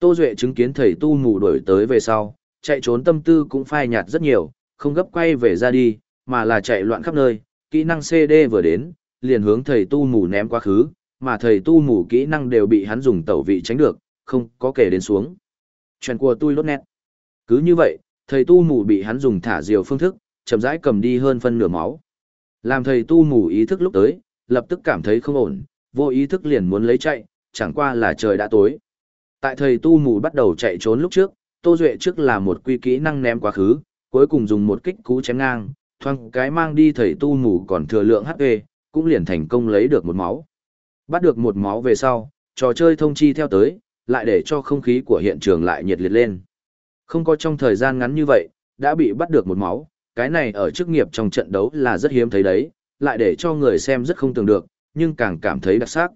Tô Duệ chứng kiến thầy tu mù đổi tới về sau, chạy trốn tâm tư cũng phai nhạt rất nhiều, không gấp quay về ra đi, mà là chạy loạn khắp nơi, kỹ năng CD vừa đến, liền hướng thầy tu mù ném quá khứ, mà thầy tu mù kỹ năng đều bị hắn dùng tẩu vị tránh được, không có kể đến xuống. Chuyện của tôi lốt nét. Cứ như vậy, thầy tu mù bị hắn dùng thả diều phương thức, chậm rãi cầm đi hơn phân nửa máu. Làm thầy tu mù ý thức lúc tới, lập tức cảm thấy không ổn, vô ý thức liền muốn lấy chạy, chẳng qua là trời đã tối. Tại thầy tu mù bắt đầu chạy trốn lúc trước, Tô Duệ trước là một quy kỹ năng ném quá khứ, cuối cùng dùng một kích cú chém ngang, thoang cái mang đi thầy tu mù còn thừa lượng HP, cũng liền thành công lấy được một máu. Bắt được một máu về sau, trò chơi thông chi theo tới, lại để cho không khí của hiện trường lại nhiệt liệt lên. Không có trong thời gian ngắn như vậy, đã bị bắt được một máu, cái này ở chức nghiệp trong trận đấu là rất hiếm thấy đấy, lại để cho người xem rất không tưởng được, nhưng càng cảm thấy đặc sắc.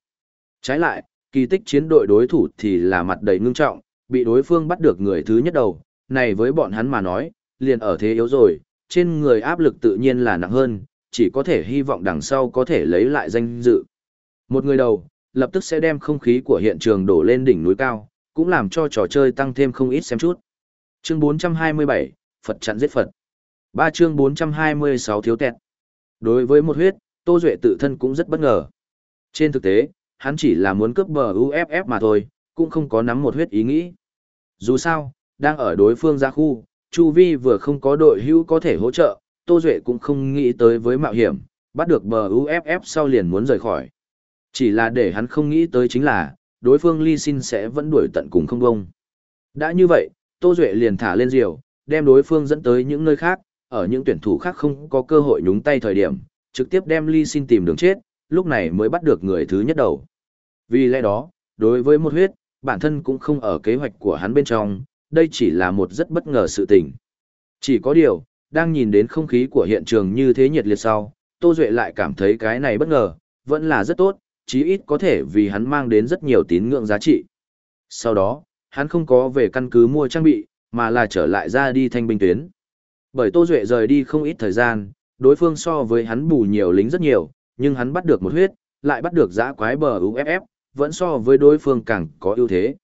Trái lại, kỳ tích chiến đội đối thủ thì là mặt đầy ngưng trọng, bị đối phương bắt được người thứ nhất đầu, này với bọn hắn mà nói, liền ở thế yếu rồi, trên người áp lực tự nhiên là nặng hơn, chỉ có thể hy vọng đằng sau có thể lấy lại danh dự. Một người đầu, lập tức sẽ đem không khí của hiện trường đổ lên đỉnh núi cao, cũng làm cho trò chơi tăng thêm không ít xem chút. Chương 427, Phật chặn giết Phật. Ba chương 426 thiếu tẹt. Đối với một huyết, Tô Duệ tự thân cũng rất bất ngờ. Trên thực tế, hắn chỉ là muốn cướp bờ UFF mà thôi, cũng không có nắm một huyết ý nghĩ. Dù sao, đang ở đối phương ra khu, Chu Vi vừa không có đội hữu có thể hỗ trợ, Tô Duệ cũng không nghĩ tới với mạo hiểm, bắt được bờ UFF sau liền muốn rời khỏi. Chỉ là để hắn không nghĩ tới chính là, đối phương Ly sin sẽ vẫn đuổi tận cùng không bông. Đã như vậy, Tô Duệ liền thả lên diều, đem đối phương dẫn tới những nơi khác, ở những tuyển thủ khác không có cơ hội nhúng tay thời điểm, trực tiếp đem Ly sin tìm đường chết, lúc này mới bắt được người thứ nhất đầu. Vì lẽ đó, đối với một huyết, bản thân cũng không ở kế hoạch của hắn bên trong, đây chỉ là một rất bất ngờ sự tình. Chỉ có điều, đang nhìn đến không khí của hiện trường như thế nhiệt liệt sau, Tô Duệ lại cảm thấy cái này bất ngờ, vẫn là rất tốt, chí ít có thể vì hắn mang đến rất nhiều tín ngưỡng giá trị. Sau đó, hắn không có về căn cứ mua trang bị, mà là trở lại ra đi thanh binh tuyến. Bởi Tô Duệ rời đi không ít thời gian, đối phương so với hắn bù nhiều lính rất nhiều, nhưng hắn bắt được một huyết, lại bắt được giã quái bờ UFF, vẫn so với đối phương càng có ưu thế.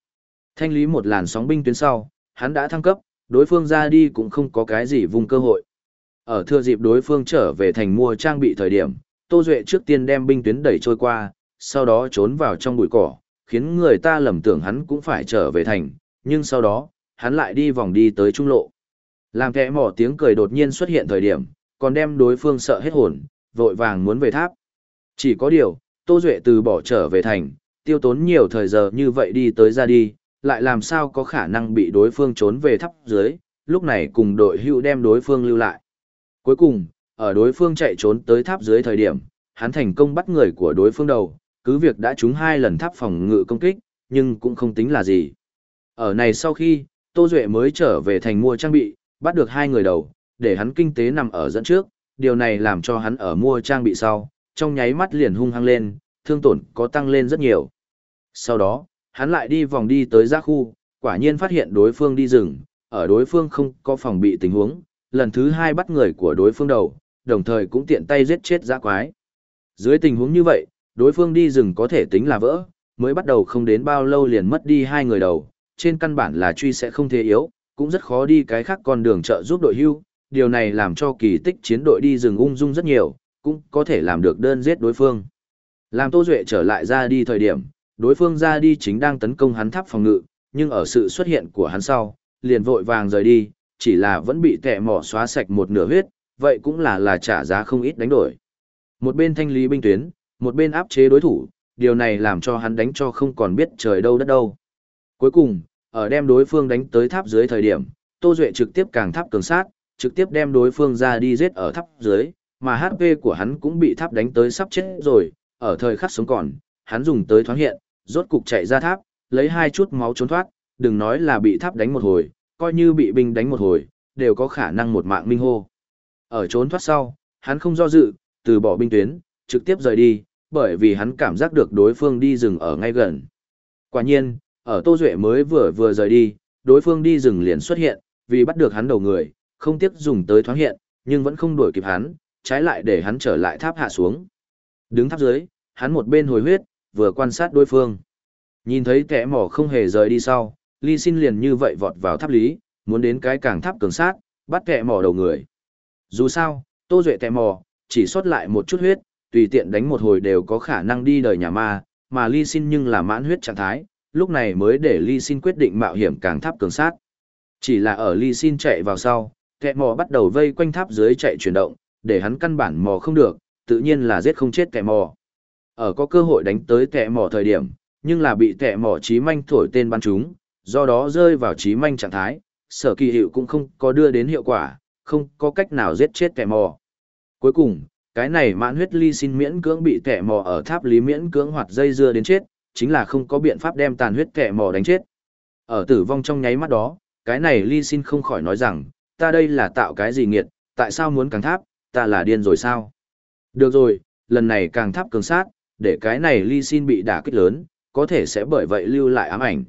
Thanh lý một làn sóng binh tuyến sau, hắn đã thăng cấp, đối phương ra đi cũng không có cái gì vùng cơ hội. Ở thừa dịp đối phương trở về thành mua trang bị thời điểm, Tô Duệ trước tiên đem binh tuyến đẩy trôi qua, sau đó trốn vào trong bụi cỏ, khiến người ta lầm tưởng hắn cũng phải trở về thành, nhưng sau đó, hắn lại đi vòng đi tới trung lộ. Làm kẻ mỏ tiếng cười đột nhiên xuất hiện thời điểm, còn đem đối phương sợ hết hồn, vội vàng muốn về tháp. Chỉ có điều, Tô Duệ từ bỏ trở về thành, tiêu tốn nhiều thời giờ như vậy đi tới ra đi, lại làm sao có khả năng bị đối phương trốn về tháp dưới, lúc này cùng đội hưu đem đối phương lưu lại. Cuối cùng, ở đối phương chạy trốn tới tháp dưới thời điểm, hắn thành công bắt người của đối phương đầu, cứ việc đã trúng hai lần tháp phòng ngự công kích, nhưng cũng không tính là gì. Ở này sau khi, Tô Duệ mới trở về thành mua trang bị, bắt được hai người đầu, để hắn kinh tế nằm ở dẫn trước, điều này làm cho hắn ở mua trang bị sau, trong nháy mắt liền hung hăng lên, thương tổn có tăng lên rất nhiều. Sau đó, hắn lại đi vòng đi tới giác khu, quả nhiên phát hiện đối phương đi rừng, ở đối phương không có phòng bị tình huống, lần thứ hai bắt người của đối phương đầu, đồng thời cũng tiện tay giết chết giã quái. Dưới tình huống như vậy, đối phương đi rừng có thể tính là vỡ, mới bắt đầu không đến bao lâu liền mất đi hai người đầu, trên căn bản là truy sẽ không thế yếu, cũng rất khó đi cái khác con đường trợ giúp đội hưu, điều này làm cho kỳ tích chiến đội đi rừng ung dung rất nhiều, cũng có thể làm được đơn giết đối phương. Làm Tô Duệ trở lại ra đi thời điểm, đối phương ra đi chính đang tấn công hắn tháp phòng ngự, nhưng ở sự xuất hiện của hắn sau, liền vội vàng rời đi, chỉ là vẫn bị tệ mỏ xóa sạch một nửa huyết, vậy cũng là là trả giá không ít đánh đổi. Một bên thanh lý binh tuyến, một bên áp chế đối thủ, điều này làm cho hắn đánh cho không còn biết trời đâu đất đâu. Cuối cùng, ở đem đối phương đánh tới tháp dưới thời điểm, Tô Duệ trực tiếp càng tháp cường sát, trực tiếp đem đối phương ra đi giết ở tháp dưới, mà HP của hắn cũng bị tháp đánh tới sắp chết rồi, ở thời khắc sống còn, hắn dùng tới thoáng hiện, rốt cục chạy ra tháp, lấy hai chút máu trốn thoát, đừng nói là bị tháp đánh một hồi, coi như bị binh đánh một hồi, đều có khả năng một mạng minh hô. Ở trốn thoát sau, hắn không do dự, từ bỏ binh tuyến, trực tiếp rời đi, bởi vì hắn cảm giác được đối phương đi rừng ở ngay gần. Quả nhiên, ở Tô Duệ mới vừa vừa rời đi, đối phương đi rừng liền xuất hiện, vì bắt được hắn đầu người, không tiếc dùng tới thoáng hiện, nhưng vẫn không đuổi kịp hắn, trái lại để hắn trở lại tháp hạ xuống. Đứng tháp dưới, hắn một bên hồi huyết, vừa quan sát đối phương. Nhìn thấy kẻ mỏ không hề rời đi sau, Ly Xin liền như vậy vọt vào tháp lý, muốn đến cái càng tháp cường sát, bắt kẻ mỏ đầu người. Dù sao, Tô Duệ kẻ mỏ, chỉ sót lại một chút huyết, tùy tiện đánh một hồi đều có khả năng đi đời nhà ma, mà Ly Xin nhưng là mãn huyết trạng thái, lúc này mới để Ly Xin quyết định mạo hiểm càng tháp cường sát. Chỉ là ở Ly Xin chạy vào sau, kẻ mỏ bắt đầu vây quanh tháp dưới chạy chuyển động, để hắn căn bản mò không được, tự nhiên là giết không chết kẻ mò. Ở có cơ hội đánh tới tệ mò thời điểm, nhưng là bị tệ mò chí manh thổi tên bắn chúng, do đó rơi vào chí manh trạng thái, sở kỳ hiệu cũng không có đưa đến hiệu quả, không có cách nào giết chết tệ mò. Cuối cùng, cái này mãn huyết ly xin miễn cưỡng bị tệ mò ở tháp lý miễn cưỡng hoạt dây dưa đến chết, chính là không có biện pháp đem tàn huyết tệ mò đánh chết. Ở tử vong trong nháy mắt đó, cái này ly xin không khỏi nói rằng, ta đây là tạo cái gì nghiệt, tại sao muốn càng tháp, ta là điên rồi sao? Được rồi, lần này càng tháp cường sát, để cái này ly xin bị đả kích lớn, có thể sẽ bởi vậy lưu lại ám ảnh.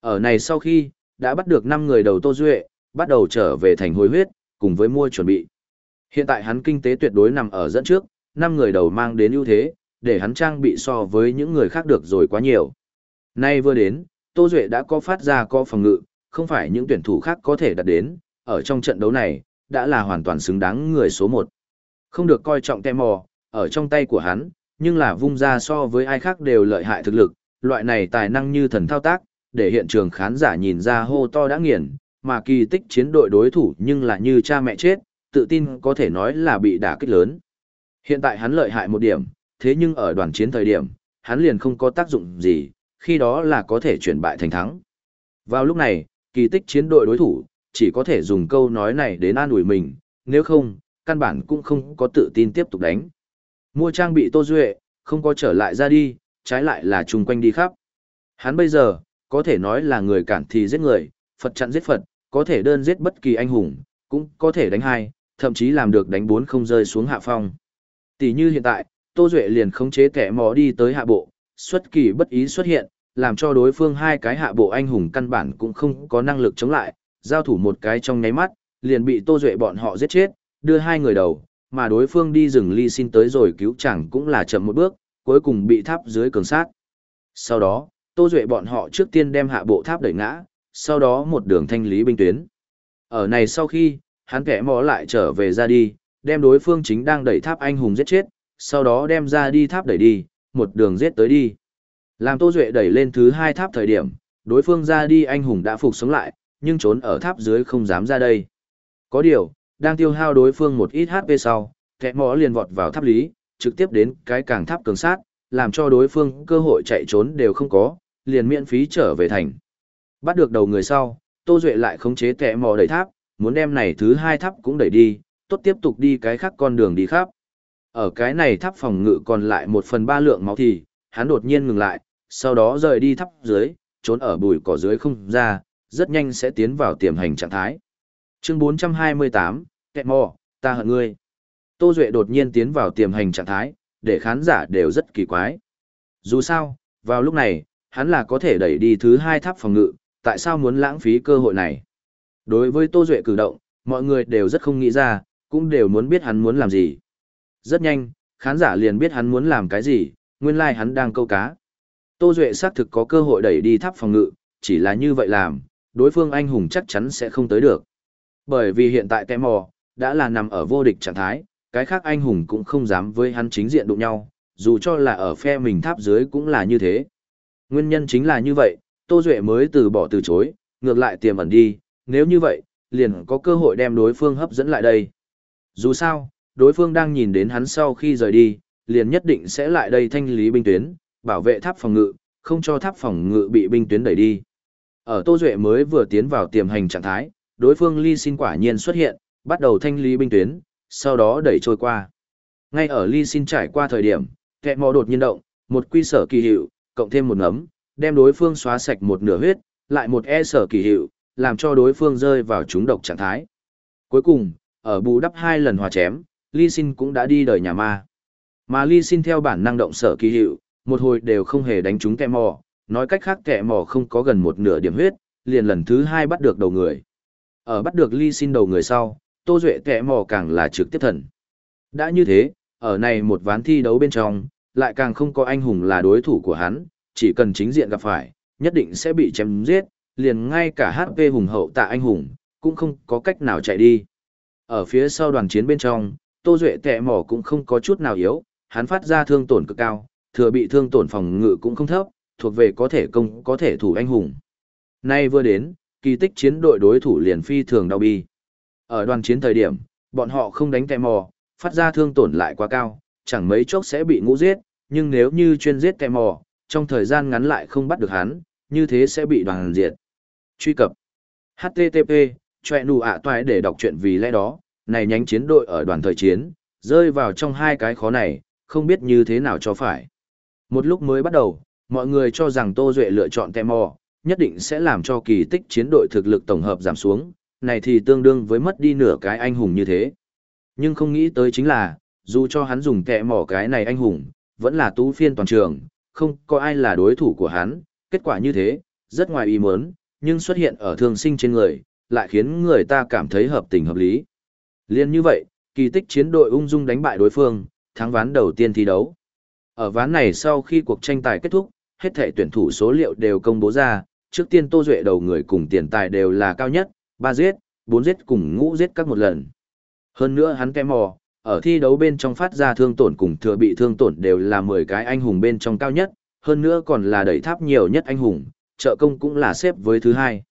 Ở này sau khi, đã bắt được 5 người đầu Tô Duệ, bắt đầu trở về thành hồi huyết, cùng với mua chuẩn bị. Hiện tại hắn kinh tế tuyệt đối nằm ở dẫn trước, 5 người đầu mang đến ưu thế, để hắn trang bị so với những người khác được rồi quá nhiều. Nay vừa đến, Tô Duệ đã có phát ra có phòng ngự, không phải những tuyển thủ khác có thể đạt đến, ở trong trận đấu này, đã là hoàn toàn xứng đáng người số 1. Không được coi trọng tem mò, ở trong tay của hắn, nhưng là vung ra so với ai khác đều lợi hại thực lực, loại này tài năng như thần thao tác, để hiện trường khán giả nhìn ra hô to đã nghiền, mà kỳ tích chiến đội đối thủ nhưng là như cha mẹ chết, tự tin có thể nói là bị đả kích lớn. Hiện tại hắn lợi hại một điểm, thế nhưng ở đoàn chiến thời điểm, hắn liền không có tác dụng gì, khi đó là có thể chuyển bại thành thắng. Vào lúc này, kỳ tích chiến đội đối thủ, chỉ có thể dùng câu nói này đến an ủi mình, nếu không, căn bản cũng không có tự tin tiếp tục đánh. Mua trang bị Tô Duệ, không có trở lại ra đi, trái lại là chung quanh đi khắp. Hắn bây giờ, có thể nói là người cản thì giết người, Phật chặn giết Phật, có thể đơn giết bất kỳ anh hùng, cũng có thể đánh hai, thậm chí làm được đánh bốn không rơi xuống hạ phong. Tỷ như hiện tại, Tô Duệ liền khống chế kẻ mò đi tới hạ bộ, xuất kỳ bất ý xuất hiện, làm cho đối phương hai cái hạ bộ anh hùng căn bản cũng không có năng lực chống lại, giao thủ một cái trong nháy mắt, liền bị Tô Duệ bọn họ giết chết, đưa hai người đầu, mà đối phương đi rừng ly xin tới rồi cứu chẳng cũng là chậm một bước, cuối cùng bị tháp dưới cường sát. Sau đó, Tô Duệ bọn họ trước tiên đem hạ bộ tháp đẩy ngã, sau đó một đường thanh lý binh tuyến. Ở này sau khi, hắn kẻ mò lại trở về ra đi, đem đối phương chính đang đẩy tháp anh hùng giết chết, sau đó đem ra đi tháp đẩy đi, một đường giết tới đi. Làm Tô Duệ đẩy lên thứ hai tháp thời điểm, đối phương ra đi anh hùng đã phục sống lại, nhưng trốn ở tháp dưới không dám ra đây. Có điều, đang tiêu hao đối phương một ít HP sau, kẻ mỏ liền vọt vào tháp lý, trực tiếp đến cái càng tháp cường sát, làm cho đối phương cơ hội chạy trốn đều không có, liền miễn phí trở về thành. Bắt được đầu người sau, Tô Duệ lại khống chế kẻ mỏ đẩy tháp, muốn đem này thứ hai tháp cũng đẩy đi, tốt tiếp tục đi cái khác con đường đi khắp. Ở cái này tháp phòng ngự còn lại một phần ba lượng máu thì, hắn đột nhiên ngừng lại, sau đó rời đi tháp dưới, trốn ở bụi cỏ dưới không ra, rất nhanh sẽ tiến vào tiềm hành trạng thái. Chương 428, kẹt mò, ta hận ngươi. Tô Duệ đột nhiên tiến vào tiềm hành trạng thái, để khán giả đều rất kỳ quái. Dù sao, vào lúc này, hắn là có thể đẩy đi thứ hai tháp phòng ngự, tại sao muốn lãng phí cơ hội này? Đối với Tô Duệ cử động, mọi người đều rất không nghĩ ra, cũng đều muốn biết hắn muốn làm gì. Rất nhanh, khán giả liền biết hắn muốn làm cái gì, nguyên lai like hắn đang câu cá. Tô Duệ xác thực có cơ hội đẩy đi tháp phòng ngự, chỉ là như vậy làm, đối phương anh hùng chắc chắn sẽ không tới được. Bởi vì hiện tại kẻ mò, đã là nằm ở vô địch trạng thái, cái khác anh hùng cũng không dám với hắn chính diện đụng nhau, dù cho là ở phe mình tháp dưới cũng là như thế. Nguyên nhân chính là như vậy, Tô Duệ mới từ bỏ từ chối, ngược lại tiềm ẩn đi, nếu như vậy, liền có cơ hội đem đối phương hấp dẫn lại đây. Dù sao, đối phương đang nhìn đến hắn sau khi rời đi, liền nhất định sẽ lại đây thanh lý binh tuyến, bảo vệ tháp phòng ngự, không cho tháp phòng ngự bị binh tuyến đẩy đi. Ở Tô Duệ mới vừa tiến vào tiềm hành trạng thái, đối phương Ly Xin quả nhiên xuất hiện, bắt đầu thanh lý binh tuyến, sau đó đẩy trôi qua. Ngay ở Ly Xin trải qua thời điểm, kẹ mò đột nhiên động, một quy sở kỳ hiệu, cộng thêm một ngấm, đem đối phương xóa sạch một nửa huyết, lại một e sở kỳ hiệu, làm cho đối phương rơi vào trúng độc trạng thái. Cuối cùng, ở bù đắp hai lần hòa chém, Ly Xin cũng đã đi đời nhà ma. Mà Ly Xin theo bản năng động sở kỳ hiệu, một hồi đều không hề đánh trúng kẹ mò, nói cách khác kẹ mò không có gần một nửa điểm huyết, liền lần thứ hai bắt được đầu người. Ở bắt được Ly Xin đầu người sau, Tô Duệ kẹ mò càng là trực tiếp thần. Đã như thế, ở này một ván thi đấu bên trong, lại càng không có anh hùng là đối thủ của hắn, chỉ cần chính diện gặp phải, nhất định sẽ bị chém giết, liền ngay cả HP hùng hậu tạ anh hùng, cũng không có cách nào chạy đi. Ở phía sau đoàn chiến bên trong, Tô Duệ tẹ mỏ cũng không có chút nào yếu, hắn phát ra thương tổn cực cao, thừa bị thương tổn phòng ngự cũng không thấp, thuộc về có thể công có thể thủ anh hùng. Nay vừa đến, kỳ tích chiến đội đối thủ liền phi thường đau bi. Ở đoàn chiến thời điểm, bọn họ không đánh tẹ mò, phát ra thương tổn lại quá cao, chẳng mấy chốc sẽ bị ngũ giết, nhưng nếu như chuyên giết tẹ mò, trong thời gian ngắn lại không bắt được hắn, như thế sẽ bị đoàn diệt. Truy cập HTTP, chọe nụ ạ toài để đọc chuyện vì lẽ đó, này nhánh chiến đội ở đoàn thời chiến, rơi vào trong hai cái khó này, không biết như thế nào cho phải. Một lúc mới bắt đầu, mọi người cho rằng Tô Duệ lựa chọn tẹ mò, nhất định sẽ làm cho kỳ tích chiến đội thực lực tổng hợp giảm xuống, này thì tương đương với mất đi nửa cái anh hùng như thế. Nhưng không nghĩ tới chính là, dù cho hắn dùng kẹ mỏ cái này anh hùng, vẫn là tú phiên toàn trường, không có ai là đối thủ của hắn, kết quả như thế, rất ngoài ý muốn, nhưng xuất hiện ở thương sinh trên người, lại khiến người ta cảm thấy hợp tình hợp lý. Liên như vậy, kỳ tích chiến đội ung dung đánh bại đối phương, thắng ván đầu tiên thi đấu. Ở ván này sau khi cuộc tranh tài kết thúc, hết thể tuyển thủ số liệu đều công bố ra, trước tiên Tô Duệ đầu người cùng tiền tài đều là cao nhất, ba giết, bốn giết cùng ngũ giết các một lần. Hơn nữa hắn kém mò, ở thi đấu bên trong phát ra thương tổn cùng thừa bị thương tổn đều là 10 cái anh hùng bên trong cao nhất, hơn nữa còn là đẩy tháp nhiều nhất anh hùng, trợ công cũng là xếp với thứ hai.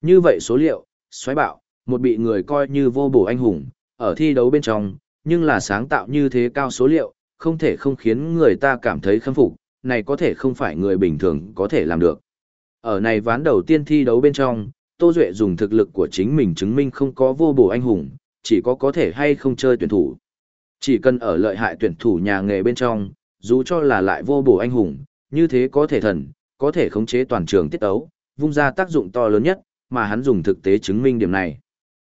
Như vậy số liệu, xoáy bạo, một bị người coi như vô bổ anh hùng, ở thi đấu bên trong, nhưng là sáng tạo như thế cao số liệu, không thể không khiến người ta cảm thấy khâm phục, này có thể không phải người bình thường có thể làm được. Ở này ván đầu tiên thi đấu bên trong, Tô Duệ dùng thực lực của chính mình chứng minh không có vô bổ anh hùng, chỉ có có thể hay không chơi tuyển thủ. Chỉ cần ở lợi hại tuyển thủ nhà nghề bên trong, dù cho là lại vô bổ anh hùng, như thế có thể thần, có thể khống chế toàn trường tiết ấu, vung ra tác dụng to lớn nhất, mà hắn dùng thực tế chứng minh điểm này.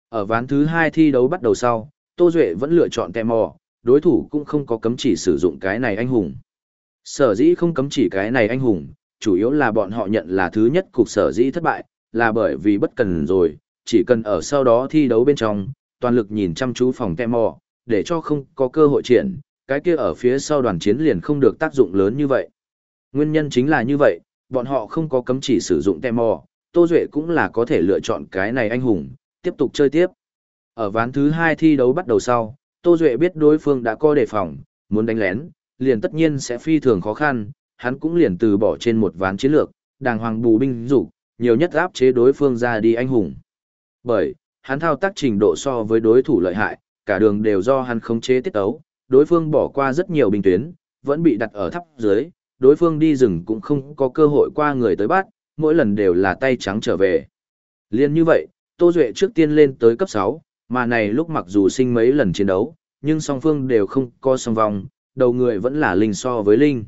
Ở ván thứ hai thi đấu bắt đầu sau, Tô Duệ vẫn lựa chọn kẹ mò, đối thủ cũng không có cấm chỉ sử dụng cái này anh hùng. Sở dĩ không cấm chỉ cái này anh hùng, chủ yếu là bọn họ nhận là thứ nhất cục sở dĩ thất bại, là bởi vì bất cần rồi, chỉ cần ở sau đó thi đấu bên trong, toàn lực nhìn chăm chú phòng kẹ mò, để cho không có cơ hội triển, cái kia ở phía sau đoàn chiến liền không được tác dụng lớn như vậy. Nguyên nhân chính là như vậy, bọn họ không có cấm chỉ sử dụng tem mò, Tô Duệ cũng là có thể lựa chọn cái này anh hùng, tiếp tục chơi tiếp. Ở ván thứ hai thi đấu bắt đầu sau, Tô Duệ biết đối phương đã có đề phòng, muốn đánh lén, liền tất nhiên sẽ phi thường khó khăn, hắn cũng liền từ bỏ trên một ván chiến lược, đàng hoàng bù binh rủ, nhiều nhất áp chế đối phương ra đi anh hùng. Bởi, hắn thao tác trình độ so với đối thủ lợi hại, cả đường đều do hắn khống chế tiết ấu, đối phương bỏ qua rất nhiều binh tuyến, vẫn bị đặt ở thấp dưới, đối phương đi rừng cũng không có cơ hội qua người tới bắt, mỗi lần đều là tay trắng trở về. Liên như vậy, Tô Duệ trước tiên lên tới cấp 6, mà này lúc mặc dù sinh mấy lần chiến đấu, nhưng song phương đều không có song vong, đầu người vẫn là linh so với linh.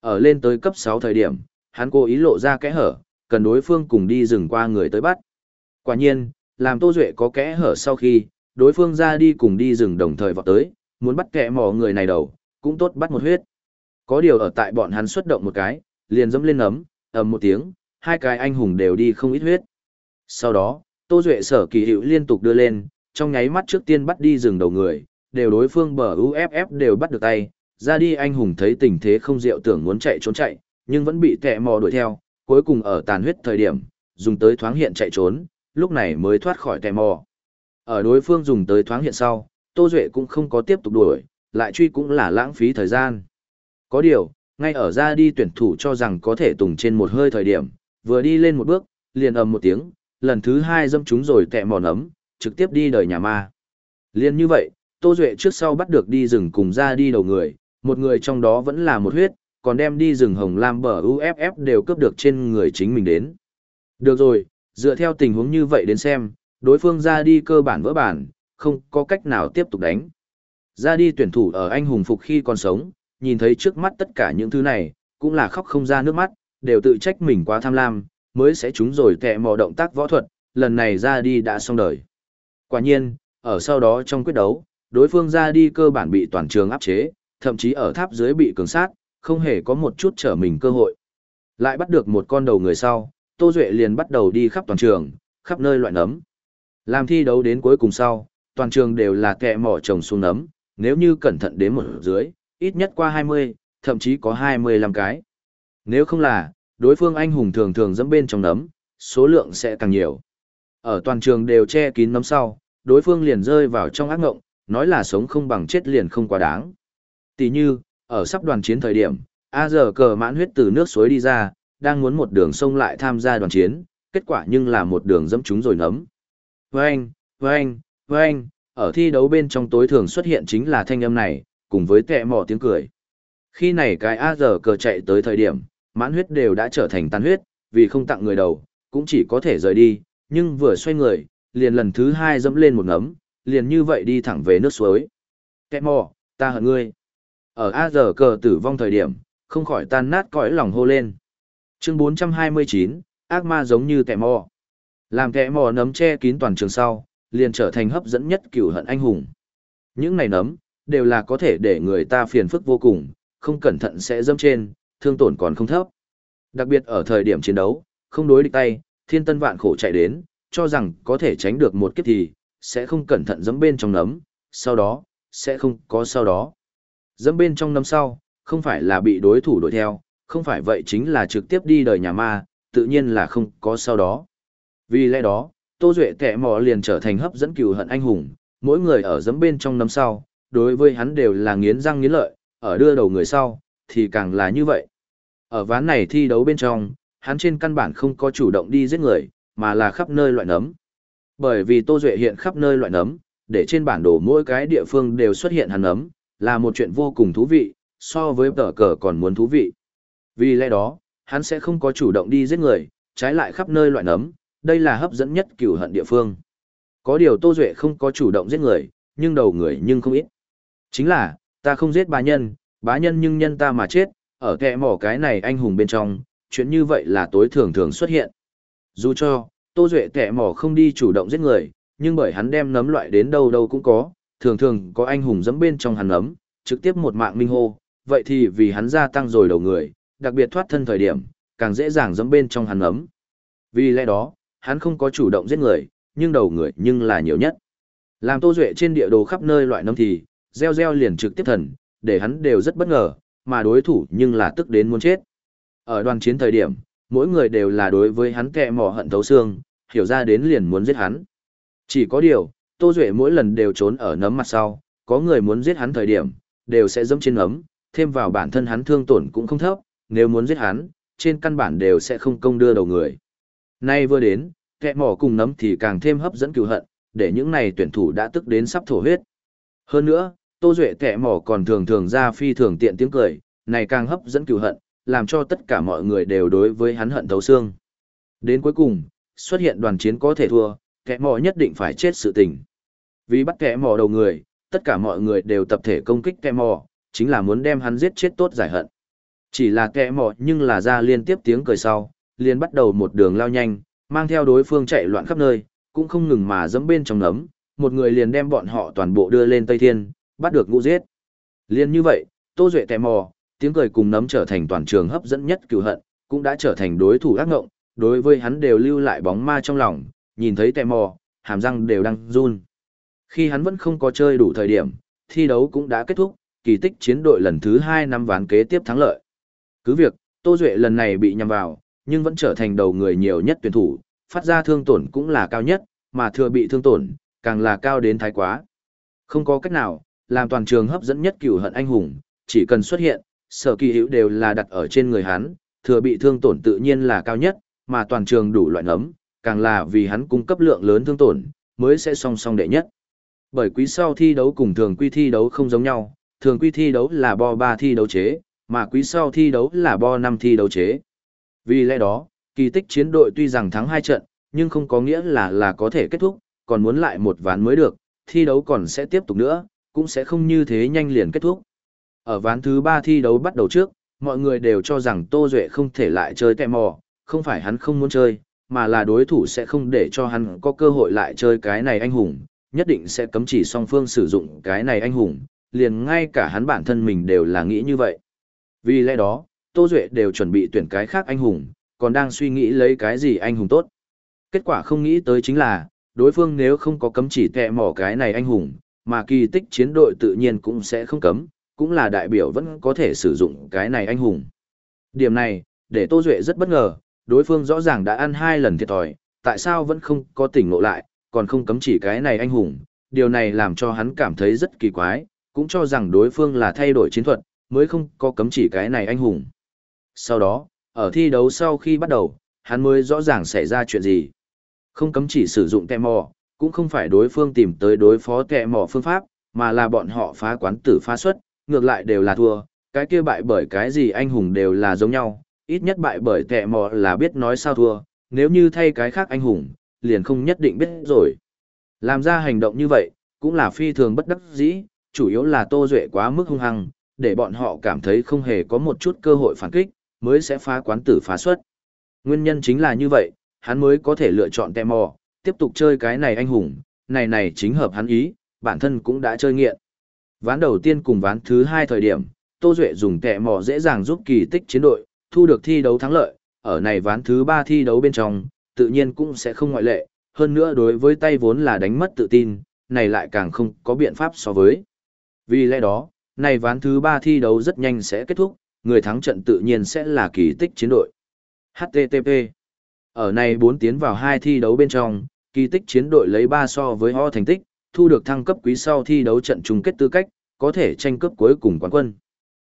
Ở lên tới cấp 6 thời điểm, hắn cố ý lộ ra kẽ hở, cần đối phương cùng đi rừng qua người tới bắt. Quả nhiên, làm Tô Duệ có kẽ hở sau khi, đối phương ra đi cùng đi rừng đồng thời vọt tới, muốn bắt kẻ mò người này đầu, cũng tốt bắt một huyết. Có điều ở tại bọn hắn xuất động một cái, liền dẫm lên ấm, ầm một tiếng, hai cái anh hùng đều đi không ít huyết. Sau đó, Tô Duệ sở kỳ hiệu liên tục đưa lên, trong nháy mắt trước tiên bắt đi rừng đầu người, đều đối phương bờ UFF đều bắt được tay, ra đi anh hùng thấy tình thế không diệu tưởng muốn chạy trốn chạy, nhưng vẫn bị kẻ mò đuổi theo, cuối cùng ở tàn huyết thời điểm, dùng tới thoáng hiện chạy trốn, lúc này mới thoát khỏi kẻ mò. Ở đối phương dùng tới thoáng hiện sau, Tô Duệ cũng không có tiếp tục đuổi, lại truy cũng là lãng phí thời gian. Có điều, ngay ở ra đi tuyển thủ cho rằng có thể tùng trên một hơi thời điểm, vừa đi lên một bước, liền ầm một tiếng, lần thứ hai dâm chúng rồi tẹ mòn ấm, trực tiếp đi đời nhà ma. Liên như vậy, Tô Duệ trước sau bắt được đi rừng cùng ra đi đầu người, một người trong đó vẫn là một huyết, còn đem đi rừng hồng lam bờ UFF đều cướp được trên người chính mình đến. Được rồi, dựa theo tình huống như vậy đến xem, đối phương ra đi cơ bản vỡ bản, không có cách nào tiếp tục đánh. Ra đi tuyển thủ ở anh hùng phục khi còn sống, nhìn thấy trước mắt tất cả những thứ này, cũng là khóc không ra nước mắt, đều tự trách mình quá tham lam, mới sẽ trúng rồi kẹ mò động tác võ thuật, lần này ra đi đã xong đời. Quả nhiên, ở sau đó trong quyết đấu, đối phương ra đi cơ bản bị toàn trường áp chế, thậm chí ở tháp dưới bị cường sát, không hề có một chút trở mình cơ hội. Lại bắt được một con đầu người sau, Tô Duệ liền bắt đầu đi khắp toàn trường, khắp nơi loại nấm. Làm thi đấu đến cuối cùng sau, toàn trường đều là kẹ mỏ trồng xuống nấm, nếu như cẩn thận đến một dưới, ít nhất qua 20, thậm chí có 25 cái. Nếu không là, đối phương anh hùng thường thường dẫm bên trong nấm, số lượng sẽ càng nhiều. Ở toàn trường đều che kín nấm sau, đối phương liền rơi vào trong ác ngộng, nói là sống không bằng chết liền không quá đáng tỉ như, ở sắp đoàn chiến thời điểm, A giờ cờ mãn huyết từ nước suối đi ra, đang muốn một đường sông lại tham gia đoàn chiến, kết quả nhưng là một đường dẫm chúng rồi nấm. Vâng, vâng, vâng, ở thi đấu bên trong tối thường xuất hiện chính là thanh âm này, cùng với tệ mỏ tiếng cười. Khi này cái A giờ cờ chạy tới thời điểm, mãn huyết đều đã trở thành tan huyết, vì không tặng người đầu, cũng chỉ có thể rời đi, nhưng vừa xoay người, liền lần thứ hai dẫm lên một ngấm, liền như vậy đi thẳng về nước suối. Tệ mỏ, ta hận ngươi. Ở A giờ cờ tử vong thời điểm, không khỏi tan nát cõi lòng hô lên. Chương 429, ác ma giống như kẻ mò. Làm kẻ mò nấm che kín toàn trường sau, liền trở thành hấp dẫn nhất cửu hận anh hùng. Những này nấm, đều là có thể để người ta phiền phức vô cùng, không cẩn thận sẽ dâm trên, thương tổn còn không thấp. Đặc biệt ở thời điểm chiến đấu, không đối địch tay, thiên tân vạn khổ chạy đến, cho rằng có thể tránh được một kiếp thì, sẽ không cẩn thận dẫm bên trong nấm, sau đó, sẽ không có sau đó. Dẫm bên trong năm sau, không phải là bị đối thủ đuổi theo, không phải vậy chính là trực tiếp đi đời nhà ma, tự nhiên là không có sau đó. Vì lẽ đó, Tô Duệ kẻ mò liền trở thành hấp dẫn cừu hận anh hùng, mỗi người ở dẫm bên trong năm sau, đối với hắn đều là nghiến răng nghiến lợi, ở đưa đầu người sau, thì càng là như vậy. Ở ván này thi đấu bên trong, hắn trên căn bản không có chủ động đi giết người, mà là khắp nơi loại nấm. Bởi vì Tô Duệ hiện khắp nơi loại nấm, để trên bản đồ mỗi cái địa phương đều xuất hiện hắn nấm, là một chuyện vô cùng thú vị, so với tờ cờ còn muốn thú vị. Vì lẽ đó, hắn sẽ không có chủ động đi giết người, trái lại khắp nơi loại nấm, đây là hấp dẫn nhất cửu hận địa phương. Có điều Tô Duệ không có chủ động giết người, nhưng đầu người nhưng không ít. Chính là, ta không giết bá nhân, bá nhân nhưng nhân ta mà chết, ở kẹ mỏ cái này anh hùng bên trong, chuyện như vậy là tối thường thường xuất hiện. Dù cho, Tô Duệ kẹ mỏ không đi chủ động giết người, nhưng bởi hắn đem nấm loại đến đâu đâu cũng có, thường thường có anh hùng dẫm bên trong hắn ấm, trực tiếp một mạng minh hô, vậy thì vì hắn gia tăng rồi đầu người, đặc biệt thoát thân thời điểm, càng dễ dàng dẫm bên trong hắn ấm. Vì lẽ đó, hắn không có chủ động giết người, nhưng đầu người nhưng là nhiều nhất. Làm Tô Duệ trên địa đồ khắp nơi loại nấm thì, gieo gieo liền trực tiếp thần, để hắn đều rất bất ngờ, mà đối thủ nhưng là tức đến muốn chết. Ở đoàn chiến thời điểm, mỗi người đều là đối với hắn kẹ mỏ hận thấu xương, hiểu ra đến liền muốn giết hắn. Chỉ có điều, Tô Duệ mỗi lần đều trốn ở nấm mặt sau, có người muốn giết hắn thời điểm, đều sẽ dẫm trên nấm, thêm vào bản thân hắn thương tổn cũng không thấp, nếu muốn giết hắn, trên căn bản đều sẽ không công đưa đầu người. Nay vừa đến, kẹ mỏ cùng nấm thì càng thêm hấp dẫn cựu hận, để những này tuyển thủ đã tức đến sắp thổ huyết. Hơn nữa, Tô Duệ kẹ mỏ còn thường thường ra phi thường tiện tiếng cười, này càng hấp dẫn cựu hận, làm cho tất cả mọi người đều đối với hắn hận thấu xương. Đến cuối cùng, xuất hiện đoàn chiến có thể thua, kẻ mỏ nhất định phải chết sự tình. Vì bắt kẻ mò đầu người, tất cả mọi người đều tập thể công kích kẻ mò, chính là muốn đem hắn giết chết tốt giải hận. Chỉ là kẻ mò nhưng là ra liên tiếp tiếng cười sau, liền bắt đầu một đường lao nhanh, mang theo đối phương chạy loạn khắp nơi, cũng không ngừng mà dẫm bên trong nấm, một người liền đem bọn họ toàn bộ đưa lên Tây Thiên, bắt được ngũ giết. Liên như vậy, Tô Duệ kẻ mò, tiếng cười cùng nấm trở thành toàn trường hấp dẫn nhất cựu hận, cũng đã trở thành đối thủ ác ngộng, đối với hắn đều lưu lại bóng ma trong lòng, nhìn thấy kẻ mò, hàm răng đều đang run. Khi hắn vẫn không có chơi đủ thời điểm, thi đấu cũng đã kết thúc, kỳ tích chiến đội lần thứ 2 năm ván kế tiếp thắng lợi. Cứ việc, Tô Duệ lần này bị nhằm vào, nhưng vẫn trở thành đầu người nhiều nhất tuyển thủ, phát ra thương tổn cũng là cao nhất, mà thừa bị thương tổn, càng là cao đến thái quá. Không có cách nào, làm toàn trường hấp dẫn nhất cửu hận anh hùng, chỉ cần xuất hiện, sở kỳ hữu đều là đặt ở trên người hắn, thừa bị thương tổn tự nhiên là cao nhất, mà toàn trường đủ loại ngấm, càng là vì hắn cung cấp lượng lớn thương tổn, mới sẽ song song đệ nhất. Bởi quý sau thi đấu cùng thường quy thi đấu không giống nhau, thường quy thi đấu là bo 3 thi đấu chế, mà quý sau thi đấu là bo 5 thi đấu chế. Vì lẽ đó, kỳ tích chiến đội tuy rằng thắng 2 trận, nhưng không có nghĩa là là có thể kết thúc, còn muốn lại một ván mới được, thi đấu còn sẽ tiếp tục nữa, cũng sẽ không như thế nhanh liền kết thúc. Ở ván thứ 3 thi đấu bắt đầu trước, mọi người đều cho rằng Tô Duệ không thể lại chơi kẹ mò, không phải hắn không muốn chơi, mà là đối thủ sẽ không để cho hắn có cơ hội lại chơi cái này anh hùng, nhất định sẽ cấm chỉ song phương sử dụng cái này anh hùng, liền ngay cả hắn bản thân mình đều là nghĩ như vậy. Vì lẽ đó, Tô Duệ đều chuẩn bị tuyển cái khác anh hùng, còn đang suy nghĩ lấy cái gì anh hùng tốt. Kết quả không nghĩ tới chính là, đối phương nếu không có cấm chỉ tệ mỏ cái này anh hùng, mà kỳ tích chiến đội tự nhiên cũng sẽ không cấm, cũng là đại biểu vẫn có thể sử dụng cái này anh hùng. Điểm này, để Tô Duệ rất bất ngờ, đối phương rõ ràng đã ăn hai lần thiệt thòi, tại sao vẫn không có tỉnh ngộ lại, còn không cấm chỉ cái này anh hùng, điều này làm cho hắn cảm thấy rất kỳ quái, cũng cho rằng đối phương là thay đổi chiến thuật, mới không có cấm chỉ cái này anh hùng. Sau đó, ở thi đấu sau khi bắt đầu, hắn mới rõ ràng xảy ra chuyện gì. Không cấm chỉ sử dụng kẹ mò, cũng không phải đối phương tìm tới đối phó kẹ mò phương pháp, mà là bọn họ phá quán tử phá xuất, ngược lại đều là thua, cái kia bại bởi cái gì anh hùng đều là giống nhau, ít nhất bại bởi kẹ mò là biết nói sao thua, nếu như thay cái khác anh hùng, liền không nhất định biết rồi. Làm ra hành động như vậy, cũng là phi thường bất đắc dĩ, chủ yếu là Tô Duệ quá mức hung hăng, để bọn họ cảm thấy không hề có một chút cơ hội phản kích, mới sẽ phá quán tử phá xuất. Nguyên nhân chính là như vậy, hắn mới có thể lựa chọn tè mò, tiếp tục chơi cái này anh hùng, này này chính hợp hắn ý, bản thân cũng đã chơi nghiện. Ván đầu tiên cùng ván thứ hai thời điểm, Tô Duệ dùng tẹ mò dễ dàng giúp kỳ tích chiến đội, thu được thi đấu thắng lợi, ở này ván thứ ba thi đấu bên trong, tự nhiên cũng sẽ không ngoại lệ, hơn nữa đối với tay vốn là đánh mất tự tin, này lại càng không có biện pháp so với. Vì lẽ đó, này ván thứ ba thi đấu rất nhanh sẽ kết thúc, người thắng trận tự nhiên sẽ là kỳ tích chiến đội. HTTP Ở này 4 tiến vào hai thi đấu bên trong, kỳ tích chiến đội lấy 3 so với ho thành tích, thu được thăng cấp quý sau thi đấu trận chung kết tư cách, có thể tranh cướp cuối cùng quán quân.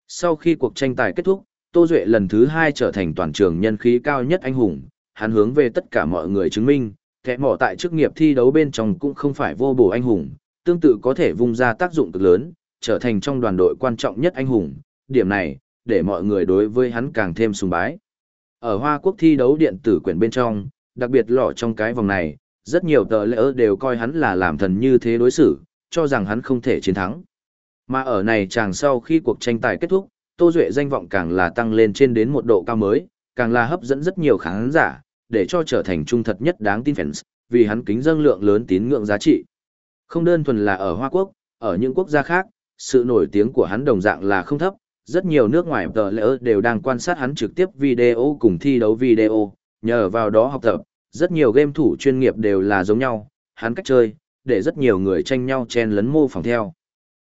Sau khi cuộc tranh tài kết thúc, Tô Duệ lần thứ 2 trở thành toàn trường nhân khí cao nhất anh hùng, hắn hướng về tất cả mọi người chứng minh, kẻ mỏ tại chức nghiệp thi đấu bên trong cũng không phải vô bổ anh hùng, tương tự có thể vung ra tác dụng cực lớn, trở thành trong đoàn đội quan trọng nhất anh hùng, điểm này, để mọi người đối với hắn càng thêm sùng bái. Ở Hoa Quốc thi đấu điện tử quyển bên trong, đặc biệt lọ trong cái vòng này, rất nhiều tờ lỡ đều coi hắn là làm thần như thế đối xử, cho rằng hắn không thể chiến thắng. Mà ở này chàng sau khi cuộc tranh tài kết thúc, Tô Duệ danh vọng càng là tăng lên trên đến một độ cao mới, càng là hấp dẫn rất nhiều khán giả, để cho trở thành trung thật nhất đáng tin fans, vì hắn kính dâng lượng lớn tín ngưỡng giá trị. Không đơn thuần là ở Hoa Quốc, ở những quốc gia khác, sự nổi tiếng của hắn đồng dạng là không thấp, rất nhiều nước ngoài tờ lễ đều đang quan sát hắn trực tiếp video cùng thi đấu video, nhờ vào đó học tập, rất nhiều game thủ chuyên nghiệp đều là giống nhau, hắn cách chơi, để rất nhiều người tranh nhau chen lấn mô phỏng theo.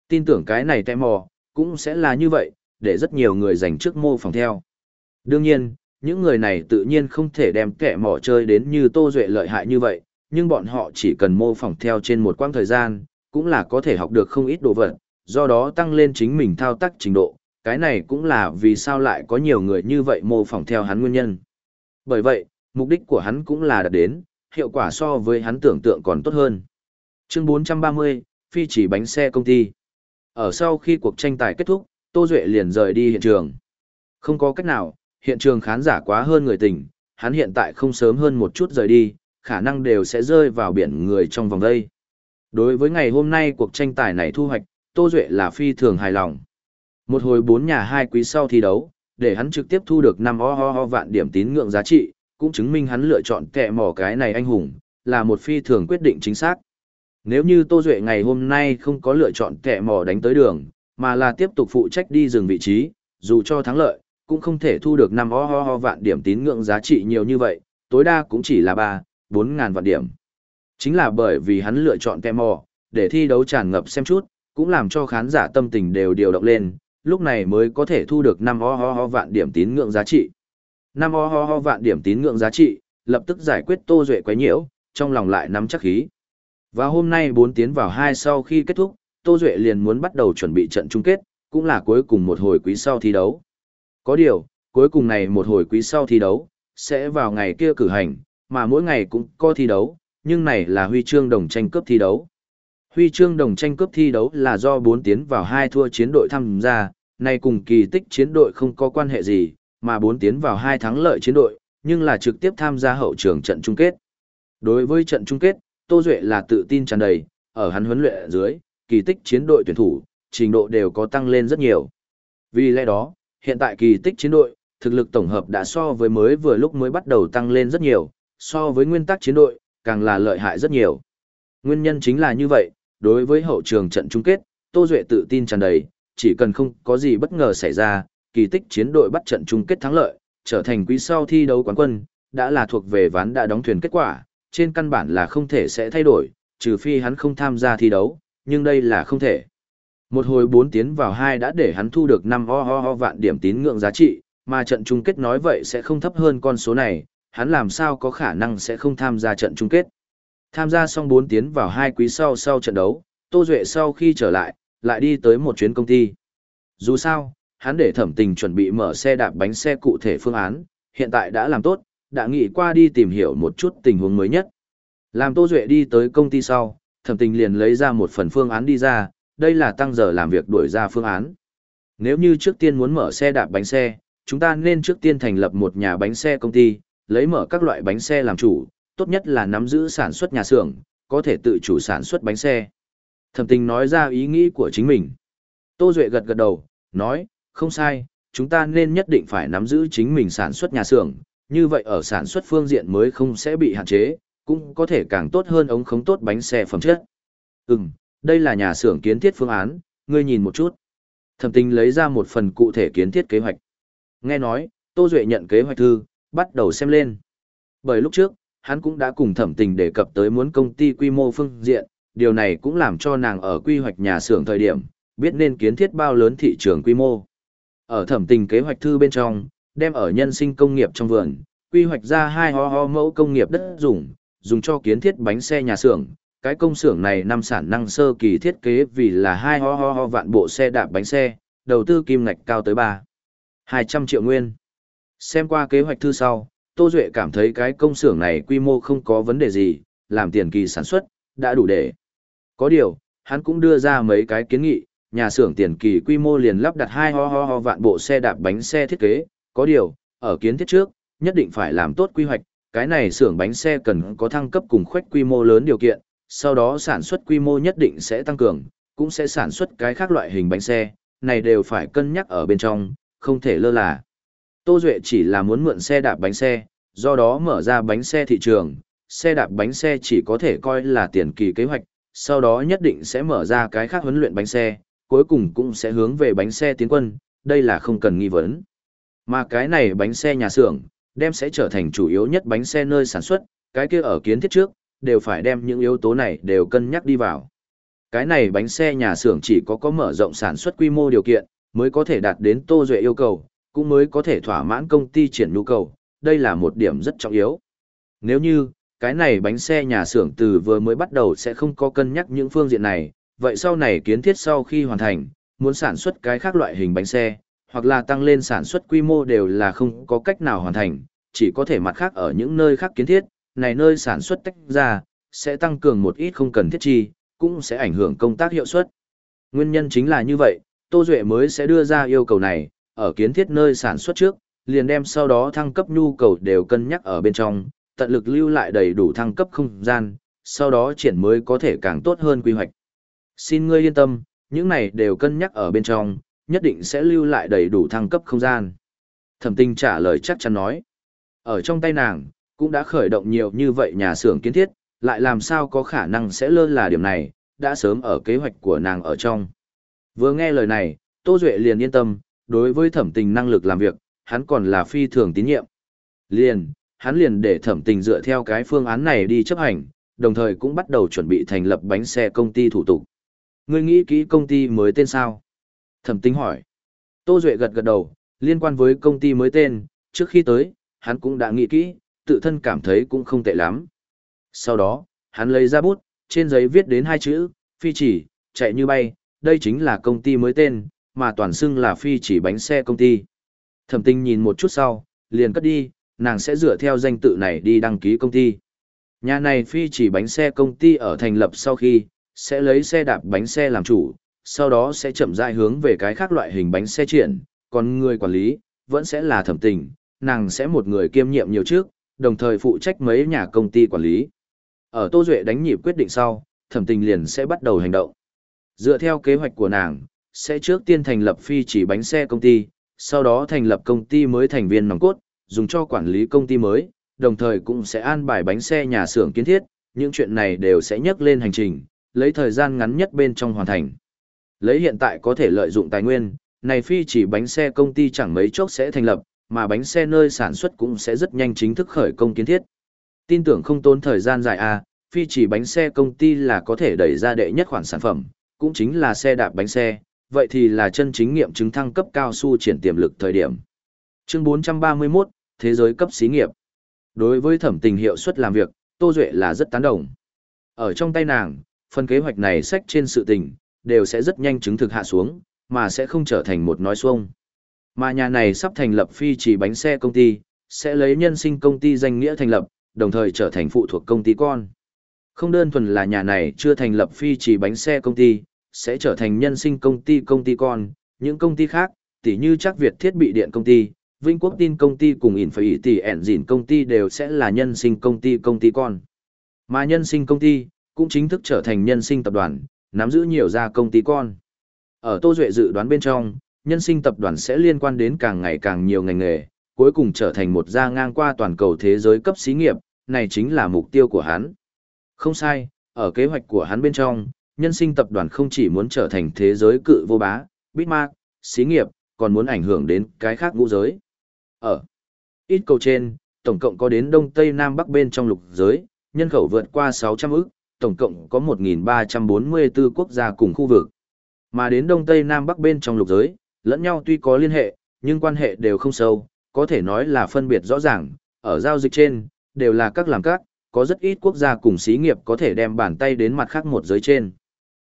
Tin tưởng cái này tè mò, cũng sẽ là như vậy, để rất nhiều người giành trước mô phỏng theo. Đương nhiên, những người này tự nhiên không thể đem kẻ mỏ chơi đến như Tô Duệ lợi hại như vậy, nhưng bọn họ chỉ cần mô phỏng theo trên một quãng thời gian, cũng là có thể học được không ít đồ vật, do đó tăng lên chính mình thao tác trình độ, cái này cũng là vì sao lại có nhiều người như vậy mô phỏng theo hắn nguyên nhân. Bởi vậy, mục đích của hắn cũng là đạt đến, hiệu quả so với hắn tưởng tượng còn tốt hơn. Chương 430, phi chỉ bánh xe công ty. Ở sau khi cuộc tranh tài kết thúc, Tô Duệ liền rời đi hiện trường. Không có cách nào, hiện trường khán giả quá hơn người tình, hắn hiện tại không sớm hơn một chút rời đi, khả năng đều sẽ rơi vào biển người trong vòng đây. Đối với ngày hôm nay cuộc tranh tài này thu hoạch, Tô Duệ là phi thường hài lòng. Một hồi bốn nhà hai quý sau thi đấu, để hắn trực tiếp thu được 5 ho ho ho vạn điểm tín ngưỡng giá trị, cũng chứng minh hắn lựa chọn kẹ mỏ cái này anh hùng, là một phi thường quyết định chính xác. Nếu như Tô Duệ ngày hôm nay không có lựa chọn kẻ mỏ đánh tới đường, mà là tiếp tục phụ trách đi dừng vị trí, dù cho thắng lợi, cũng không thể thu được 5 ho ho ho vạn điểm tín ngưỡng giá trị nhiều như vậy, tối đa cũng chỉ là 3, 4 ngàn vạn điểm. Chính là bởi vì hắn lựa chọn kẹ mò để thi đấu tràn ngập xem chút, cũng làm cho khán giả tâm tình đều điều động lên, lúc này mới có thể thu được 5 ho ho ho vạn điểm tín ngưỡng giá trị. 5 ho ho ho vạn điểm tín ngưỡng giá trị, lập tức giải quyết Tô Duệ quấy nhiễu, trong lòng lại nắm chắc khí. Và hôm nay 4 tiến vào 2 sau khi kết thúc, Tô Duệ liền muốn bắt đầu chuẩn bị trận chung kết, cũng là cuối cùng một hồi quý sau thi đấu. Có điều, cuối cùng này một hồi quý sau thi đấu, sẽ vào ngày kia cử hành, mà mỗi ngày cũng có thi đấu, nhưng này là huy chương đồng tranh cướp thi đấu. Huy chương đồng tranh cướp thi đấu là do 4 tiến vào 2 thua chiến đội tham gia, này cùng kỳ tích chiến đội không có quan hệ gì, mà 4 tiến vào 2 thắng lợi chiến đội, nhưng là trực tiếp tham gia hậu trường trận chung kết. Đối với trận chung kết, Tô Duệ là tự tin tràn đầy, ở hắn huấn luyện dưới, kỳ tích chiến đội tuyển thủ, trình độ đều có tăng lên rất nhiều. Vì lẽ đó, hiện tại kỳ tích chiến đội, thực lực tổng hợp đã so với mới vừa lúc mới bắt đầu tăng lên rất nhiều, so với nguyên tắc chiến đội, càng là lợi hại rất nhiều. Nguyên nhân chính là như vậy, đối với hậu trường trận chung kết, Tô Duệ tự tin tràn đầy, chỉ cần không có gì bất ngờ xảy ra, kỳ tích chiến đội bắt trận chung kết thắng lợi, trở thành quý sau thi đấu quán quân, đã là thuộc về ván đã đóng thuyền kết quả, trên căn bản là không thể sẽ thay đổi, trừ phi hắn không tham gia thi đấu, nhưng đây là không thể. Một hồi bốn tiến vào hai đã để hắn thu được năm ho ho ho vạn điểm tín ngưỡng giá trị, Mà trận chung kết nói vậy sẽ không thấp hơn con số này, hắn làm sao có khả năng sẽ không tham gia trận chung kết. Tham gia xong bốn tiến vào hai quý sau sau trận đấu, Tô Duệ sau khi trở lại, lại đi tới một chuyến công ty. Dù sao, hắn để thẩm tình chuẩn bị mở xe đạp bánh xe cụ thể phương án, hiện tại đã làm tốt, đã nghĩ qua đi tìm hiểu một chút tình huống mới nhất. Làm Tô Duệ đi tới công ty sau, thẩm tình liền lấy ra một phần phương án đi ra, đây là tăng giờ làm việc đuổi ra phương án. Nếu như trước tiên muốn mở xe đạp bánh xe, chúng ta nên trước tiên thành lập một nhà bánh xe công ty, lấy mở các loại bánh xe làm chủ, tốt nhất là nắm giữ sản xuất nhà xưởng, có thể tự chủ sản xuất bánh xe. Thẩm tình nói ra ý nghĩ của chính mình. Tô Duệ gật gật đầu, nói, không sai, chúng ta nên nhất định phải nắm giữ chính mình sản xuất nhà xưởng, như vậy ở sản xuất phương diện mới không sẽ bị hạn chế, cũng có thể càng tốt hơn ống khống tốt bánh xe phẩm chất. Ừm, đây là nhà xưởng kiến thiết phương án, ngươi nhìn một chút. Thẩm Tinh lấy ra một phần cụ thể kiến thiết kế hoạch. Nghe nói, Tô Duệ nhận kế hoạch thư, bắt đầu xem lên. Bởi lúc trước, hắn cũng đã cùng thẩm tình đề cập tới muốn công ty quy mô phương diện, điều này cũng làm cho nàng ở quy hoạch nhà xưởng thời điểm, biết nên kiến thiết bao lớn thị trường quy mô. Ở thẩm tình kế hoạch thư bên trong, đem ở nhân sinh công nghiệp trong vườn, quy hoạch ra hai ho ho mẫu công nghiệp đất dùng, dùng cho kiến thiết bánh xe nhà xưởng. Cái công xưởng này năm sản năng sơ kỳ thiết kế vì là hai ho ho ho vạn bộ xe đạp bánh xe, đầu tư kim ngạch cao tới 3. 200 triệu nguyên. Xem qua kế hoạch thư sau, Tô Duệ cảm thấy cái công xưởng này quy mô không có vấn đề gì, làm tiền kỳ sản xuất, đã đủ để. Có điều, hắn cũng đưa ra mấy cái kiến nghị, nhà xưởng tiền kỳ quy mô liền lắp đặt hai ho ho ho vạn bộ xe đạp bánh xe thiết kế, có điều, ở kiến thiết trước, nhất định phải làm tốt quy hoạch, cái này xưởng bánh xe cần có thăng cấp cùng khoách quy mô lớn điều kiện, sau đó sản xuất quy mô nhất định sẽ tăng cường, cũng sẽ sản xuất cái khác loại hình bánh xe, này đều phải cân nhắc ở bên trong, không thể lơ là. Tô Duệ chỉ là muốn mượn xe đạp bánh xe, do đó mở ra bánh xe thị trường, xe đạp bánh xe chỉ có thể coi là tiền kỳ kế hoạch, sau đó nhất định sẽ mở ra cái khác huấn luyện bánh xe, cuối cùng cũng sẽ hướng về bánh xe tiến quân, đây là không cần nghi vấn. Mà cái này bánh xe nhà xưởng, đem sẽ trở thành chủ yếu nhất bánh xe nơi sản xuất, cái kia ở kiến thiết trước, đều phải đem những yếu tố này đều cân nhắc đi vào. Cái này bánh xe nhà xưởng chỉ có có mở rộng sản xuất quy mô điều kiện, mới có thể đạt đến Tô Duệ yêu cầu, cũng mới có thể thỏa mãn công ty triển nhu cầu, đây là một điểm rất trọng yếu. Nếu như, cái này bánh xe nhà xưởng từ vừa mới bắt đầu sẽ không có cân nhắc những phương diện này, vậy sau này kiến thiết sau khi hoàn thành, muốn sản xuất cái khác loại hình bánh xe, hoặc là tăng lên sản xuất quy mô đều là không có cách nào hoàn thành, chỉ có thể mặt khác ở những nơi khác kiến thiết, này nơi sản xuất tách ra, sẽ tăng cường một ít không cần thiết chi, cũng sẽ ảnh hưởng công tác hiệu suất. Nguyên nhân chính là như vậy, Tô Duệ mới sẽ đưa ra yêu cầu này, ở kiến thiết nơi sản xuất trước, liền đem sau đó thăng cấp nhu cầu đều cân nhắc ở bên trong, tận lực lưu lại đầy đủ thăng cấp không gian, sau đó triển mới có thể càng tốt hơn quy hoạch. Xin ngươi yên tâm, những này đều cân nhắc ở bên trong, nhất định sẽ lưu lại đầy đủ thăng cấp không gian. Thẩm tinh trả lời chắc chắn nói. Ở trong tay nàng, cũng đã khởi động nhiều như vậy nhà xưởng kiến thiết, lại làm sao có khả năng sẽ lơ là điểm này, đã sớm ở kế hoạch của nàng ở trong. Vừa nghe lời này, Tô Duệ liền yên tâm, đối với thẩm tình năng lực làm việc, hắn còn là phi thường tín nhiệm. Liền, hắn liền để thẩm tình dựa theo cái phương án này đi chấp hành, đồng thời cũng bắt đầu chuẩn bị thành lập bánh xe công ty thủ tục. Ngươi nghĩ kỹ công ty mới tên sao? Thẩm tình hỏi. Tô Duệ gật gật đầu, liên quan với công ty mới tên, trước khi tới, hắn cũng đã nghĩ kỹ, tự thân cảm thấy cũng không tệ lắm. Sau đó, hắn lấy ra bút, trên giấy viết đến hai chữ, phi chỉ, chạy như bay, đây chính là công ty mới tên, mà toàn xưng là phi chỉ bánh xe công ty. Thẩm tinh nhìn một chút sau, liền cất đi, nàng sẽ dựa theo danh tự này đi đăng ký công ty. Nhà này phi chỉ bánh xe công ty ở thành lập sau khi, sẽ lấy xe đạp bánh xe làm chủ, sau đó sẽ chậm rãi hướng về cái khác loại hình bánh xe triển, còn người quản lý, vẫn sẽ là thẩm tình, nàng sẽ một người kiêm nhiệm nhiều trước, đồng thời phụ trách mấy nhà công ty quản lý. Ở Tô Duệ đánh nhịp quyết định sau, thẩm tình liền sẽ bắt đầu hành động. Dựa theo kế hoạch của nàng, sẽ trước tiên thành lập phi chỉ bánh xe công ty, sau đó thành lập công ty mới thành viên nòng cốt, dùng cho quản lý công ty mới, đồng thời cũng sẽ an bài bánh xe nhà xưởng kiến thiết, những chuyện này đều sẽ nhắc lên hành trình, lấy thời gian ngắn nhất bên trong hoàn thành. Lấy hiện tại có thể lợi dụng tài nguyên, này phi chỉ bánh xe công ty chẳng mấy chốc sẽ thành lập, mà bánh xe nơi sản xuất cũng sẽ rất nhanh chính thức khởi công kiến thiết. Tin tưởng không tốn thời gian dài à, phi chỉ bánh xe công ty là có thể đẩy ra đệ nhất khoản sản phẩm, cũng chính là xe đạp bánh xe, vậy thì là chân chính nghiệm chứng thăng cấp cao su triển tiềm lực thời điểm. Chương 431, Thế giới cấp xí nghiệp. Đối với thẩm tình hiệu suất làm việc, Tô Duệ là rất tán đồng. Ở trong tay nàng, phần kế hoạch này sách trên sự tình, đều sẽ rất nhanh chứng thực hạ xuống, mà sẽ không trở thành một nói xuông. Mà nhà này sắp thành lập phi chỉ bánh xe công ty, sẽ lấy nhân sinh công ty danh nghĩa thành lập, đồng thời trở thành phụ thuộc công ty con. Không đơn thuần là nhà này chưa thành lập phi chỉ bánh xe công ty, sẽ trở thành nhân sinh công ty công ty con, những công ty khác, tỉ như chắc Việt thiết bị điện công ty, Vinh Quốc tin công ty cùng ỉn phải tỷ ẻn dỉn công ty đều sẽ là nhân sinh công ty công ty con. Mà nhân sinh công ty, cũng chính thức trở thành nhân sinh tập đoàn, nắm giữ nhiều gia công ty con. Ở Tô Duệ dự đoán bên trong, nhân sinh tập đoàn sẽ liên quan đến càng ngày càng nhiều ngành nghề, cuối cùng trở thành một gia ngang qua toàn cầu thế giới cấp xí nghiệp, này chính là mục tiêu của hắn. Không sai, ở kế hoạch của hắn bên trong, nhân sinh tập đoàn không chỉ muốn trở thành thế giới cự vô bá, bitmark, xí nghiệp, còn muốn ảnh hưởng đến cái khác ngũ giới. Ở ít cầu trên, tổng cộng có đến Đông Tây Nam Bắc bên trong lục giới, nhân khẩu vượt qua 600 ức, tổng cộng có 1.344 quốc gia cùng khu vực. Mà đến Đông Tây Nam Bắc bên trong lục giới, lẫn nhau tuy có liên hệ, nhưng quan hệ đều không sâu, có thể nói là phân biệt rõ ràng, ở giao dịch trên, đều là các làm các, có rất ít quốc gia cùng xí nghiệp có thể đem bàn tay đến mặt khác một giới trên.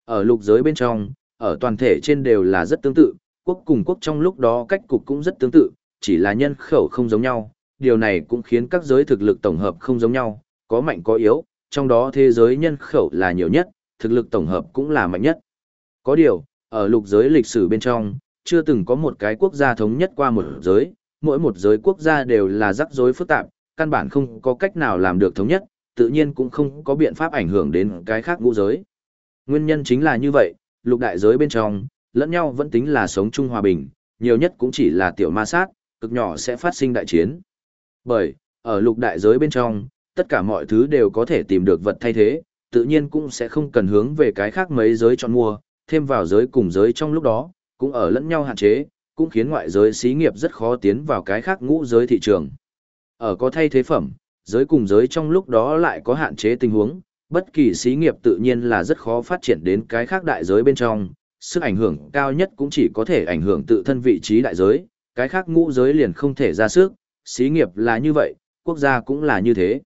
Ở lục giới bên trong, ở toàn thể trên đều là rất tương tự, quốc cùng quốc trong lúc đó cách cục cũng rất tương tự, chỉ là nhân khẩu không giống nhau, điều này cũng khiến các giới thực lực tổng hợp không giống nhau, có mạnh có yếu, trong đó thế giới nhân khẩu là nhiều nhất, thực lực tổng hợp cũng là mạnh nhất. Có điều, ở lục giới lịch sử bên trong, chưa từng có một cái quốc gia thống nhất qua một giới, mỗi một giới quốc gia đều là rắc rối phức tạp, căn bản không có cách nào làm được thống nhất, tự nhiên cũng không có biện pháp ảnh hưởng đến cái khác ngũ giới. Nguyên nhân chính là như vậy, lục đại giới bên trong, lẫn nhau vẫn tính là sống chung hòa bình, nhiều nhất cũng chỉ là tiểu ma sát, cực nhỏ sẽ phát sinh đại chiến. Bởi, ở lục đại giới bên trong, tất cả mọi thứ đều có thể tìm được vật thay thế, tự nhiên cũng sẽ không cần hướng về cái khác mấy giới chọn mua, thêm vào giới cùng giới trong lúc đó, cũng ở lẫn nhau hạn chế, cũng khiến ngoại giới xí nghiệp rất khó tiến vào cái khác ngũ giới thị trường. Ở có thay thế phẩm, giới cùng giới trong lúc đó lại có hạn chế tình huống, bất kỳ xí nghiệp tự nhiên là rất khó phát triển đến cái khác đại giới bên trong, sức ảnh hưởng cao nhất cũng chỉ có thể ảnh hưởng tự thân vị trí đại giới, cái khác ngũ giới liền không thể ra sức, xí nghiệp là như vậy, quốc gia cũng là như thế.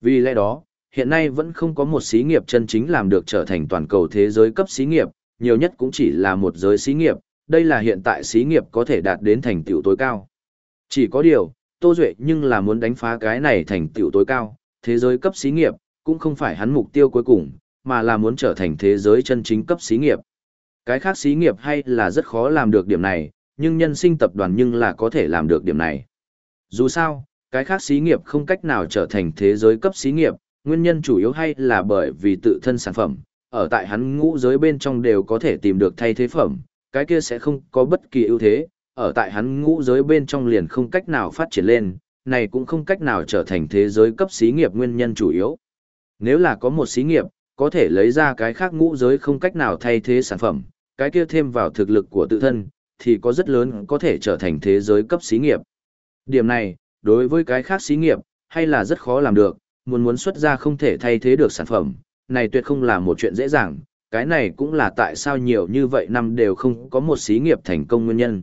Vì lẽ đó, hiện nay vẫn không có một xí nghiệp chân chính làm được trở thành toàn cầu thế giới cấp xí nghiệp, nhiều nhất cũng chỉ là một giới xí nghiệp, đây là hiện tại xí nghiệp có thể đạt đến thành tựu tối cao. Chỉ có điều, Tô Duệ nhưng là muốn đánh phá cái này thành tựu tối cao, thế giới cấp xí nghiệp, cũng không phải hắn mục tiêu cuối cùng, mà là muốn trở thành thế giới chân chính cấp xí nghiệp. Cái khác xí nghiệp hay là rất khó làm được điểm này, nhưng nhân sinh tập đoàn nhưng là có thể làm được điểm này. Dù sao, cái khác xí nghiệp không cách nào trở thành thế giới cấp xí nghiệp, nguyên nhân chủ yếu hay là bởi vì tự thân sản phẩm, ở tại hắn ngũ giới bên trong đều có thể tìm được thay thế phẩm, cái kia sẽ không có bất kỳ ưu thế, ở tại hắn ngũ giới bên trong liền không cách nào phát triển lên, này cũng không cách nào trở thành thế giới cấp xí nghiệp nguyên nhân chủ yếu. Nếu là có một xí nghiệp, có thể lấy ra cái khác ngũ giới không cách nào thay thế sản phẩm, cái kia thêm vào thực lực của tự thân, thì có rất lớn có thể trở thành thế giới cấp xí nghiệp. Điểm này, đối với cái khác xí nghiệp, hay là rất khó làm được, muốn muốn xuất ra không thể thay thế được sản phẩm, này tuyệt không là một chuyện dễ dàng, cái này cũng là tại sao nhiều như vậy năm đều không có một xí nghiệp thành công nguyên nhân.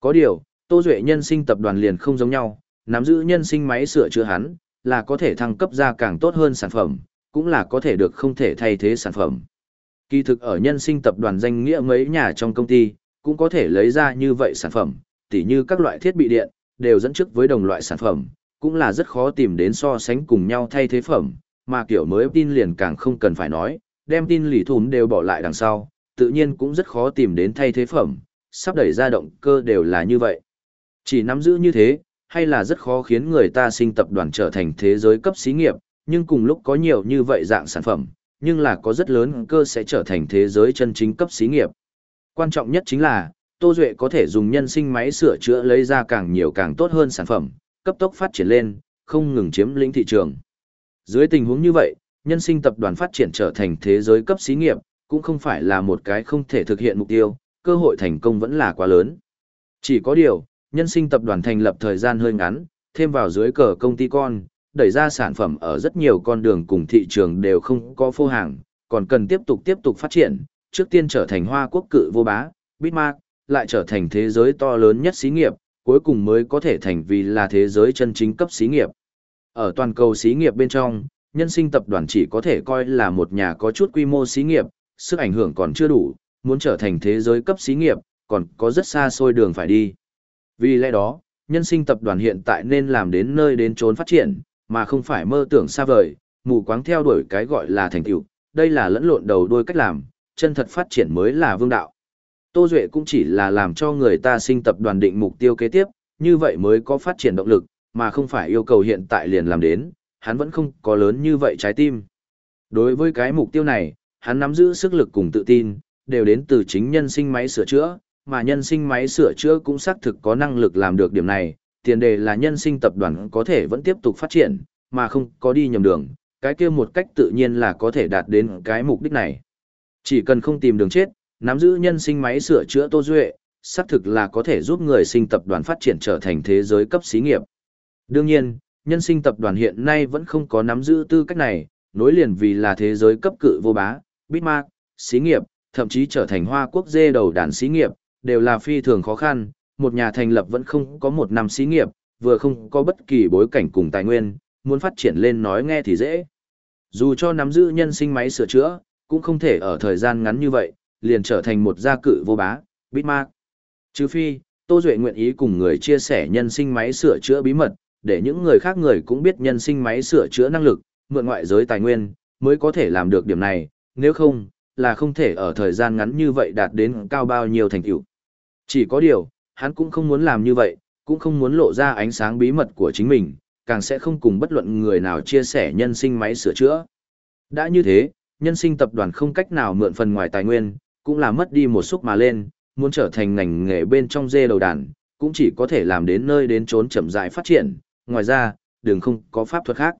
Có điều, Tô Duệ nhân sinh tập đoàn liền không giống nhau, nắm giữ nhân sinh máy sửa chữa hắn, là có thể thăng cấp ra càng tốt hơn sản phẩm, cũng là có thể được không thể thay thế sản phẩm. Kỳ thực ở nhân sinh tập đoàn danh nghĩa mấy nhà trong công ty, cũng có thể lấy ra như vậy sản phẩm, tỉ như các loại thiết bị điện, đều dẫn trước với đồng loại sản phẩm, cũng là rất khó tìm đến so sánh cùng nhau thay thế phẩm, mà kiểu mới tin liền càng không cần phải nói, đem tin lì thùm đều bỏ lại đằng sau, tự nhiên cũng rất khó tìm đến thay thế phẩm, sắp đẩy ra động cơ đều là như vậy. Chỉ nắm giữ như thế, hay là rất khó khiến người ta sinh tập đoàn trở thành thế giới cấp xí nghiệp, nhưng cùng lúc có nhiều như vậy dạng sản phẩm, nhưng là có rất lớn cơ sẽ trở thành thế giới chân chính cấp xí nghiệp. Quan trọng nhất chính là, Tô Duệ có thể dùng nhân sinh máy sửa chữa lấy ra càng nhiều càng tốt hơn sản phẩm, cấp tốc phát triển lên, không ngừng chiếm lĩnh thị trường. Dưới tình huống như vậy, nhân sinh tập đoàn phát triển trở thành thế giới cấp xí nghiệp, cũng không phải là một cái không thể thực hiện mục tiêu, cơ hội thành công vẫn là quá lớn. Chỉ có điều, nhân sinh tập đoàn thành lập thời gian hơi ngắn, thêm vào dưới cờ công ty con, đẩy ra sản phẩm ở rất nhiều con đường cùng thị trường đều không có phô hàng, còn cần tiếp tục tiếp tục phát triển, trước tiên trở thành hoa quốc cự vô bá, Bitmark, lại trở thành thế giới to lớn nhất xí nghiệp, cuối cùng mới có thể thành vì là thế giới chân chính cấp xí nghiệp. Ở toàn cầu xí nghiệp bên trong, nhân sinh tập đoàn chỉ có thể coi là một nhà có chút quy mô xí nghiệp, sức ảnh hưởng còn chưa đủ, muốn trở thành thế giới cấp xí nghiệp, còn có rất xa xôi đường phải đi. Vì lẽ đó, nhân sinh tập đoàn hiện tại nên làm đến nơi đến trốn phát triển, mà không phải mơ tưởng xa vời, mù quáng theo đuổi cái gọi là thành tựu, đây là lẫn lộn đầu đuôi cách làm, chân thật phát triển mới là vương đạo. Tô Duệ cũng chỉ là làm cho người ta sinh tập đoàn định mục tiêu kế tiếp, như vậy mới có phát triển động lực, mà không phải yêu cầu hiện tại liền làm đến, hắn vẫn không có lớn như vậy trái tim. Đối với cái mục tiêu này, hắn nắm giữ sức lực cùng tự tin, đều đến từ chính nhân sinh máy sửa chữa, mà nhân sinh máy sửa chữa cũng xác thực có năng lực làm được điểm này, tiền đề là nhân sinh tập đoàn có thể vẫn tiếp tục phát triển, mà không có đi nhầm đường, cái kia một cách tự nhiên là có thể đạt đến cái mục đích này. Chỉ cần không tìm đường chết, nắm giữ nhân sinh máy sửa chữa Tô Duệ, xác thực là có thể giúp người sinh tập đoàn phát triển trở thành thế giới cấp xí nghiệp. Đương nhiên, nhân sinh tập đoàn hiện nay vẫn không có nắm giữ tư cách này, nối liền vì là thế giới cấp cự vô bá, Bitmark, xí nghiệp, thậm chí trở thành hoa quốc dê đầu đàn xí nghiệp, đều là phi thường khó khăn, một nhà thành lập vẫn không có một năm xí nghiệp, vừa không có bất kỳ bối cảnh cùng tài nguyên, muốn phát triển lên nói nghe thì dễ. Dù cho nắm giữ nhân sinh máy sửa chữa, cũng không thể ở thời gian ngắn như vậy, liền trở thành một gia cự vô bá, Bitmark. Trừ phi, Tô Duệ nguyện ý cùng người chia sẻ nhân sinh máy sửa chữa bí mật, để những người khác người cũng biết nhân sinh máy sửa chữa năng lực, mượn ngoại giới tài nguyên, mới có thể làm được điểm này, nếu không, là không thể ở thời gian ngắn như vậy đạt đến cao bao nhiêu thành tựu. Chỉ có điều, hắn cũng không muốn làm như vậy, cũng không muốn lộ ra ánh sáng bí mật của chính mình, càng sẽ không cùng bất luận người nào chia sẻ nhân sinh máy sửa chữa. Đã như thế, nhân sinh tập đoàn không cách nào mượn phần ngoài tài nguyên, cũng là mất đi một xúc mà lên, muốn trở thành ngành nghề bên trong dê đầu đàn, cũng chỉ có thể làm đến nơi đến trốn chậm rãi phát triển, ngoài ra, đường không có pháp thuật khác.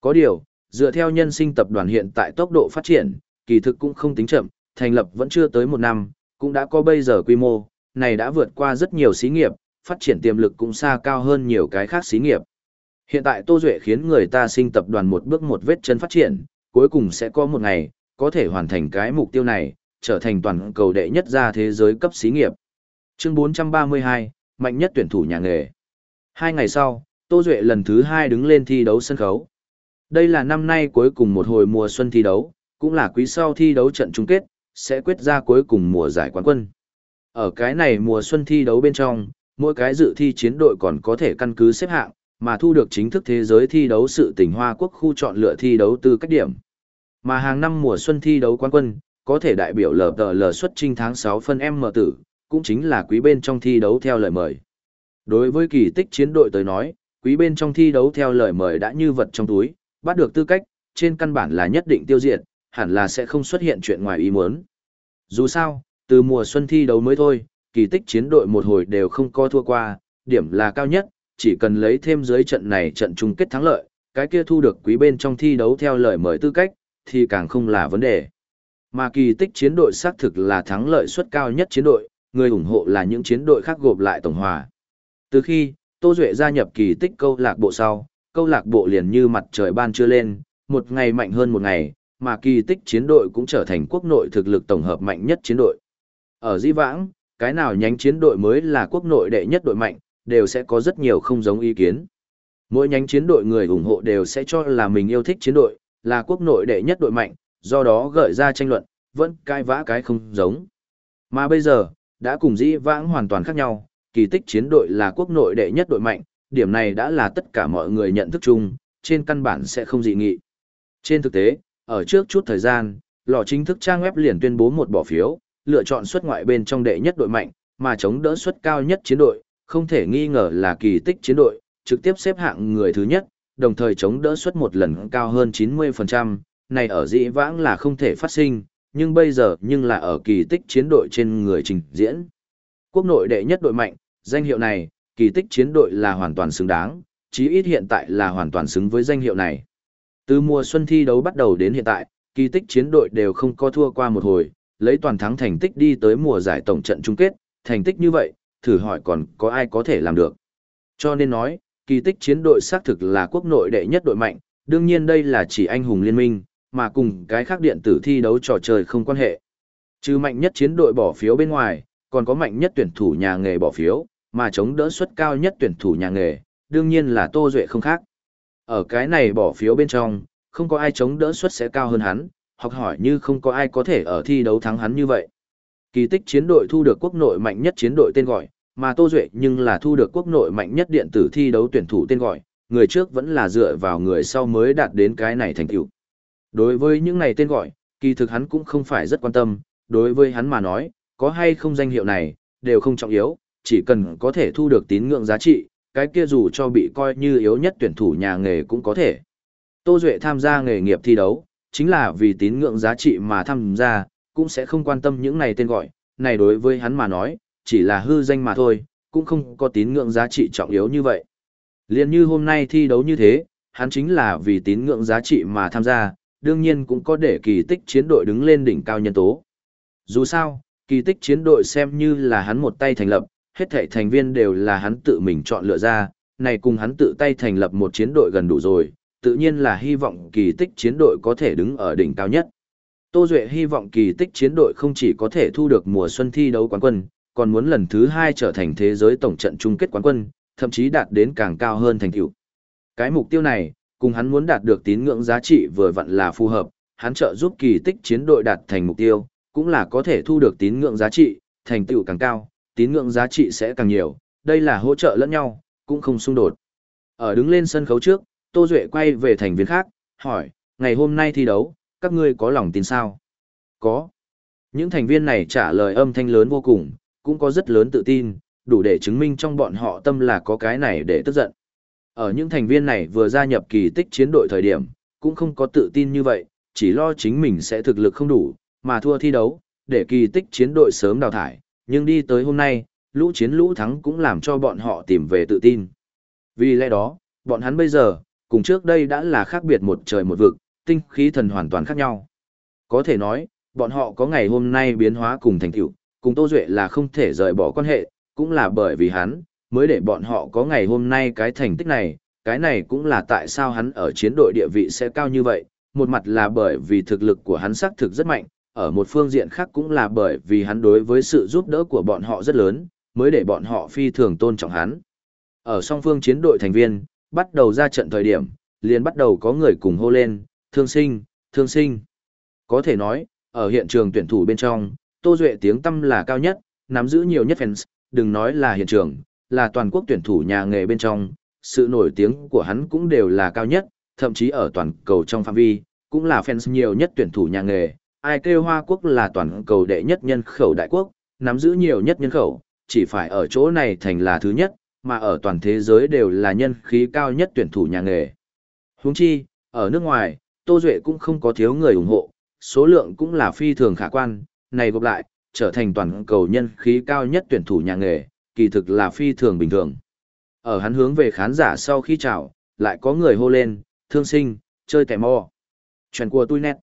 Có điều, dựa theo nhân sinh tập đoàn hiện tại tốc độ phát triển, kỳ thực cũng không tính chậm, thành lập vẫn chưa tới một năm, cũng đã có bây giờ quy mô, này đã vượt qua rất nhiều xí nghiệp, phát triển tiềm lực cũng xa cao hơn nhiều cái khác xí nghiệp. Hiện tại Tô Duệ khiến người ta sinh tập đoàn một bước một vết chân phát triển, cuối cùng sẽ có một ngày, có thể hoàn thành cái mục tiêu này, trở thành toàn cầu đệ nhất ra thế giới cấp xí nghiệp. Chương 432, mạnh nhất tuyển thủ nhà nghề. Hai ngày sau, Tô Duệ lần thứ hai đứng lên thi đấu sân khấu. Đây là năm nay cuối cùng một hồi mùa xuân thi đấu, cũng là quý sau thi đấu trận chung kết, sẽ quyết ra cuối cùng mùa giải quán quân. Ở cái này mùa xuân thi đấu bên trong, mỗi cái dự thi chiến đội còn có thể căn cứ xếp hạng, mà thu được chính thức thế giới thi đấu sự tỉnh Hoa Quốc khu chọn lựa thi đấu từ cách điểm. Mà hàng năm mùa xuân thi đấu quán quân, có thể đại biểu LPL xuất trinh tháng 6 phân em mở tử, cũng chính là quý bên trong thi đấu theo lời mời. Đối với kỳ tích chiến đội tới nói, quý bên trong thi đấu theo lời mời đã như vật trong túi, bắt được tư cách, trên căn bản là nhất định tiêu diệt, hẳn là sẽ không xuất hiện chuyện ngoài ý muốn. Dù sao, từ mùa xuân thi đấu mới thôi, kỳ tích chiến đội một hồi đều không có thua qua, điểm là cao nhất, chỉ cần lấy thêm dưới trận này trận chung kết thắng lợi, cái kia thu được quý bên trong thi đấu theo lời mời tư cách, thì càng không là vấn đề. Mà kỳ tích chiến đội xác thực là thắng lợi suất cao nhất chiến đội, người ủng hộ là những chiến đội khác gộp lại tổng hòa. Từ khi, Tô Duệ gia nhập kỳ tích câu lạc bộ sau, câu lạc bộ liền như mặt trời ban chưa lên, một ngày mạnh hơn một ngày, mà kỳ tích chiến đội cũng trở thành quốc nội thực lực tổng hợp mạnh nhất chiến đội. Ở Di Vãng, cái nào nhánh chiến đội mới là quốc nội đệ nhất đội mạnh, đều sẽ có rất nhiều không giống ý kiến. Mỗi nhánh chiến đội người ủng hộ đều sẽ cho là mình yêu thích chiến đội, là quốc nội đệ nhất đội mạnh, do đó gợi ra tranh luận, vẫn cai vã cái không giống. Mà bây giờ, đã cùng Di Vãng hoàn toàn khác nhau, kỳ tích chiến đội là quốc nội đệ nhất đội mạnh, điểm này đã là tất cả mọi người nhận thức chung, trên căn bản sẽ không dị nghị. Trên thực tế, ở trước chút thời gian, lò chính thức trang web liền tuyên bố một bỏ phiếu, lựa chọn xuất ngoại bên trong đệ nhất đội mạnh, mà chống đỡ suất cao nhất chiến đội, không thể nghi ngờ là kỳ tích chiến đội, trực tiếp xếp hạng người thứ nhất, đồng thời chống đỡ suất một lần cao hơn 90%, này ở dĩ vãng là không thể phát sinh, nhưng bây giờ nhưng là ở kỳ tích chiến đội trên người trình diễn. Quốc nội đệ nhất đội mạnh, danh hiệu này, kỳ tích chiến đội là hoàn toàn xứng đáng, chí ít hiện tại là hoàn toàn xứng với danh hiệu này. Từ mùa xuân thi đấu bắt đầu đến hiện tại, kỳ tích chiến đội đều không có thua qua một hồi, lấy toàn thắng thành tích đi tới mùa giải tổng trận chung kết, thành tích như vậy, thử hỏi còn có ai có thể làm được. Cho nên nói, kỳ tích chiến đội xác thực là quốc nội đệ nhất đội mạnh, đương nhiên đây là chỉ anh hùng liên minh, mà cùng cái khác điện tử thi đấu trò chơi không quan hệ. Trừ mạnh nhất chiến đội bỏ phiếu bên ngoài, còn có mạnh nhất tuyển thủ nhà nghề bỏ phiếu, mà chống đỡ suất cao nhất tuyển thủ nhà nghề, đương nhiên là Tô Duệ không khác. Ở cái này bỏ phiếu bên trong, không có ai chống đỡ suất sẽ cao hơn hắn, học hỏi như không có ai có thể ở thi đấu thắng hắn như vậy. Kỳ tích chiến đội thu được quốc nội mạnh nhất chiến đội tên gọi, mà Tô Duệ nhưng là thu được quốc nội mạnh nhất điện tử thi đấu tuyển thủ tên gọi, người trước vẫn là dựa vào người sau mới đạt đến cái này thành tựu. Đối với những này tên gọi, kỳ thực hắn cũng không phải rất quan tâm, đối với hắn mà nói, có hay không danh hiệu này, đều không trọng yếu, chỉ cần có thể thu được tín ngưỡng giá trị, cái kia dù cho bị coi như yếu nhất tuyển thủ nhà nghề cũng có thể. Tô Duệ tham gia nghề nghiệp thi đấu, chính là vì tín ngưỡng giá trị mà tham gia, cũng sẽ không quan tâm những này tên gọi, này đối với hắn mà nói, chỉ là hư danh mà thôi, cũng không có tín ngưỡng giá trị trọng yếu như vậy. Liên như hôm nay thi đấu như thế, hắn chính là vì tín ngưỡng giá trị mà tham gia, đương nhiên cũng có để kỳ tích chiến đội đứng lên đỉnh cao nhân tố. Dù sao, kỳ tích chiến đội xem như là hắn một tay thành lập, hết thảy thành viên đều là hắn tự mình chọn lựa ra, này cùng hắn tự tay thành lập một chiến đội gần đủ rồi, tự nhiên là hy vọng kỳ tích chiến đội có thể đứng ở đỉnh cao nhất. Tô Duệ hy vọng kỳ tích chiến đội không chỉ có thể thu được mùa xuân thi đấu quán quân, còn muốn lần thứ hai trở thành thế giới tổng trận chung kết quán quân, thậm chí đạt đến càng cao hơn thành tựu. Cái mục tiêu này, cùng hắn muốn đạt được tín ngưỡng giá trị vừa vặn là phù hợp, hắn trợ giúp kỳ tích chiến đội đạt thành mục tiêu, cũng là có thể thu được tín ngưỡng giá trị, thành tựu càng cao, tín ngưỡng giá trị sẽ càng nhiều, đây là hỗ trợ lẫn nhau, cũng không xung đột. Ở đứng lên sân khấu trước, Tô Duệ quay về thành viên khác, hỏi, ngày hôm nay thi đấu, các ngươi có lòng tin sao? Có. Những thành viên này trả lời âm thanh lớn vô cùng, cũng có rất lớn tự tin, đủ để chứng minh trong bọn họ tâm là có cái này để tức giận. Ở những thành viên này vừa gia nhập kỳ tích chiến đội thời điểm, cũng không có tự tin như vậy, chỉ lo chính mình sẽ thực lực không đủ, mà thua thi đấu, để kỳ tích chiến đội sớm đào thải, nhưng đi tới hôm nay, lũ chiến lũ thắng cũng làm cho bọn họ tìm về tự tin. Vì lẽ đó, bọn hắn bây giờ, cùng trước đây đã là khác biệt một trời một vực, tinh khí thần hoàn toàn khác nhau. Có thể nói, bọn họ có ngày hôm nay biến hóa cùng thành tựu, cùng Tô Duệ là không thể rời bỏ quan hệ, cũng là bởi vì hắn, mới để bọn họ có ngày hôm nay cái thành tích này, cái này cũng là tại sao hắn ở chiến đội địa vị sẽ cao như vậy, một mặt là bởi vì thực lực của hắn xác thực rất mạnh, ở một phương diện khác cũng là bởi vì hắn đối với sự giúp đỡ của bọn họ rất lớn, mới để bọn họ phi thường tôn trọng hắn. Ở song phương chiến đội thành viên, bắt đầu ra trận thời điểm, liền bắt đầu có người cùng hô lên, thương sinh, thương sinh. Có thể nói, ở hiện trường tuyển thủ bên trong, Tô Duệ tiếng tâm là cao nhất, nắm giữ nhiều nhất fans, đừng nói là hiện trường, là toàn quốc tuyển thủ nhà nghề bên trong, sự nổi tiếng của hắn cũng đều là cao nhất, thậm chí ở toàn cầu trong phạm vi, cũng là fans nhiều nhất tuyển thủ nhà nghề. Ai kêu Hoa Quốc là toàn cầu đệ nhất nhân khẩu đại quốc, nắm giữ nhiều nhất nhân khẩu, chỉ phải ở chỗ này thành là thứ nhất, mà ở toàn thế giới đều là nhân khí cao nhất tuyển thủ nhà nghề. Huống chi, ở nước ngoài, Tô Duệ cũng không có thiếu người ủng hộ, số lượng cũng là phi thường khả quan, này gộp lại, trở thành toàn cầu nhân khí cao nhất tuyển thủ nhà nghề, kỳ thực là phi thường bình thường. Ở hắn hướng về khán giả sau khi chào, lại có người hô lên, thương sinh, chơi tẻ mò. Chuyện của tôi nét.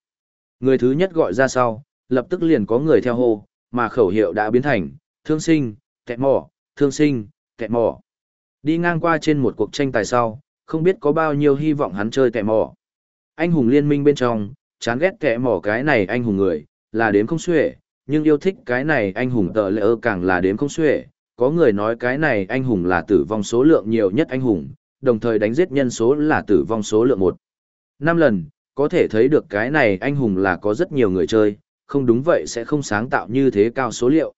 Người thứ nhất gọi ra sau, lập tức liền có người theo hô, mà khẩu hiệu đã biến thành, thương sinh, kẹt mỏ, thương sinh, kẹt mỏ. Đi ngang qua trên một cuộc tranh tài sau, không biết có bao nhiêu hy vọng hắn chơi kẹt mỏ. Anh hùng liên minh bên trong, chán ghét tẻ mỏ cái này anh hùng người, là đếm không xuể, nhưng yêu thích cái này anh hùng tờ lệ ơ càng là đếm không xuể. Có người nói cái này anh hùng là tử vong số lượng nhiều nhất anh hùng, đồng thời đánh giết nhân số là tử vong số lượng một. Năm lần, có thể thấy được cái này anh hùng là có rất nhiều người chơi, không đúng vậy sẽ không sáng tạo như thế cao số liệu.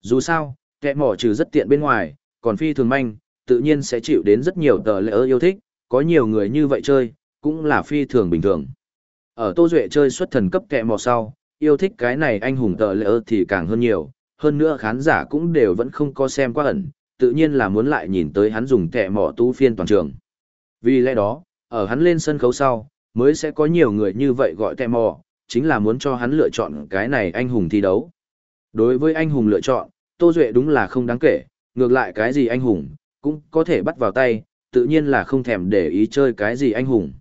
Dù sao, kẻ mỏ trừ rất tiện bên ngoài, còn phi thường manh, tự nhiên sẽ chịu đến rất nhiều tờ lệ yêu thích, có nhiều người như vậy chơi, cũng là phi thường bình thường. Ở Tô Duệ chơi xuất thần cấp kẻ mỏ sau, yêu thích cái này anh hùng tờ lỡ thì càng hơn nhiều, hơn nữa khán giả cũng đều vẫn không có xem qua ẩn, tự nhiên là muốn lại nhìn tới hắn dùng kẻ mỏ tu phiên toàn trường. Vì lẽ đó, ở hắn lên sân khấu sau, mới sẽ có nhiều người như vậy gọi kẹ mò, chính là muốn cho hắn lựa chọn cái này anh hùng thi đấu. Đối với anh hùng lựa chọn, Tô Duệ đúng là không đáng kể, ngược lại cái gì anh hùng, cũng có thể bắt vào tay, tự nhiên là không thèm để ý chơi cái gì anh hùng.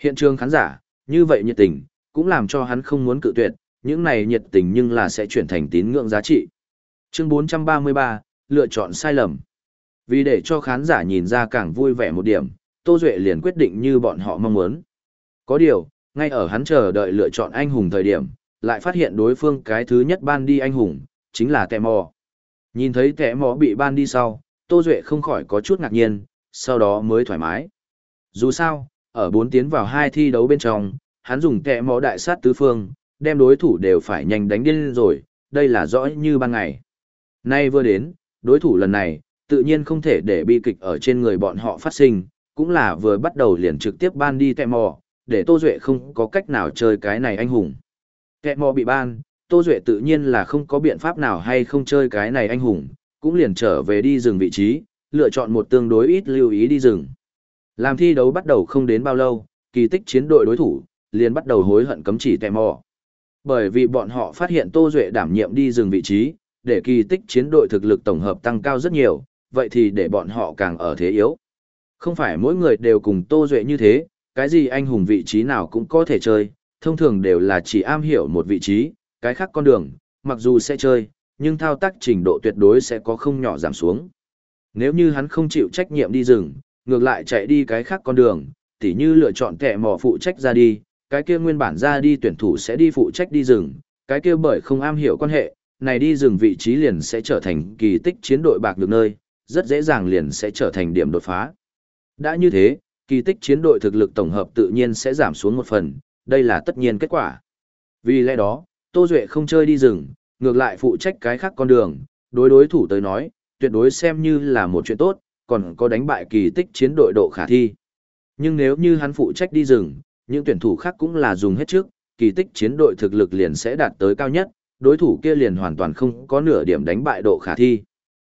Hiện trường khán giả, như vậy nhiệt tình, cũng làm cho hắn không muốn cự tuyệt, những này nhiệt tình nhưng là sẽ chuyển thành tín ngưỡng giá trị. Chương 433, lựa chọn sai lầm. Vì để cho khán giả nhìn ra càng vui vẻ một điểm, Tô Duệ liền quyết định như bọn họ mong muốn. Có điều, ngay ở hắn chờ đợi lựa chọn anh hùng thời điểm, lại phát hiện đối phương cái thứ nhất ban đi anh hùng, chính là tẻ mò. Nhìn thấy tẻ mò bị ban đi sau, Tô Duệ không khỏi có chút ngạc nhiên, sau đó mới thoải mái. Dù sao, ở bốn tiến vào hai thi đấu bên trong, hắn dùng kẹ mò đại sát tứ phương, đem đối thủ đều phải nhanh đánh điên rồi, đây là rõ như ban ngày. Nay vừa đến, đối thủ lần này, tự nhiên không thể để bi kịch ở trên người bọn họ phát sinh, cũng là vừa bắt đầu liền trực tiếp ban đi kẹ mò, để Tô Duệ không có cách nào chơi cái này anh hùng. Kẹ mò bị ban, Tô Duệ tự nhiên là không có biện pháp nào hay không chơi cái này anh hùng, cũng liền trở về đi rừng vị trí, lựa chọn một tương đối ít lưu ý đi rừng. Làm thi đấu bắt đầu không đến bao lâu, kỳ tích chiến đội đối thủ, liền bắt đầu hối hận cấm chỉ tè mò. Bởi vì bọn họ phát hiện Tô Duệ đảm nhiệm đi rừng vị trí, để kỳ tích chiến đội thực lực tổng hợp tăng cao rất nhiều, vậy thì để bọn họ càng ở thế yếu. Không phải mỗi người đều cùng Tô Duệ như thế, cái gì anh hùng vị trí nào cũng có thể chơi, thông thường đều là chỉ am hiểu một vị trí, cái khác con đường, mặc dù sẽ chơi, nhưng thao tác trình độ tuyệt đối sẽ có không nhỏ giảm xuống. Nếu như hắn không chịu trách nhiệm đi rừng, ngược lại chạy đi cái khác con đường, tỉ như lựa chọn kẻ mò phụ trách ra đi, cái kia nguyên bản ra đi tuyển thủ sẽ đi phụ trách đi rừng, cái kia bởi không am hiểu quan hệ, này đi rừng vị trí liền sẽ trở thành kỳ tích chiến đội bạc được nơi, rất dễ dàng liền sẽ trở thành điểm đột phá. Đã như thế, kỳ tích chiến đội thực lực tổng hợp tự nhiên sẽ giảm xuống một phần, đây là tất nhiên kết quả. Vì lẽ đó, Tô Duệ không chơi đi rừng, ngược lại phụ trách cái khác con đường, đối đối thủ tới nói, tuyệt đối xem như là một chuyện tốt, còn có đánh bại kỳ tích chiến đội độ khả thi. Nhưng nếu như hắn phụ trách đi rừng, những tuyển thủ khác cũng là dùng hết trước, kỳ tích chiến đội thực lực liền sẽ đạt tới cao nhất, đối thủ kia liền hoàn toàn không có nửa điểm đánh bại độ khả thi.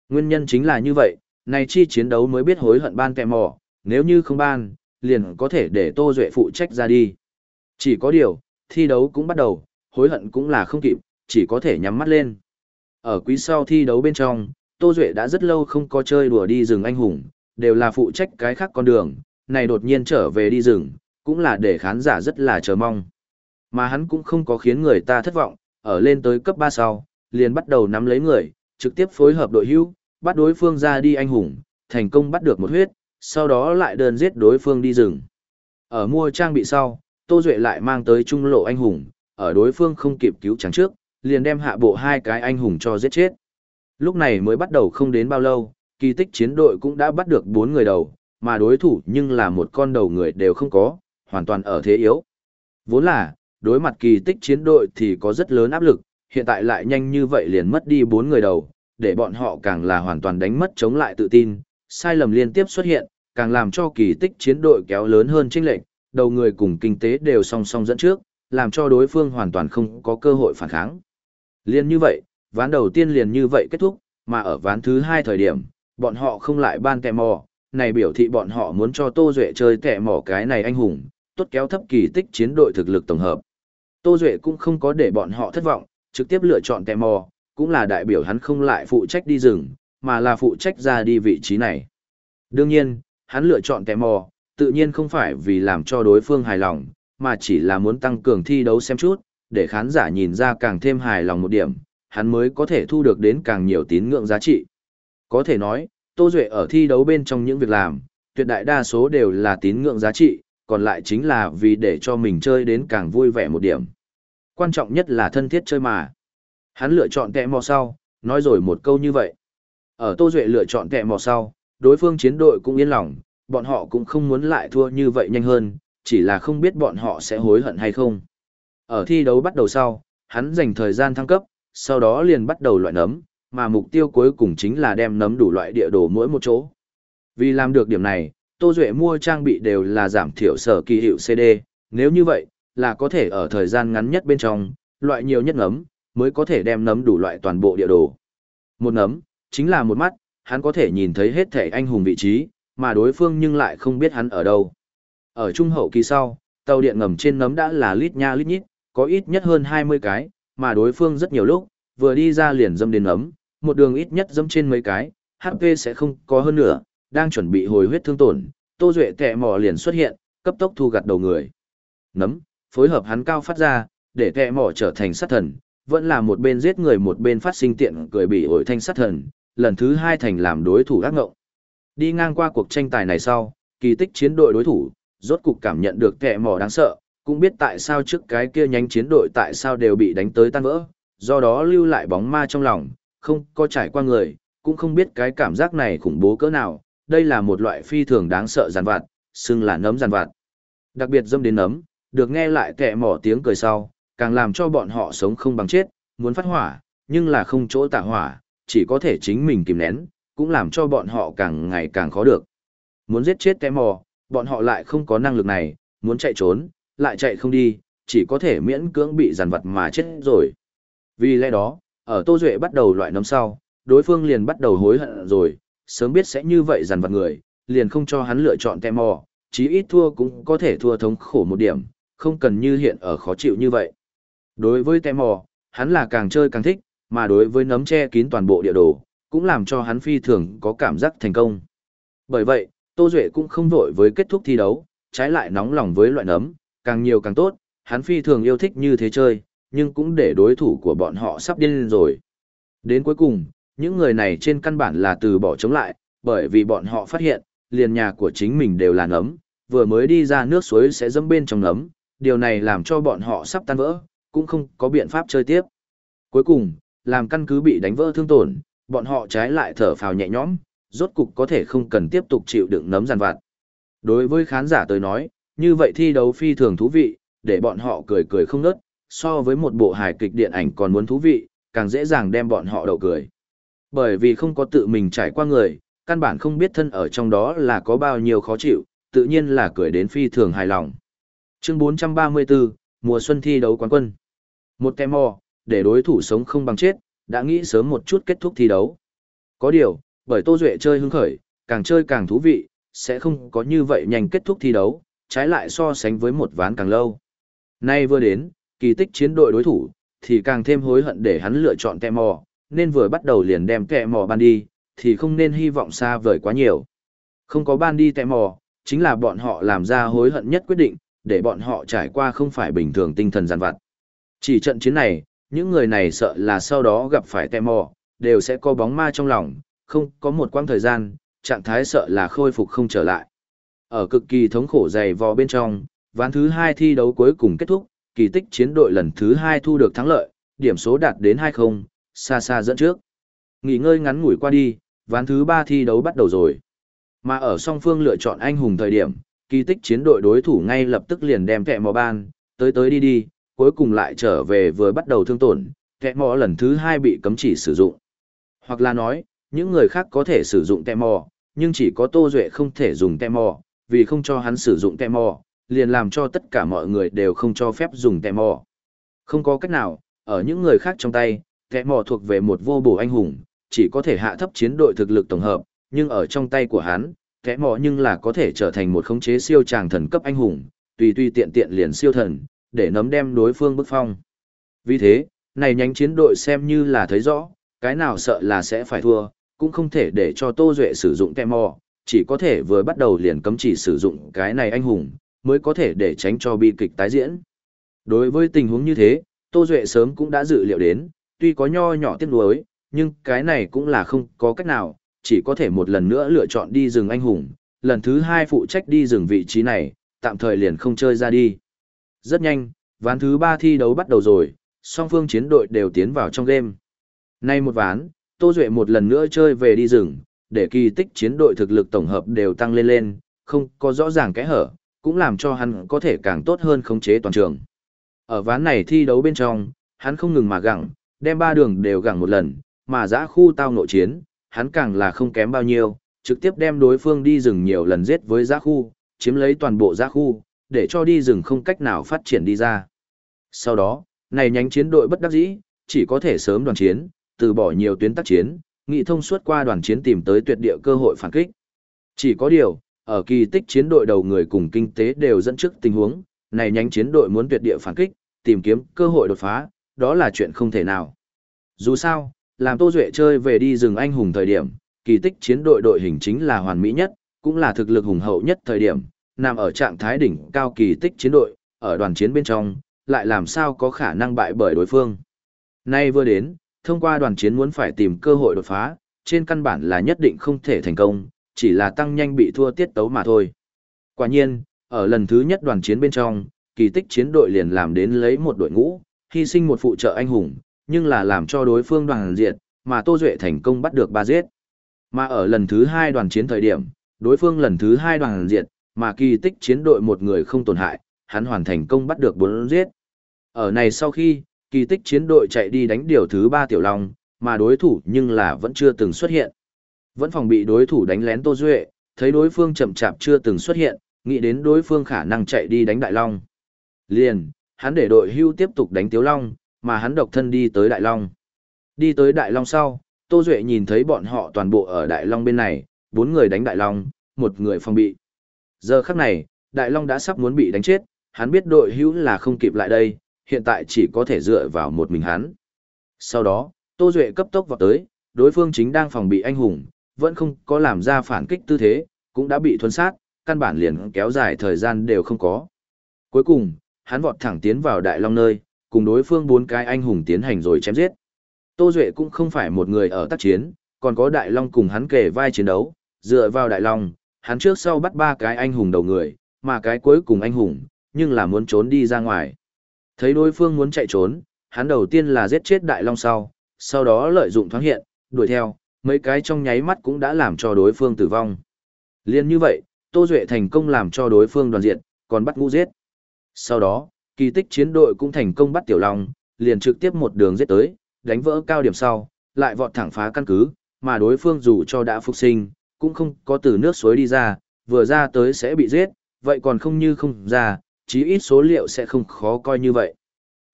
Nguyên nhân chính là như vậy, này chi chiến đấu mới biết hối hận ban kẹ mò, nếu như không ban, liền có thể để Tô Duệ phụ trách ra đi. Chỉ có điều, thi đấu cũng bắt đầu, hối hận cũng là không kịp, chỉ có thể nhắm mắt lên. Ở quý sau thi đấu bên trong, Tô Duệ đã rất lâu không có chơi đùa đi rừng anh hùng, đều là phụ trách cái khác con đường, này đột nhiên trở về đi rừng, cũng là để khán giả rất là chờ mong. Mà hắn cũng không có khiến người ta thất vọng, ở lên tới cấp 3 sau, liền bắt đầu nắm lấy người, trực tiếp phối hợp đội hữu, bắt đối phương ra đi anh hùng, thành công bắt được một huyết, sau đó lại đơn giết đối phương đi rừng. Ở mua trang bị sau, Tô Duệ lại mang tới trung lộ anh hùng, ở đối phương không kịp cứu trắng trước, liền đem hạ bộ hai cái anh hùng cho giết chết. Lúc này mới bắt đầu không đến bao lâu, kỳ tích chiến đội cũng đã bắt được bốn người đầu, mà đối thủ nhưng là một con đầu người đều không có, hoàn toàn ở thế yếu. Vốn là, đối mặt kỳ tích chiến đội thì có rất lớn áp lực, hiện tại lại nhanh như vậy liền mất đi bốn người đầu, để bọn họ càng là hoàn toàn đánh mất chống lại tự tin, sai lầm liên tiếp xuất hiện, càng làm cho kỳ tích chiến đội kéo lớn hơn chênh lệnh, đầu người cùng kinh tế đều song song dẫn trước, làm cho đối phương hoàn toàn không có cơ hội phản kháng. Liên như vậy, ván đầu tiên liền như vậy kết thúc, mà ở ván thứ hai thời điểm, bọn họ không lại ban kẹ mò, này biểu thị bọn họ muốn cho Tô Duệ chơi kẹ mò cái này anh hùng, tốt kéo thấp kỳ tích chiến đội thực lực tổng hợp. Tô Duệ cũng không có để bọn họ thất vọng, trực tiếp lựa chọn kẹ mò, cũng là đại biểu hắn không lại phụ trách đi rừng, mà là phụ trách ra đi vị trí này. Đương nhiên, hắn lựa chọn kẹ mò, tự nhiên không phải vì làm cho đối phương hài lòng, mà chỉ là muốn tăng cường thi đấu xem chút, để khán giả nhìn ra càng thêm hài lòng một điểm, hắn mới có thể thu được đến càng nhiều tín ngưỡng giá trị. Có thể nói, Tô Duệ ở thi đấu bên trong những việc làm, tuyệt đại đa số đều là tín ngưỡng giá trị, còn lại chính là vì để cho mình chơi đến càng vui vẻ một điểm. Quan trọng nhất là thân thiết chơi mà. Hắn lựa chọn kẹ mò sau, nói rồi một câu như vậy. Ở Tô Duệ lựa chọn kẹ mò sau, đối phương chiến đội cũng yên lòng, bọn họ cũng không muốn lại thua như vậy nhanh hơn, chỉ là không biết bọn họ sẽ hối hận hay không. Ở thi đấu bắt đầu sau, hắn dành thời gian thăng cấp, sau đó liền bắt đầu loại nấm, mà mục tiêu cuối cùng chính là đem nấm đủ loại địa đồ mỗi một chỗ. Vì làm được điểm này, Tô Duệ mua trang bị đều là giảm thiểu sở kỳ hiệu CD, nếu như vậy, là có thể ở thời gian ngắn nhất bên trong, loại nhiều nhất nấm, mới có thể đem nấm đủ loại toàn bộ địa đồ. Một nấm, chính là một mắt, hắn có thể nhìn thấy hết thể anh hùng vị trí, mà đối phương nhưng lại không biết hắn ở đâu. Ở trung hậu kỳ sau, tàu điện ngầm trên nấm đã là lít nha lít nhít, có ít nhất hơn 20 cái, mà đối phương rất nhiều lúc, vừa đi ra liền dâm đến nấm, một đường ít nhất dâm trên mấy cái, HP sẽ không có hơn nữa, đang chuẩn bị hồi huyết thương tổn, Tô Duệ tệ mò liền xuất hiện, cấp tốc thu gặt đầu người. Nấm, phối hợp hắn cao phát ra, để tệ mò trở thành sát thần, vẫn là một bên giết người một bên phát sinh tiện cười bị ổi thanh sát thần, lần thứ hai thành làm đối thủ ác ngộng. Đi ngang qua cuộc tranh tài này sau, kỳ tích chiến đội đối thủ, rốt cục cảm nhận được kẻ mỏ đáng sợ, cũng biết tại sao trước cái kia nhánh chiến đội tại sao đều bị đánh tới tan vỡ, do đó lưu lại bóng ma trong lòng, không có trải qua người, cũng không biết cái cảm giác này khủng bố cỡ nào, đây là một loại phi thường đáng sợ giàn vặt, xưng là nấm giàn vặt. Đặc biệt dâm đến nấm, được nghe lại kẻ mỏ tiếng cười sau, càng làm cho bọn họ sống không bằng chết, muốn phát hỏa, nhưng là không chỗ tạ hỏa, chỉ có thể chính mình kìm nén, cũng làm cho bọn họ càng ngày càng khó được. Muốn giết chết kẹ mò, bọn họ lại không có năng lực này, muốn chạy trốn, lại chạy không đi, chỉ có thể miễn cưỡng bị giàn vật mà chết rồi. Vì lẽ đó, ở Tô Duệ bắt đầu loại nấm sau, đối phương liền bắt đầu hối hận rồi, sớm biết sẽ như vậy giàn vật người, liền không cho hắn lựa chọn tem mò, chí ít thua cũng có thể thua thống khổ một điểm, không cần như hiện ở khó chịu như vậy. Đối với tem mò, hắn là càng chơi càng thích, mà đối với nấm che kín toàn bộ địa đồ, cũng làm cho hắn phi thường có cảm giác thành công. Bởi vậy, Tô Duệ cũng không vội với kết thúc thi đấu, trái lại nóng lòng với loại nấm, càng nhiều càng tốt, hắn phi thường yêu thích như thế chơi, nhưng cũng để đối thủ của bọn họ sắp điên lên rồi. Đến cuối cùng, những người này trên căn bản là từ bỏ chống lại, bởi vì bọn họ phát hiện, liền nhà của chính mình đều là nấm, vừa mới đi ra nước suối sẽ dẫm bên trong nấm, điều này làm cho bọn họ sắp tan vỡ, cũng không có biện pháp chơi tiếp. Cuối cùng, làm căn cứ bị đánh vỡ thương tổn, bọn họ trái lại thở phào nhẹ nhõm, rốt cục có thể không cần tiếp tục chịu đựng nấm giàn vặt. Đối với khán giả tới nói, như vậy thi đấu phi thường thú vị, để bọn họ cười cười không ngớt, so với một bộ hài kịch điện ảnh còn muốn thú vị, càng dễ dàng đem bọn họ đậu cười. Bởi vì không có tự mình trải qua người, căn bản không biết thân ở trong đó là có bao nhiêu khó chịu, tự nhiên là cười đến phi thường hài lòng. Chương 434, mùa xuân thi đấu quán quân. Một tem mò, để đối thủ sống không bằng chết, đã nghĩ sớm một chút kết thúc thi đấu. Có điều, bởi Tô Duệ chơi hứng khởi, càng chơi càng thú vị, sẽ không có như vậy nhanh kết thúc thi đấu, trái lại so sánh với một ván càng lâu. Nay vừa đến, kỳ tích chiến đội đối thủ, thì càng thêm hối hận để hắn lựa chọn kẹ mò, nên vừa bắt đầu liền đem kẹ mò ban đi, thì không nên hy vọng xa vời quá nhiều. Không có ban đi kẹ mò, chính là bọn họ làm ra hối hận nhất quyết định, để bọn họ trải qua không phải bình thường tinh thần giàn vặt. Chỉ trận chiến này, những người này sợ là sau đó gặp phải tè mò, đều sẽ có bóng ma trong lòng, không có một quãng thời gian, trạng thái sợ là khôi phục không trở lại. Ở cực kỳ thống khổ dày vò bên trong, ván thứ hai thi đấu cuối cùng kết thúc, kỳ tích chiến đội lần thứ hai thu được thắng lợi, điểm số đạt đến 2-0, xa xa dẫn trước. Nghỉ ngơi ngắn ngủi qua đi, ván thứ ba thi đấu bắt đầu rồi. Mà ở song phương lựa chọn anh hùng thời điểm, kỳ tích chiến đội đối thủ ngay lập tức liền đem kẹ mò ban, tới tới đi đi, cuối cùng lại trở về vừa bắt đầu thương tổn, kẹ mò lần thứ hai bị cấm chỉ sử dụng. Hoặc là nói, những người khác có thể sử dụng kẹ mò, nhưng chỉ có Tô Duệ không thể dùng kẹ mò, vì không cho hắn sử dụng kẹ mò, liền làm cho tất cả mọi người đều không cho phép dùng kẹ mò. Không có cách nào, ở những người khác trong tay, kẹ mò thuộc về một vô bổ anh hùng, chỉ có thể hạ thấp chiến đội thực lực tổng hợp, nhưng ở trong tay của hắn, kẽ mò nhưng là có thể trở thành một khống chế siêu tràng thần cấp anh hùng, tùy tùy tiện tiện liền siêu thần, để nấm đem đối phương bức phong. Vì thế, này nhánh chiến đội xem như là thấy rõ, cái nào sợ là sẽ phải thua, cũng không thể để cho Tô Duệ sử dụng kẹ mò, chỉ có thể vừa bắt đầu liền cấm chỉ sử dụng cái này anh hùng, mới có thể để tránh cho bi kịch tái diễn. Đối với tình huống như thế, Tô Duệ sớm cũng đã dự liệu đến, tuy có nho nhỏ tiếc nuối, nhưng cái này cũng là không có cách nào, chỉ có thể một lần nữa lựa chọn đi rừng anh hùng, lần thứ hai phụ trách đi rừng vị trí này, tạm thời liền không chơi ra đi. Rất nhanh, ván thứ ba thi đấu bắt đầu rồi, song phương chiến đội đều tiến vào trong game. Nay một ván, Tô Duệ một lần nữa chơi về đi rừng, để kỳ tích chiến đội thực lực tổng hợp đều tăng lên lên, không có rõ ràng kẽ hở, cũng làm cho hắn có thể càng tốt hơn khống chế toàn trường. Ở ván này thi đấu bên trong, hắn không ngừng mà gặng, đem ba đường đều gặng một lần, mà giã khu tao nội chiến, hắn càng là không kém bao nhiêu, trực tiếp đem đối phương đi rừng nhiều lần giết với giã khu, chiếm lấy toàn bộ giã khu, để cho đi rừng không cách nào phát triển đi ra. Sau đó, này nhánh chiến đội bất đắc dĩ, chỉ có thể sớm đoàn chiến, từ bỏ nhiều tuyến tác chiến, nghị thông suốt qua đoàn chiến tìm tới tuyệt địa cơ hội phản kích. Chỉ có điều, ở kỳ tích chiến đội đầu người cùng kinh tế đều dẫn trước tình huống, này nhánh chiến đội muốn tuyệt địa phản kích, tìm kiếm cơ hội đột phá, đó là chuyện không thể nào. Dù sao, làm Tô Duệ chơi về đi rừng anh hùng thời điểm, kỳ tích chiến đội đội hình chính là hoàn mỹ nhất, cũng là thực lực hùng hậu nhất thời điểm, nằm ở trạng thái đỉnh cao kỳ tích chiến đội, ở đoàn chiến bên trong, lại làm sao có khả năng bại bởi đối phương. Nay vừa đến, thông qua đoàn chiến muốn phải tìm cơ hội đột phá, trên căn bản là nhất định không thể thành công, chỉ là tăng nhanh bị thua tiết tấu mà thôi. Quả nhiên, ở lần thứ nhất đoàn chiến bên trong, kỳ tích chiến đội liền làm đến lấy một đội ngũ, hy sinh một phụ trợ anh hùng, nhưng là làm cho đối phương đoàn diệt, mà Tô Duệ thành công bắt được ba giết. Mà ở lần thứ hai đoàn chiến thời điểm, đối phương lần thứ hai đoàn diệt, mà kỳ tích chiến đội một người không tổn hại, hắn hoàn thành công bắt được bốn giết. Ở này sau khi, kỳ tích chiến đội chạy đi đánh điều thứ ba tiểu long, mà đối thủ nhưng là vẫn chưa từng xuất hiện. Vẫn phòng bị đối thủ đánh lén Tô Duệ, thấy đối phương chậm chạp chưa từng xuất hiện, nghĩ đến đối phương khả năng chạy đi đánh Đại Long. Liền, hắn để đội hưu tiếp tục đánh Tiếu Long, mà hắn độc thân đi tới Đại Long. Đi tới Đại Long sau, Tô Duệ nhìn thấy bọn họ toàn bộ ở Đại Long bên này, bốn người đánh Đại Long, một người phòng bị. Giờ khắc này, Đại Long đã sắp muốn bị đánh chết, hắn biết đội hữu là không kịp lại đây, hiện tại chỉ có thể dựa vào một mình hắn. Sau đó, Tô Duệ cấp tốc vào tới, đối phương chính đang phòng bị anh hùng, vẫn không có làm ra phản kích tư thế, cũng đã bị thuần sát, căn bản liền kéo dài thời gian đều không có. Cuối cùng, hắn vọt thẳng tiến vào Đại Long nơi, cùng đối phương bốn cái anh hùng tiến hành rồi chém giết. Tô Duệ cũng không phải một người ở tác chiến, còn có Đại Long cùng hắn kề vai chiến đấu, dựa vào Đại Long, hắn trước sau bắt ba cái anh hùng đầu người, mà cái cuối cùng anh hùng, nhưng là muốn trốn đi ra ngoài. Thấy đối phương muốn chạy trốn, hắn đầu tiên là giết chết Đại Long sau, sau đó lợi dụng thoáng hiện, đuổi theo, mấy cái trong nháy mắt cũng đã làm cho đối phương tử vong. Liên như vậy, Tô Duệ thành công làm cho đối phương đoàn diện, còn bắt ngũ giết. Sau đó, kỳ tích chiến đội cũng thành công bắt Tiểu Long, liền trực tiếp một đường giết tới, đánh vỡ cao điểm sau, lại vọt thẳng phá căn cứ, mà đối phương dù cho đã phục sinh, cũng không có từ nước suối đi ra, vừa ra tới sẽ bị giết, vậy còn không như không ra, chí ít số liệu sẽ không khó coi như vậy.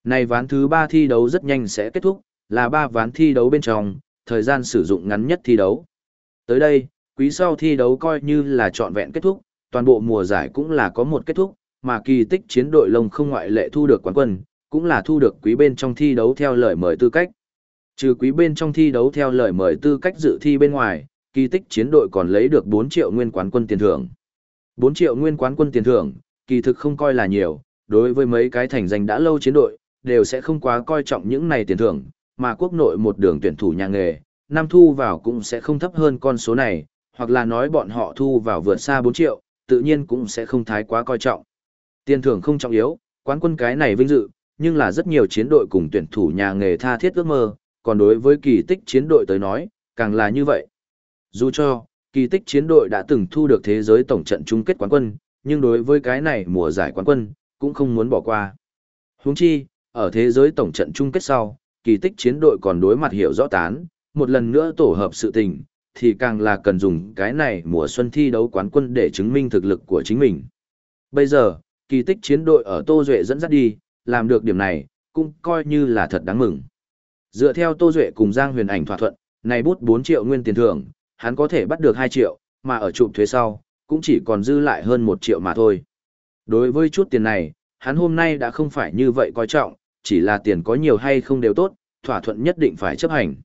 Này ván thứ 3 thi đấu rất nhanh sẽ kết thúc, là 3 ván thi đấu bên trong, thời gian sử dụng ngắn nhất thi đấu. Tới đây, quý sau thi đấu coi như là trọn vẹn kết thúc, toàn bộ mùa giải cũng là có một kết thúc, mà kỳ tích chiến đội lông không ngoại lệ thu được quán quân, cũng là thu được quý bên trong thi đấu theo lời mời tư cách. Trừ quý bên trong thi đấu theo lời mời tư cách dự thi bên ngoài, kỳ tích chiến đội còn lấy được 4 triệu nguyên quán quân tiền thưởng. 4 triệu nguyên quán quân tiền thưởng, kỳ thực không coi là nhiều, đối với mấy cái thành danh đã lâu chiến đội, đều sẽ không quá coi trọng những này tiền thưởng, mà quốc nội một đường tuyển thủ nhà nghề, năm thu vào cũng sẽ không thấp hơn con số này, hoặc là nói bọn họ thu vào vượt xa 4 triệu, tự nhiên cũng sẽ không thái quá coi trọng. Tiền thưởng không trọng yếu, quán quân cái này vinh dự, nhưng là rất nhiều chiến đội cùng tuyển thủ nhà nghề tha thiết ước mơ, còn đối với kỳ tích chiến đội tới nói, càng là như vậy. Dù cho, kỳ tích chiến đội đã từng thu được thế giới tổng trận chung kết quán quân, nhưng đối với cái này mùa giải quán quân, cũng không muốn bỏ qua. Huống chi, ở thế giới tổng trận chung kết sau, kỳ tích chiến đội còn đối mặt hiểu rõ tán, một lần nữa tổ hợp sự tình, thì càng là cần dùng cái này mùa xuân thi đấu quán quân để chứng minh thực lực của chính mình. Bây giờ, kỳ tích chiến đội ở Tô Duệ dẫn dắt đi, làm được điểm này, cũng coi như là thật đáng mừng. Dựa theo Tô Duệ cùng Giang Huyền Ảnh thỏa thuận, này bút 4 triệu nguyên tiền thưởng, hắn có thể bắt được 2 triệu, mà ở chụp thuế sau, cũng chỉ còn dư lại hơn 1 triệu mà thôi. Đối với chút tiền này, hắn hôm nay đã không phải như vậy coi trọng, chỉ là tiền có nhiều hay không đều tốt, thỏa thuận nhất định phải chấp hành.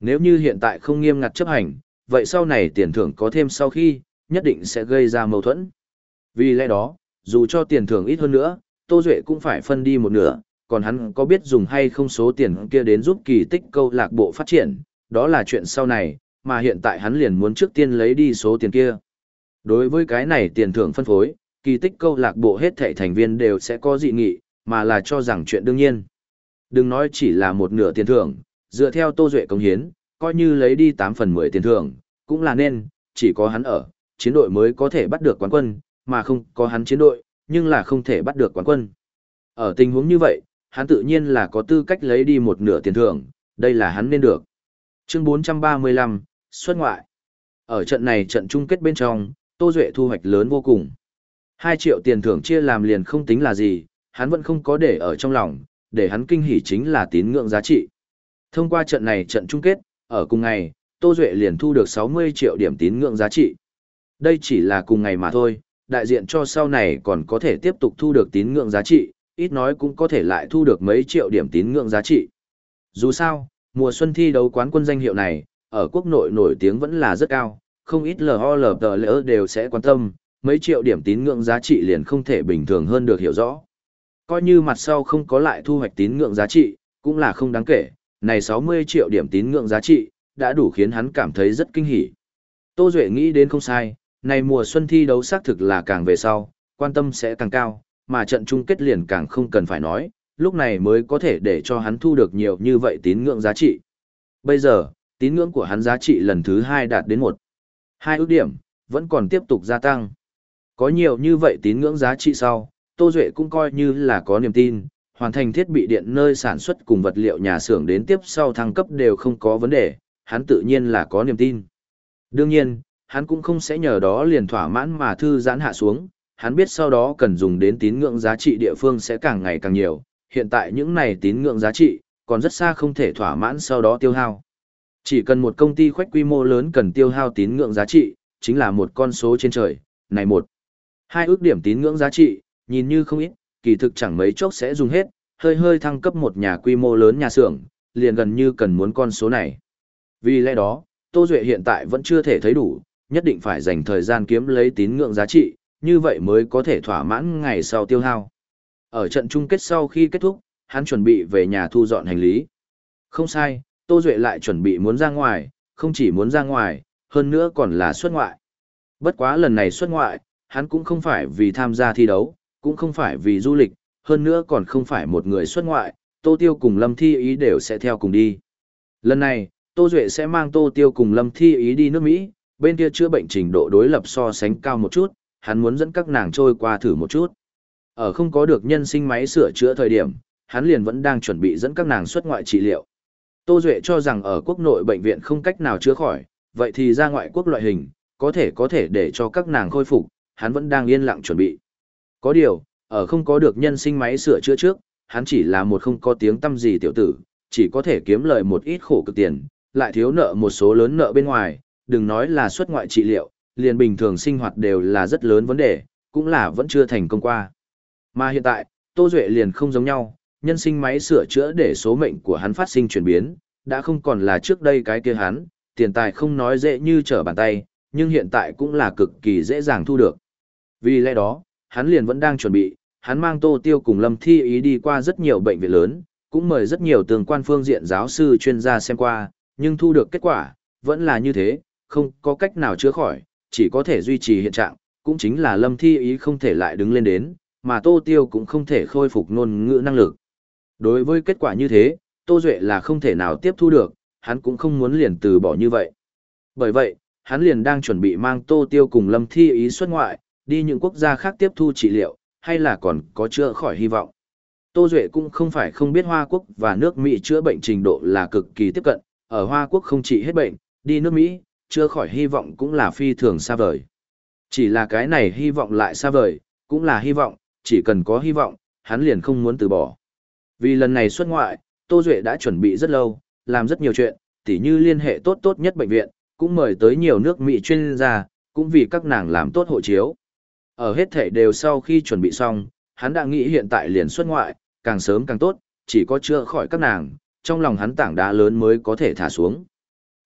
Nếu như hiện tại không nghiêm ngặt chấp hành, vậy sau này tiền thưởng có thêm sau khi, nhất định sẽ gây ra mâu thuẫn. Vì lẽ đó, dù cho tiền thưởng ít hơn nữa, Tô Duệ cũng phải phân đi một nửa, còn hắn có biết dùng hay không số tiền kia đến giúp kỳ tích câu lạc bộ phát triển, đó là chuyện sau này, mà hiện tại hắn liền muốn trước tiên lấy đi số tiền kia. Đối với cái này tiền thưởng phân phối, kỳ tích câu lạc bộ hết thảy thành viên đều sẽ có dị nghị, mà là cho rằng chuyện đương nhiên. Đừng nói chỉ là một nửa tiền thưởng, dựa theo Tô Duệ công hiến, coi như lấy đi 8 phần 10 tiền thưởng, cũng là nên, chỉ có hắn ở, chiến đội mới có thể bắt được quán quân, mà không có hắn chiến đội, nhưng là không thể bắt được quán quân. Ở tình huống như vậy, hắn tự nhiên là có tư cách lấy đi một nửa tiền thưởng, đây là hắn nên được. Chương 435, xuất ngoại. Ở trận này trận chung kết bên trong, Tô Duệ thu hoạch lớn vô cùng. 2 triệu tiền thưởng chia làm liền không tính là gì, hắn vẫn không có để ở trong lòng, để hắn kinh hỉ chính là tín ngưỡng giá trị. Thông qua trận này trận chung kết, ở cùng ngày, Tô Duệ liền thu được 60 triệu điểm tín ngưỡng giá trị. Đây chỉ là cùng ngày mà thôi, đại diện cho sau này còn có thể tiếp tục thu được tín ngưỡng giá trị, ít nói cũng có thể lại thu được mấy triệu điểm tín ngưỡng giá trị. Dù sao, mùa xuân thi đấu quán quân danh hiệu này, ở quốc nội nổi tiếng vẫn là rất cao, không ít LOL tờ lỡ đều sẽ quan tâm, mấy triệu điểm tín ngưỡng giá trị liền không thể bình thường hơn được hiểu rõ. Coi như mặt sau không có lại thu hoạch tín ngưỡng giá trị, cũng là không đáng kể, này 60 triệu điểm tín ngưỡng giá trị, đã đủ khiến hắn cảm thấy rất kinh hỉ. Tô Duệ nghĩ đến không sai, này mùa xuân thi đấu xác thực là càng về sau, quan tâm sẽ càng cao, mà trận chung kết liền càng không cần phải nói, lúc này mới có thể để cho hắn thu được nhiều như vậy tín ngưỡng giá trị. Bây giờ, tín ngưỡng của hắn giá trị lần thứ hai đạt đến một hai ước điểm, vẫn còn tiếp tục gia tăng. Có nhiều như vậy tín ngưỡng giá trị sau, Tô Duệ cũng coi như là có niềm tin, hoàn thành thiết bị điện nơi sản xuất cùng vật liệu nhà xưởng đến tiếp sau thăng cấp đều không có vấn đề, hắn tự nhiên là có niềm tin. Đương nhiên, hắn cũng không sẽ nhờ đó liền thỏa mãn mà thư giãn hạ xuống, hắn biết sau đó cần dùng đến tín ngưỡng giá trị địa phương sẽ càng ngày càng nhiều, hiện tại những này tín ngưỡng giá trị, còn rất xa không thể thỏa mãn sau đó tiêu hao. Chỉ cần một công ty khoách quy mô lớn cần tiêu hao tín ngưỡng giá trị, chính là một con số trên trời, này một. Hai ước điểm tín ngưỡng giá trị, nhìn như không ít, kỳ thực chẳng mấy chốc sẽ dùng hết, hơi hơi thăng cấp một nhà quy mô lớn nhà xưởng, liền gần như cần muốn con số này. Vì lẽ đó, Tô Duệ hiện tại vẫn chưa thể thấy đủ, nhất định phải dành thời gian kiếm lấy tín ngưỡng giá trị, như vậy mới có thể thỏa mãn ngày sau tiêu hao. Ở trận chung kết sau khi kết thúc, hắn chuẩn bị về nhà thu dọn hành lý. Không sai, Tô Duệ lại chuẩn bị muốn ra ngoài, không chỉ muốn ra ngoài, hơn nữa còn là xuất ngoại. Bất quá lần này xuất ngoại, hắn cũng không phải vì tham gia thi đấu, cũng không phải vì du lịch, hơn nữa còn không phải một người xuất ngoại, Tô Tiêu cùng Lâm Thi Ý đều sẽ theo cùng đi. Lần này, Tô Duệ sẽ mang Tô Tiêu cùng Lâm Thi Ý đi nước Mỹ, bên kia chữa bệnh trình độ đối lập so sánh cao một chút, hắn muốn dẫn các nàng trôi qua thử một chút. Ở không có được nhân sinh máy sửa chữa thời điểm, hắn liền vẫn đang chuẩn bị dẫn các nàng xuất ngoại trị liệu. Tô Duệ cho rằng ở quốc nội bệnh viện không cách nào chữa khỏi, vậy thì ra ngoại quốc loại hình, có thể có thể để cho các nàng khôi phục, hắn vẫn đang yên lặng chuẩn bị. Có điều, ở không có được nhân sinh máy sửa chữa trước, hắn chỉ là một không có tiếng tâm gì tiểu tử, chỉ có thể kiếm lợi một ít khổ cực tiền, lại thiếu nợ một số lớn nợ bên ngoài, đừng nói là xuất ngoại trị liệu, liền bình thường sinh hoạt đều là rất lớn vấn đề, cũng là vẫn chưa thành công qua. Mà hiện tại, Tô Duệ liền không giống nhau, nhân sinh máy sửa chữa để số mệnh của hắn phát sinh chuyển biến, đã không còn là trước đây cái kia hắn, tiền tài không nói dễ như trở bàn tay, nhưng hiện tại cũng là cực kỳ dễ dàng thu được. Vì lẽ đó, hắn liền vẫn đang chuẩn bị, hắn mang Tô Tiêu cùng Lâm Thi ý đi qua rất nhiều bệnh viện lớn, cũng mời rất nhiều tường quan phương diện giáo sư chuyên gia xem qua, nhưng thu được kết quả, vẫn là như thế, không có cách nào chữa khỏi, chỉ có thể duy trì hiện trạng, cũng chính là Lâm Thi ý không thể lại đứng lên đến, mà Tô Tiêu cũng không thể khôi phục ngôn ngữ năng lực. Đối với kết quả như thế, Tô Duệ là không thể nào tiếp thu được, hắn cũng không muốn liền từ bỏ như vậy. Bởi vậy, hắn liền đang chuẩn bị mang Tô Tiêu cùng Lâm Thi ý xuất ngoại, đi những quốc gia khác tiếp thu trị liệu, hay là còn có chữa khỏi hy vọng. Tô Duệ cũng không phải không biết Hoa Quốc và nước Mỹ chữa bệnh trình độ là cực kỳ tiếp cận, ở Hoa Quốc không chỉ hết bệnh, đi nước Mỹ, chữa khỏi hy vọng cũng là phi thường xa vời. Chỉ là cái này hy vọng lại xa vời, cũng là hy vọng, chỉ cần có hy vọng, hắn liền không muốn từ bỏ. Vì lần này xuất ngoại, Tô Duệ đã chuẩn bị rất lâu, làm rất nhiều chuyện, tỉ như liên hệ tốt tốt nhất bệnh viện, cũng mời tới nhiều nước Mỹ chuyên gia, cũng vì các nàng làm tốt hộ chiếu. Ở hết thể đều sau khi chuẩn bị xong, hắn đã nghĩ hiện tại liền xuất ngoại, càng sớm càng tốt, chỉ có chữa khỏi các nàng, trong lòng hắn tảng đá lớn mới có thể thả xuống.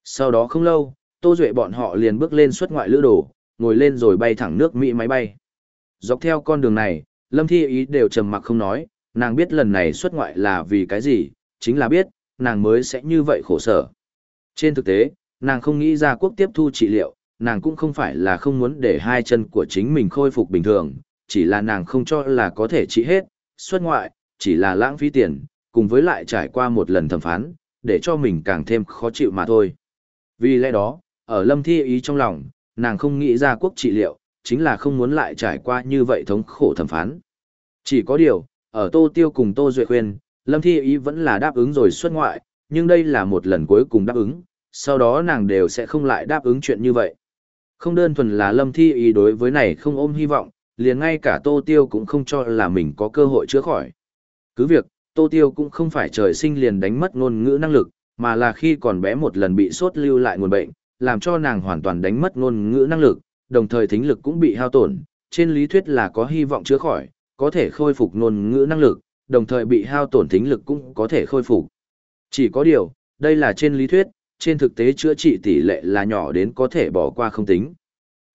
Sau đó không lâu, Tô Duệ bọn họ liền bước lên xuất ngoại lữ đồ, ngồi lên rồi bay thẳng nước Mỹ máy bay. Dọc theo con đường này, Lâm Thi Ý đều trầm mặc không nói, nàng biết lần này xuất ngoại là vì cái gì, chính là biết, nàng mới sẽ như vậy khổ sở. Trên thực tế, nàng không nghĩ ra quốc tiếp thu trị liệu, nàng cũng không phải là không muốn để hai chân của chính mình khôi phục bình thường, chỉ là nàng không cho là có thể trị hết, xuất ngoại, chỉ là lãng phí tiền, cùng với lại trải qua một lần thẩm phán, để cho mình càng thêm khó chịu mà thôi. Vì lẽ đó, ở lâm thi ý trong lòng, nàng không nghĩ ra quốc trị liệu, chính là không muốn lại trải qua như vậy thống khổ thẩm phán. Chỉ có điều, ở Tô Tiêu cùng Tô Duệ khuyên, Lâm Thi Ý vẫn là đáp ứng rồi xuất ngoại, nhưng đây là một lần cuối cùng đáp ứng, sau đó nàng đều sẽ không lại đáp ứng chuyện như vậy. Không đơn thuần là Lâm Thi Ý đối với này không ôm hy vọng, liền ngay cả Tô Tiêu cũng không cho là mình có cơ hội chữa khỏi. Cứ việc, Tô Tiêu cũng không phải trời sinh liền đánh mất ngôn ngữ năng lực, mà là khi còn bé một lần bị sốt lưu lại nguồn bệnh, làm cho nàng hoàn toàn đánh mất ngôn ngữ năng lực, đồng thời thính lực cũng bị hao tổn, trên lý thuyết là có hy vọng chữa khỏi, có thể khôi phục ngôn ngữ năng lực, đồng thời bị hao tổn tính lực cũng có thể khôi phục. Chỉ có điều, đây là trên lý thuyết, trên thực tế chữa trị tỷ lệ là nhỏ đến có thể bỏ qua không tính.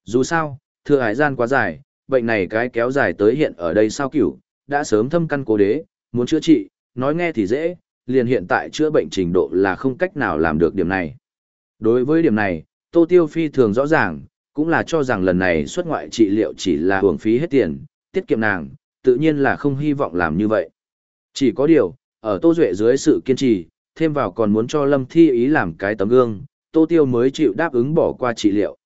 Dù sao, thừa hải gian quá dài, bệnh này cái kéo dài tới hiện ở đây sao cửu, đã sớm thâm căn cố đế, muốn chữa trị, nói nghe thì dễ, liền hiện tại chữa bệnh trình độ là không cách nào làm được điểm này. Đối với điểm này, Tô Tiêu Phi thường rõ ràng, cũng là cho rằng lần này xuất ngoại trị liệu chỉ là hưởng phí hết tiền, tiết kiệm nàng, tự nhiên là không hy vọng làm như vậy. Chỉ có điều, ở Tô Duệ dưới sự kiên trì, thêm vào còn muốn cho Lâm Thi Ý làm cái tấm gương, Tô Tiêu mới chịu đáp ứng bỏ qua trị liệu.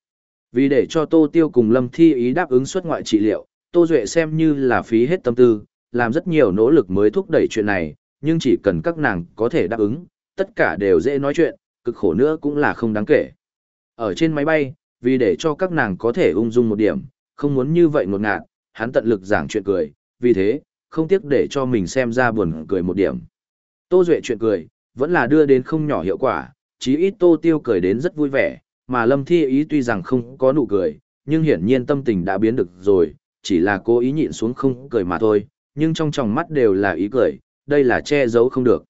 Vì để cho Tô Tiêu cùng Lâm Thi Ý đáp ứng xuất ngoại trị liệu, Tô Duệ xem như là phí hết tâm tư, làm rất nhiều nỗ lực mới thúc đẩy chuyện này, nhưng chỉ cần các nàng có thể đáp ứng, tất cả đều dễ nói chuyện, cực khổ nữa cũng là không đáng kể. Ở trên máy bay, vì để cho các nàng có thể ung dung một điểm, không muốn như vậy ngột ngạt, hắn tận lực giảng chuyện cười, vì thế, không tiếc để cho mình xem ra buồn cười một điểm. Tô Duệ chuyện cười, vẫn là đưa đến không nhỏ hiệu quả, chí ít Tô Tiêu cười đến rất vui vẻ, mà Lâm Thi ý tuy rằng không có nụ cười, nhưng hiển nhiên tâm tình đã biến được rồi, chỉ là cố ý nhịn xuống không cười mà thôi, nhưng trong tròng mắt đều là ý cười, đây là che giấu không được.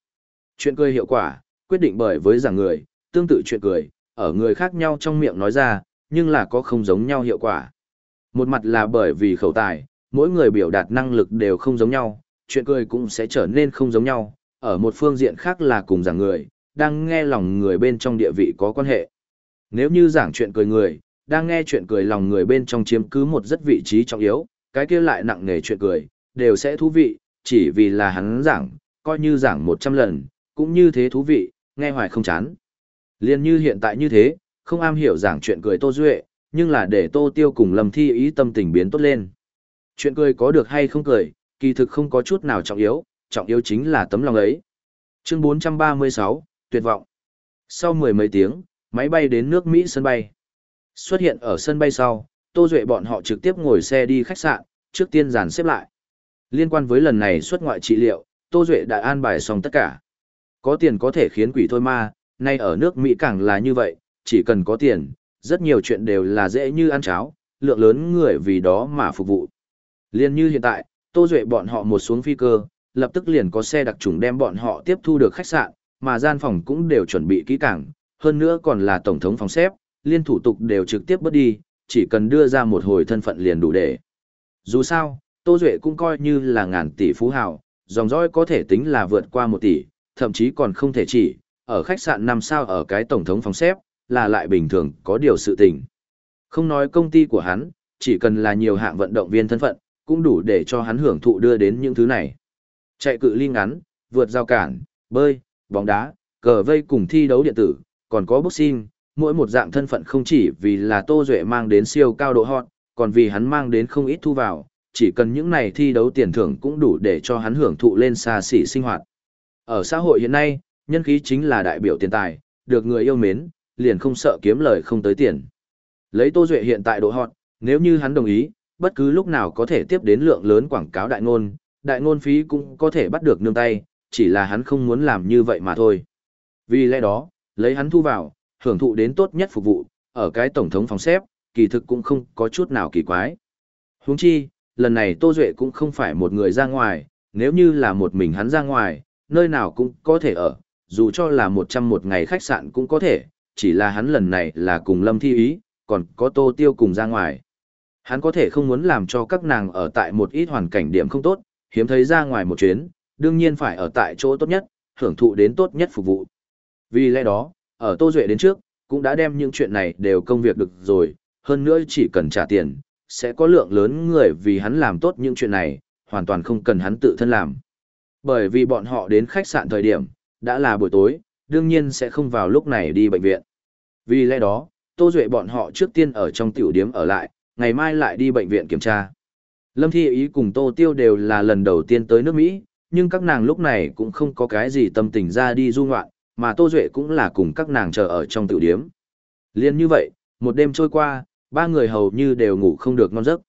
Chuyện cười hiệu quả, quyết định bởi với giảng người, tương tự chuyện cười, ở người khác nhau trong miệng nói ra, nhưng là có không giống nhau hiệu quả. Một mặt là bởi vì khẩu tài, mỗi người biểu đạt năng lực đều không giống nhau, chuyện cười cũng sẽ trở nên không giống nhau, ở một phương diện khác là cùng giảng người, đang nghe lòng người bên trong địa vị có quan hệ. Nếu như giảng chuyện cười người, đang nghe chuyện cười lòng người bên trong chiếm cứ một rất vị trí trọng yếu, cái kia lại nặng nề chuyện cười, đều sẽ thú vị, chỉ vì là hắn giảng, coi như giảng 100 lần, cũng như thế thú vị, nghe hoài không chán. Liên như hiện tại như thế, không am hiểu giảng chuyện cười Tô Duệ, nhưng là để Tô Tiêu cùng Lâm Thi ý tâm tình biến tốt lên. Chuyện cười có được hay không cười, kỳ thực không có chút nào trọng yếu, trọng yếu chính là tấm lòng ấy. Chương 436, tuyệt vọng. Sau mười mấy tiếng, máy bay đến nước Mỹ sân bay. Xuất hiện ở sân bay sau, Tô Duệ bọn họ trực tiếp ngồi xe đi khách sạn, trước tiên dàn xếp lại. Liên quan với lần này xuất ngoại trị liệu, Tô Duệ đã an bài xong tất cả. Có tiền có thể khiến quỷ thôi ma, nay ở nước Mỹ càng là như vậy, chỉ cần có tiền, rất nhiều chuyện đều là dễ như ăn cháo, lượng lớn người vì đó mà phục vụ. Liên như hiện tại, Tô Duệ bọn họ một xuống phi cơ, lập tức liền có xe đặc trùng đem bọn họ tiếp thu được khách sạn, mà gian phòng cũng đều chuẩn bị kỹ càng, hơn nữa còn là tổng thống phòng xếp, liên thủ tục đều trực tiếp bớt đi, chỉ cần đưa ra một hồi thân phận liền đủ để. Dù sao, Tô Duệ cũng coi như là ngàn tỷ phú hào, dòng dõi có thể tính là vượt qua một tỷ, thậm chí còn không thể chỉ, ở khách sạn năm sao ở cái tổng thống phòng xếp, là lại bình thường có điều sự tình. Không nói công ty của hắn, chỉ cần là nhiều hạng vận động viên thân phận, cũng đủ để cho hắn hưởng thụ đưa đến những thứ này. Chạy cự ly ngắn, vượt giao cản, bơi, bóng đá, cờ vây cùng thi đấu điện tử, còn có boxing, mỗi một dạng thân phận không chỉ vì là Tô Duệ mang đến siêu cao độ hot, còn vì hắn mang đến không ít thu vào, chỉ cần những này thi đấu tiền thưởng cũng đủ để cho hắn hưởng thụ lên xa xỉ sinh hoạt. Ở xã hội hiện nay, nhân khí chính là đại biểu tiền tài, được người yêu mến, liền không sợ kiếm lời không tới tiền. Lấy Tô Duệ hiện tại độ hot, nếu như hắn đồng ý, bất cứ lúc nào có thể tiếp đến lượng lớn quảng cáo đại ngôn, đại ngôn phí cũng có thể bắt được nương tay, chỉ là hắn không muốn làm như vậy mà thôi. Vì lẽ đó, lấy hắn thu vào, hưởng thụ đến tốt nhất phục vụ, ở cái tổng thống phòng xếp, kỳ thực cũng không có chút nào kỳ quái. Huống chi, lần này Tô Duệ cũng không phải một người ra ngoài, nếu như là một mình hắn ra ngoài, nơi nào cũng có thể ở, dù cho là một trăm một ngày khách sạn cũng có thể, chỉ là hắn lần này là cùng Lâm Thi Ý, còn có Tô Tiêu cùng ra ngoài. Hắn có thể không muốn làm cho các nàng ở tại một ít hoàn cảnh điểm không tốt, hiếm thấy ra ngoài một chuyến, đương nhiên phải ở tại chỗ tốt nhất, hưởng thụ đến tốt nhất phục vụ. Vì lẽ đó, ở Tô Duệ đến trước, cũng đã đem những chuyện này đều công việc được rồi, hơn nữa chỉ cần trả tiền, sẽ có lượng lớn người vì hắn làm tốt những chuyện này, hoàn toàn không cần hắn tự thân làm. Bởi vì bọn họ đến khách sạn thời điểm, đã là buổi tối, đương nhiên sẽ không vào lúc này đi bệnh viện. Vì lẽ đó, Tô Duệ bọn họ trước tiên ở trong tiểu điếm ở lại, ngày mai lại đi bệnh viện kiểm tra. Lâm Thi Ý cùng Tô Tiêu đều là lần đầu tiên tới nước Mỹ, nhưng các nàng lúc này cũng không có cái gì tâm tình ra đi du ngoạn, mà Tô Duệ cũng là cùng các nàng chờ ở trong tiểu điếm. Liên như vậy, một đêm trôi qua, ba người hầu như đều ngủ không được ngon giấc.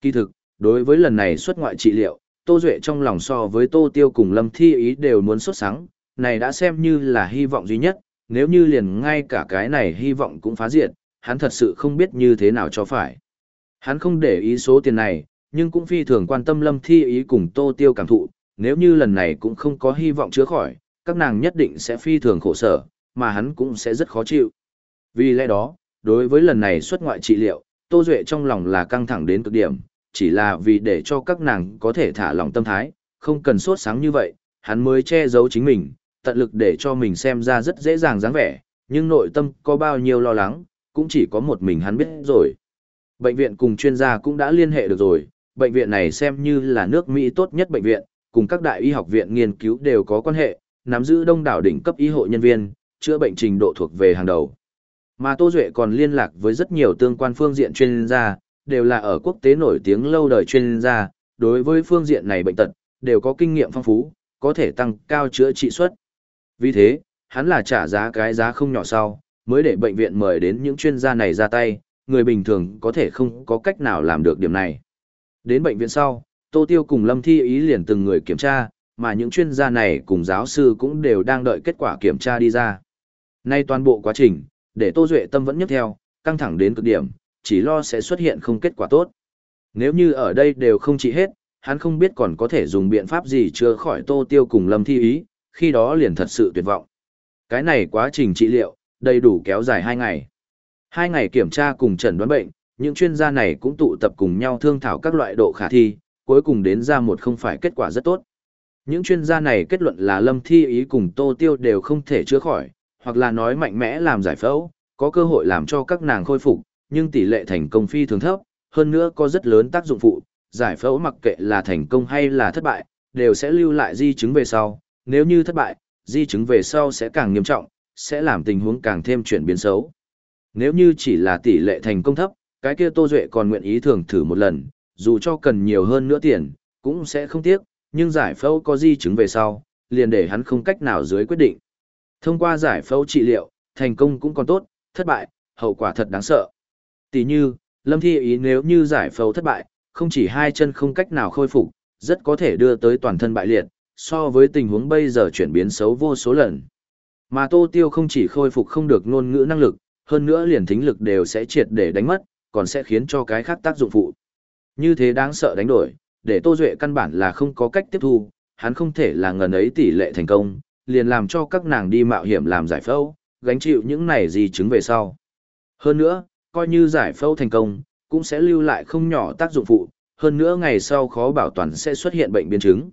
Kỳ thực, đối với lần này xuất ngoại trị liệu, Tô Duệ trong lòng so với Tô Tiêu cùng Lâm Thi Ý đều muốn xuất sáng, này đã xem như là hy vọng duy nhất, nếu như liền ngay cả cái này hy vọng cũng phá diệt, hắn thật sự không biết như thế nào cho phải. Hắn không để ý số tiền này, nhưng cũng phi thường quan tâm Lâm Thi Ý cùng Tô Tiêu cảm thụ, nếu như lần này cũng không có hy vọng chữa khỏi, các nàng nhất định sẽ phi thường khổ sở, mà hắn cũng sẽ rất khó chịu. Vì lẽ đó, đối với lần này xuất ngoại trị liệu, Tô Duệ trong lòng là căng thẳng đến cực điểm, chỉ là vì để cho các nàng có thể thả lòng tâm thái, không cần sốt sáng như vậy, hắn mới che giấu chính mình, tận lực để cho mình xem ra rất dễ dàng dáng vẻ, nhưng nội tâm có bao nhiêu lo lắng, cũng chỉ có một mình hắn biết rồi. Bệnh viện cùng chuyên gia cũng đã liên hệ được rồi, bệnh viện này xem như là nước Mỹ tốt nhất bệnh viện, cùng các đại y học viện nghiên cứu đều có quan hệ, nắm giữ đông đảo đỉnh cấp y hộ nhân viên, chữa bệnh trình độ thuộc về hàng đầu. Mà Tô Duệ còn liên lạc với rất nhiều tương quan phương diện chuyên gia, đều là ở quốc tế nổi tiếng lâu đời chuyên gia, đối với phương diện này bệnh tật, đều có kinh nghiệm phong phú, có thể tăng cao chữa trị suất. Vì thế, hắn là trả giá cái giá không nhỏ sau, mới để bệnh viện mời đến những chuyên gia này ra tay, người bình thường có thể không có cách nào làm được điểm này. Đến bệnh viện sau, Tô Tiêu cùng Lâm Thi ý liền từng người kiểm tra, mà những chuyên gia này cùng giáo sư cũng đều đang đợi kết quả kiểm tra đi ra. Nay toàn bộ quá trình, để Tô Duệ tâm vẫn nhấp theo, căng thẳng đến cực điểm, chỉ lo sẽ xuất hiện không kết quả tốt. Nếu như ở đây đều không trị hết, hắn không biết còn có thể dùng biện pháp gì chữa khỏi Tô Tiêu cùng Lâm Thi ý, khi đó liền thật sự tuyệt vọng. Cái này quá trình trị liệu, đầy đủ kéo dài 2 ngày. Hai ngày kiểm tra cùng chẩn đoán bệnh, những chuyên gia này cũng tụ tập cùng nhau thương thảo các loại độ khả thi, cuối cùng đến ra một không phải kết quả rất tốt. Những chuyên gia này kết luận là Lâm Thi Ý cùng Tô Tiêu đều không thể chữa khỏi, hoặc là nói mạnh mẽ làm giải phẫu, có cơ hội làm cho các nàng khôi phục, nhưng tỷ lệ thành công phi thường thấp, hơn nữa có rất lớn tác dụng phụ, giải phẫu mặc kệ là thành công hay là thất bại, đều sẽ lưu lại di chứng về sau, nếu như thất bại, di chứng về sau sẽ càng nghiêm trọng, sẽ làm tình huống càng thêm chuyển biến xấu. Nếu như chỉ là tỷ lệ thành công thấp, cái kia Tô Duệ còn nguyện ý thường thử một lần, dù cho cần nhiều hơn nữa tiền, cũng sẽ không tiếc, nhưng giải phẫu có di chứng về sau, liền để hắn không cách nào dưới quyết định. Thông qua giải phẫu trị liệu, thành công cũng còn tốt, thất bại, hậu quả thật đáng sợ. Tỷ như, Lâm Thi ý nếu như giải phẫu thất bại, không chỉ hai chân không cách nào khôi phục, rất có thể đưa tới toàn thân bại liệt, so với tình huống bây giờ chuyển biến xấu vô số lần. Mà Tô Tiêu không chỉ khôi phục không được ngôn ngữ năng lực, hơn nữa liền thính lực đều sẽ triệt để đánh mất, còn sẽ khiến cho cái khác tác dụng phụ. Như thế đáng sợ đánh đổi, để Tô Duệ căn bản là không có cách tiếp thu, hắn không thể là ngần ấy tỷ lệ thành công, liền làm cho các nàng đi mạo hiểm làm giải phẫu, gánh chịu những này gì chứng về sau. Hơn nữa, coi như giải phẫu thành công, cũng sẽ lưu lại không nhỏ tác dụng phụ, hơn nữa ngày sau khó bảo toàn sẽ xuất hiện bệnh biến chứng.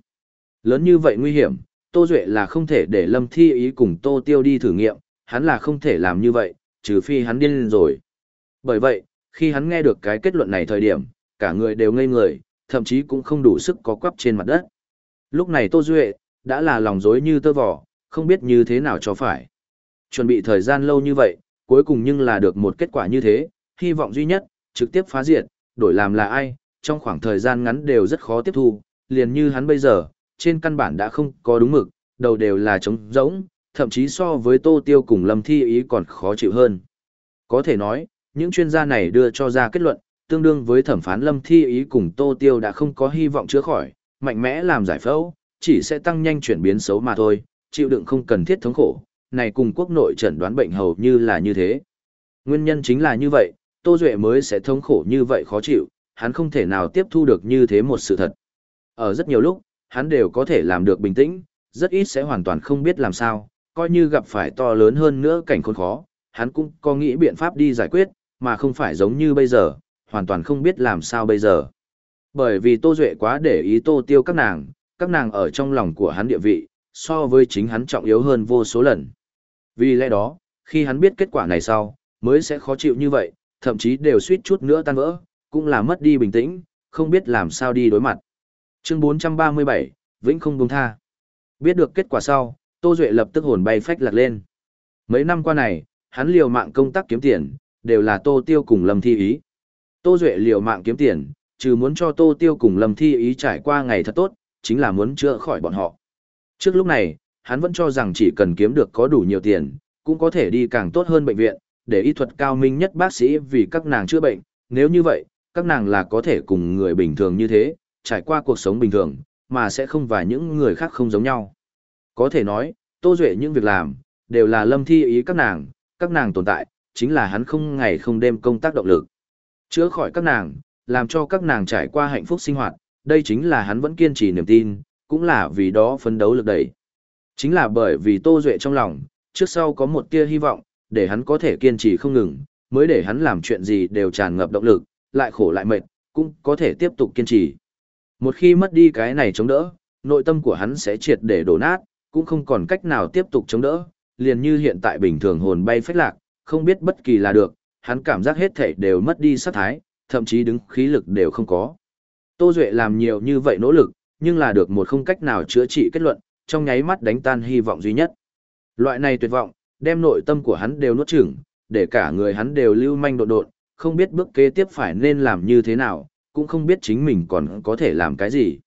Lớn như vậy nguy hiểm, Tô Duệ là không thể để Lâm Thi ý cùng Tô Tiêu đi thử nghiệm, hắn là không thể làm như vậy, trừ phi hắn điên rồi. Bởi vậy, khi hắn nghe được cái kết luận này thời điểm, cả người đều ngây người, thậm chí cũng không đủ sức có quắp trên mặt đất. Lúc này Tô Duệ, đã là lòng dối như tơ vỏ, không biết như thế nào cho phải. Chuẩn bị thời gian lâu như vậy, cuối cùng nhưng là được một kết quả như thế, hy vọng duy nhất, trực tiếp phá diệt, đổi làm là ai, trong khoảng thời gian ngắn đều rất khó tiếp thu, liền như hắn bây giờ, trên căn bản đã không có đúng mực, đầu đều là trống rỗng, thậm chí so với Tô Tiêu cùng Lâm Thi Ý còn khó chịu hơn. Có thể nói, những chuyên gia này đưa cho ra kết luận, tương đương với thẩm phán Lâm Thi Ý cùng Tô Tiêu đã không có hy vọng chữa khỏi, mạnh mẽ làm giải phẫu, chỉ sẽ tăng nhanh chuyển biến xấu mà thôi, chịu đựng không cần thiết thống khổ, này cùng quốc nội chẩn đoán bệnh hầu như là như thế. Nguyên nhân chính là như vậy, Tô Duệ mới sẽ thống khổ như vậy khó chịu, hắn không thể nào tiếp thu được như thế một sự thật. Ở rất nhiều lúc, hắn đều có thể làm được bình tĩnh, rất ít sẽ hoàn toàn không biết làm sao, coi như gặp phải to lớn hơn nữa cảnh khốn khó, hắn cũng có nghĩ biện pháp đi giải quyết, mà không phải giống như bây giờ, hoàn toàn không biết làm sao bây giờ. Bởi vì Tô Duệ quá để ý Tô Tiêu các nàng, các nàng ở trong lòng của hắn địa vị, so với chính hắn trọng yếu hơn vô số lần. Vì lẽ đó, khi hắn biết kết quả này sau, mới sẽ khó chịu như vậy, thậm chí đều suýt chút nữa tan vỡ, cũng là mất đi bình tĩnh, không biết làm sao đi đối mặt. Chương 437, Vĩnh không buông tha. Biết được kết quả sau, Tô Duệ lập tức hồn bay phách lạc lên. Mấy năm qua này, hắn liều mạng công tác kiếm tiền, đều là Tô Tiêu cùng Lâm Thi Ý. Tô Duệ liều mạng kiếm tiền, trừ muốn cho Tô Tiêu cùng Lâm Thi Ý trải qua ngày thật tốt, chính là muốn chữa khỏi bọn họ. Trước lúc này, hắn vẫn cho rằng chỉ cần kiếm được có đủ nhiều tiền, cũng có thể đi càng tốt hơn bệnh viện, để y thuật cao minh nhất bác sĩ vì các nàng chữa bệnh. Nếu như vậy, các nàng là có thể cùng người bình thường như thế, trải qua cuộc sống bình thường, mà sẽ không và những người khác không giống nhau. Có thể nói, Tô Duệ những việc làm, đều là lâm thi ý các nàng, các nàng tồn tại, chính là hắn không ngày không đêm công tác động lực. Chữa khỏi các nàng, làm cho các nàng trải qua hạnh phúc sinh hoạt, đây chính là hắn vẫn kiên trì niềm tin, cũng là vì đó phấn đấu lực đẩy. Chính là bởi vì Tô Duệ trong lòng, trước sau có một tia hy vọng, để hắn có thể kiên trì không ngừng, mới để hắn làm chuyện gì đều tràn ngập động lực, lại khổ lại mệt, cũng có thể tiếp tục kiên trì. Một khi mất đi cái này chống đỡ, nội tâm của hắn sẽ triệt để đổ nát, cũng không còn cách nào tiếp tục chống đỡ, liền như hiện tại bình thường hồn bay phách lạc, không biết bất kỳ là được, hắn cảm giác hết thảy đều mất đi sát thái, thậm chí đứng khí lực đều không có. Tô Duệ làm nhiều như vậy nỗ lực, nhưng là được một không cách nào chữa trị kết luận, trong nháy mắt đánh tan hy vọng duy nhất. Loại này tuyệt vọng, đem nội tâm của hắn đều nuốt chửng, để cả người hắn đều lưu manh đột đột, không biết bước kế tiếp phải nên làm như thế nào, cũng không biết chính mình còn có thể làm cái gì.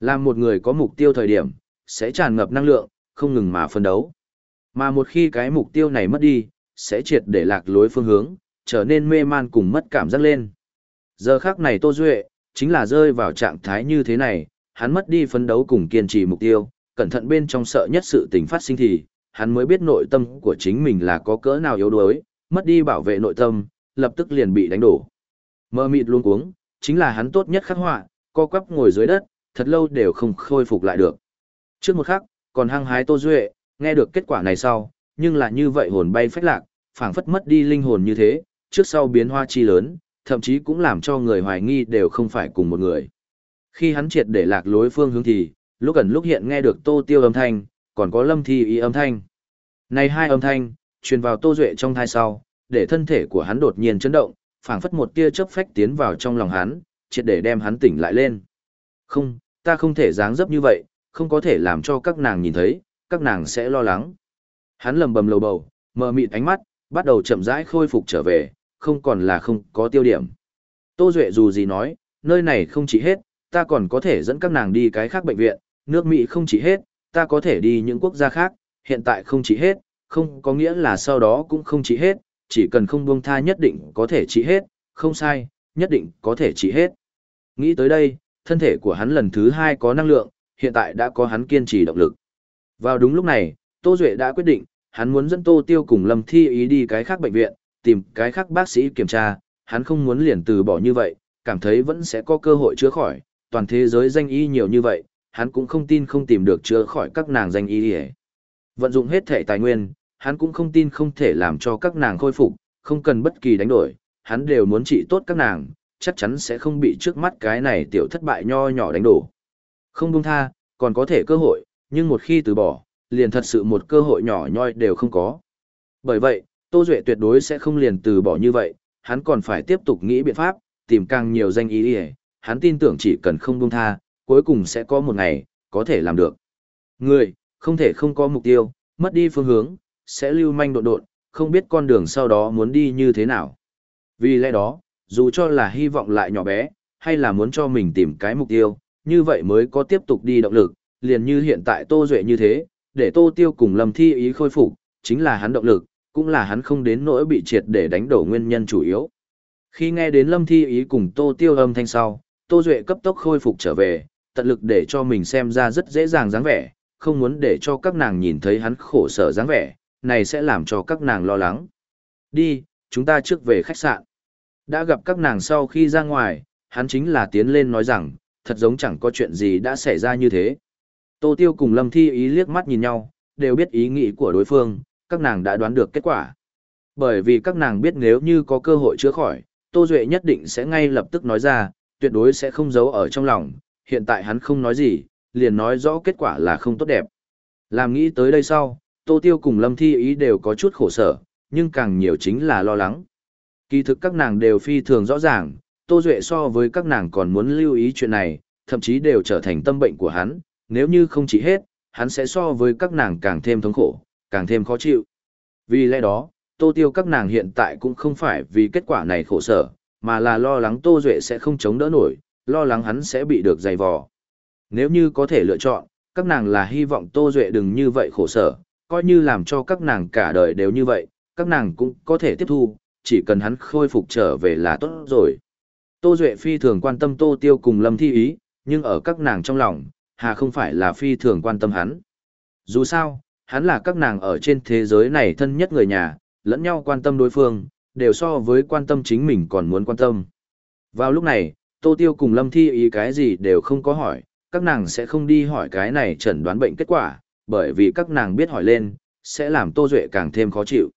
Làm một người có mục tiêu thời điểm, sẽ tràn ngập năng lượng, không ngừng mà phân đấu. Mà một khi cái mục tiêu này mất đi, sẽ triệt để lạc lối phương hướng, trở nên mê man cùng mất cảm giác lên. Giờ khác này Tô Duệ, chính là rơi vào trạng thái như thế này, hắn mất đi phấn đấu cùng kiên trì mục tiêu, cẩn thận bên trong sợ nhất sự tình phát sinh thì, hắn mới biết nội tâm của chính mình là có cỡ nào yếu đuối, mất đi bảo vệ nội tâm, lập tức liền bị đánh đổ. Mơ mịt luôn cuống, chính là hắn tốt nhất khắc họa, co quắp ngồi dưới đất, thật lâu đều không khôi phục lại được. Trước một khắc, còn hăng hái Tô Duệ, nghe được kết quả này sau, nhưng là như vậy hồn bay phách lạc, phảng phất mất đi linh hồn như thế, trước sau biến hoa chi lớn, thậm chí cũng làm cho người hoài nghi đều không phải cùng một người. Khi hắn triệt để lạc lối phương hướng thì, lúc gần lúc hiện nghe được Tô Tiêu âm thanh, còn có Lâm Thi ý âm thanh. Này hai âm thanh, truyền vào Tô Duệ trong thai sau, để thân thể của hắn đột nhiên chấn động, phảng phất một tia chớp phách tiến vào trong lòng hắn, triệt để đem hắn tỉnh lại lên. Không, ta không thể dáng dấp như vậy, không có thể làm cho các nàng nhìn thấy, các nàng sẽ lo lắng. Hắn lầm bầm lầu bầu, mờ mịt ánh mắt, bắt đầu chậm rãi khôi phục trở về, không còn là không có tiêu điểm. Tô Duệ dù gì nói, nơi này không chỉ hết, ta còn có thể dẫn các nàng đi cái khác bệnh viện, nước Mỹ không chỉ hết, ta có thể đi những quốc gia khác, hiện tại không chỉ hết, không có nghĩa là sau đó cũng không chỉ hết, chỉ cần không buông tha nhất định có thể chỉ hết, không sai, nhất định có thể chỉ hết. Nghĩ tới đây, thân thể của hắn lần thứ hai có năng lượng, hiện tại đã có hắn kiên trì động lực. Vào đúng lúc này, Tô Duệ đã quyết định, hắn muốn dẫn Tô Tiêu cùng Lâm Thi ý đi cái khác bệnh viện, tìm cái khác bác sĩ kiểm tra, hắn không muốn liền từ bỏ như vậy, cảm thấy vẫn sẽ có cơ hội chữa khỏi, toàn thế giới danh y nhiều như vậy, hắn cũng không tin không tìm được chữa khỏi các nàng danh y đi Vận dụng hết thể tài nguyên, hắn cũng không tin không thể làm cho các nàng khôi phục, không cần bất kỳ đánh đổi, hắn đều muốn trị tốt các nàng, chắc chắn sẽ không bị trước mắt cái này tiểu thất bại nho nhỏ đánh đổ. Không buông tha, còn có thể cơ hội, nhưng một khi từ bỏ, liền thật sự một cơ hội nhỏ nhoi đều không có. Bởi vậy, Tô Duệ tuyệt đối sẽ không liền từ bỏ như vậy, hắn còn phải tiếp tục nghĩ biện pháp, tìm càng nhiều danh ý đi hắn tin tưởng chỉ cần không buông tha, cuối cùng sẽ có một ngày, có thể làm được. Người, không thể không có mục tiêu, mất đi phương hướng, sẽ lưu manh độn độn, không biết con đường sau đó muốn đi như thế nào. Vì lẽ đó, dù cho là hy vọng lại nhỏ bé, hay là muốn cho mình tìm cái mục tiêu, như vậy mới có tiếp tục đi động lực, liền như hiện tại Tô Duệ như thế, để Tô Tiêu cùng Lâm Thi ý khôi phục, chính là hắn động lực, cũng là hắn không đến nỗi bị triệt để đánh đổ nguyên nhân chủ yếu. Khi nghe đến Lâm Thi ý cùng Tô Tiêu âm thanh sau, Tô Duệ cấp tốc khôi phục trở về, tận lực để cho mình xem ra rất dễ dàng dáng vẻ, không muốn để cho các nàng nhìn thấy hắn khổ sở dáng vẻ, này sẽ làm cho các nàng lo lắng. Đi, chúng ta trước về khách sạn. Đã gặp các nàng sau khi ra ngoài, hắn chính là tiến lên nói rằng, thật giống chẳng có chuyện gì đã xảy ra như thế. Tô Tiêu cùng Lâm Thi ý liếc mắt nhìn nhau, đều biết ý nghĩ của đối phương, các nàng đã đoán được kết quả. Bởi vì các nàng biết nếu như có cơ hội chữa khỏi, Tô Duệ nhất định sẽ ngay lập tức nói ra, tuyệt đối sẽ không giấu ở trong lòng, hiện tại hắn không nói gì, liền nói rõ kết quả là không tốt đẹp. Làm nghĩ tới đây sau, Tô Tiêu cùng Lâm Thi ý đều có chút khổ sở, nhưng càng nhiều chính là lo lắng. Kỳ thực các nàng đều phi thường rõ ràng, Tô Duệ so với các nàng còn muốn lưu ý chuyện này, thậm chí đều trở thành tâm bệnh của hắn, nếu như không chỉ hết, hắn sẽ so với các nàng càng thêm thống khổ, càng thêm khó chịu. Vì lẽ đó, Tô Tiêu các nàng hiện tại cũng không phải vì kết quả này khổ sở, mà là lo lắng Tô Duệ sẽ không chống đỡ nổi, lo lắng hắn sẽ bị được dày vò. Nếu như có thể lựa chọn, các nàng là hy vọng Tô Duệ đừng như vậy khổ sở, coi như làm cho các nàng cả đời đều như vậy, các nàng cũng có thể tiếp thu, chỉ cần hắn khôi phục trở về là tốt rồi. Tô Duệ phi thường quan tâm Tô Tiêu cùng Lâm Thi Ý, nhưng ở các nàng trong lòng, hà không phải là phi thường quan tâm hắn. Dù sao, hắn là các nàng ở trên thế giới này thân nhất người nhà, lẫn nhau quan tâm đối phương, đều so với quan tâm chính mình còn muốn quan tâm. Vào lúc này, Tô Tiêu cùng Lâm Thi ý cái gì đều không có hỏi, các nàng sẽ không đi hỏi cái này chẩn đoán bệnh kết quả, bởi vì các nàng biết hỏi lên, sẽ làm Tô Duệ càng thêm khó chịu.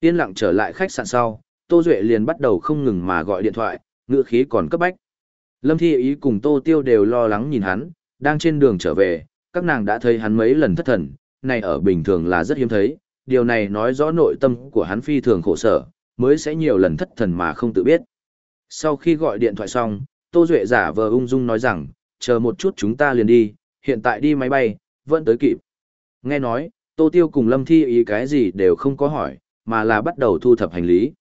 Yên lặng trở lại khách sạn sau, Tô Duệ liền bắt đầu không ngừng mà gọi điện thoại, ngựa khí còn cấp bách. Lâm Thi ý cùng Tô Tiêu đều lo lắng nhìn hắn, đang trên đường trở về, các nàng đã thấy hắn mấy lần thất thần, này ở bình thường là rất hiếm thấy, điều này nói rõ nội tâm của hắn phi thường khổ sở, mới sẽ nhiều lần thất thần mà không tự biết. Sau khi gọi điện thoại xong, Tô Duệ giả vờ ung dung nói rằng, chờ một chút chúng ta liền đi, hiện tại đi máy bay, vẫn tới kịp. Nghe nói, Tô Tiêu cùng Lâm Thi ý cái gì đều không có hỏi, mà là bắt đầu thu thập hành lý.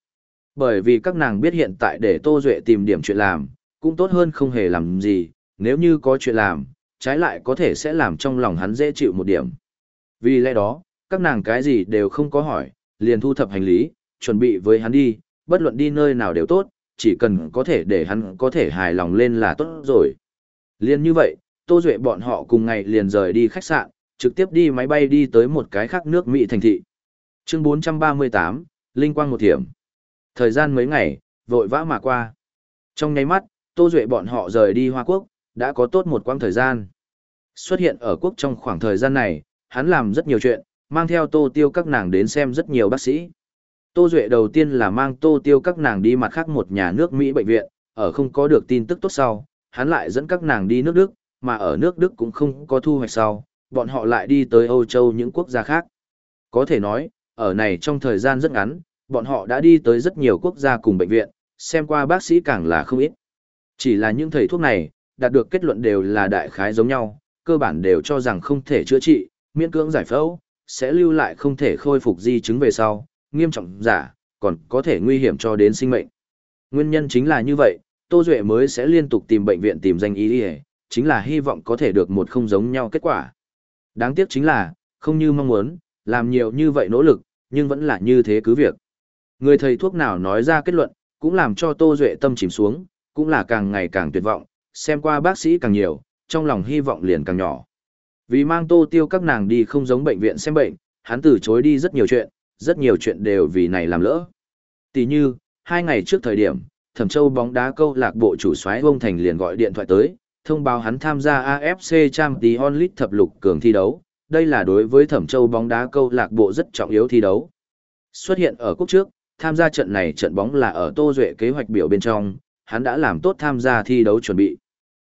Bởi vì các nàng biết hiện tại để Tô Duệ tìm điểm chuyện làm, cũng tốt hơn không hề làm gì, nếu như có chuyện làm, trái lại có thể sẽ làm trong lòng hắn dễ chịu một điểm. Vì lẽ đó, các nàng cái gì đều không có hỏi, liền thu thập hành lý, chuẩn bị với hắn đi, bất luận đi nơi nào đều tốt, chỉ cần có thể để hắn có thể hài lòng lên là tốt rồi. Liên như vậy, Tô Duệ bọn họ cùng ngày liền rời đi khách sạn, trực tiếp đi máy bay đi tới một cái khác nước Mỹ thành thị. Chương 438, Linh Quang một thiểm. Thời gian mấy ngày, vội vã mà qua. Trong nháy mắt, Tô Duệ bọn họ rời đi Hoa Quốc, đã có tốt một quãng thời gian. Xuất hiện ở quốc trong khoảng thời gian này, hắn làm rất nhiều chuyện, mang theo Tô Tiêu các nàng đến xem rất nhiều bác sĩ. Tô Duệ đầu tiên là mang Tô Tiêu các nàng đi mặt khác một nhà nước Mỹ bệnh viện, ở không có được tin tức tốt sau, hắn lại dẫn các nàng đi nước Đức, mà ở nước Đức cũng không có thu hoạch sau, bọn họ lại đi tới Âu Châu những quốc gia khác. Có thể nói, ở này trong thời gian rất ngắn, bọn họ đã đi tới rất nhiều quốc gia cùng bệnh viện, xem qua bác sĩ càng là không ít. Chỉ là những thầy thuốc này, đạt được kết luận đều là đại khái giống nhau, cơ bản đều cho rằng không thể chữa trị, miễn cưỡng giải phẫu, sẽ lưu lại không thể khôi phục di chứng về sau, nghiêm trọng giả, còn có thể nguy hiểm cho đến sinh mệnh. Nguyên nhân chính là như vậy, Tô Duệ mới sẽ liên tục tìm bệnh viện tìm danh ý đi chính là hy vọng có thể được một không giống nhau kết quả. Đáng tiếc chính là, không như mong muốn, làm nhiều như vậy nỗ lực, nhưng vẫn là như thế cứ việc. Người thầy thuốc nào nói ra kết luận, cũng làm cho Tô Duệ tâm chìm xuống, cũng là càng ngày càng tuyệt vọng, xem qua bác sĩ càng nhiều, trong lòng hy vọng liền càng nhỏ. Vì mang Tô Tiêu các nàng đi không giống bệnh viện xem bệnh, hắn từ chối đi rất nhiều chuyện, rất nhiều chuyện đều vì này làm lỡ. Tỷ như, hai ngày trước thời điểm, Thẩm Châu bóng đá câu lạc bộ chủ soái Vông Thành liền gọi điện thoại tới, thông báo hắn tham gia AFC Champions League thập lục cường thi đấu. Đây là đối với Thẩm Châu bóng đá câu lạc bộ rất trọng yếu thi đấu. Xuất hiện ở quốc trước, tham gia trận này trận bóng là ở Tô Duệ kế hoạch biểu bên trong, hắn đã làm tốt tham gia thi đấu chuẩn bị.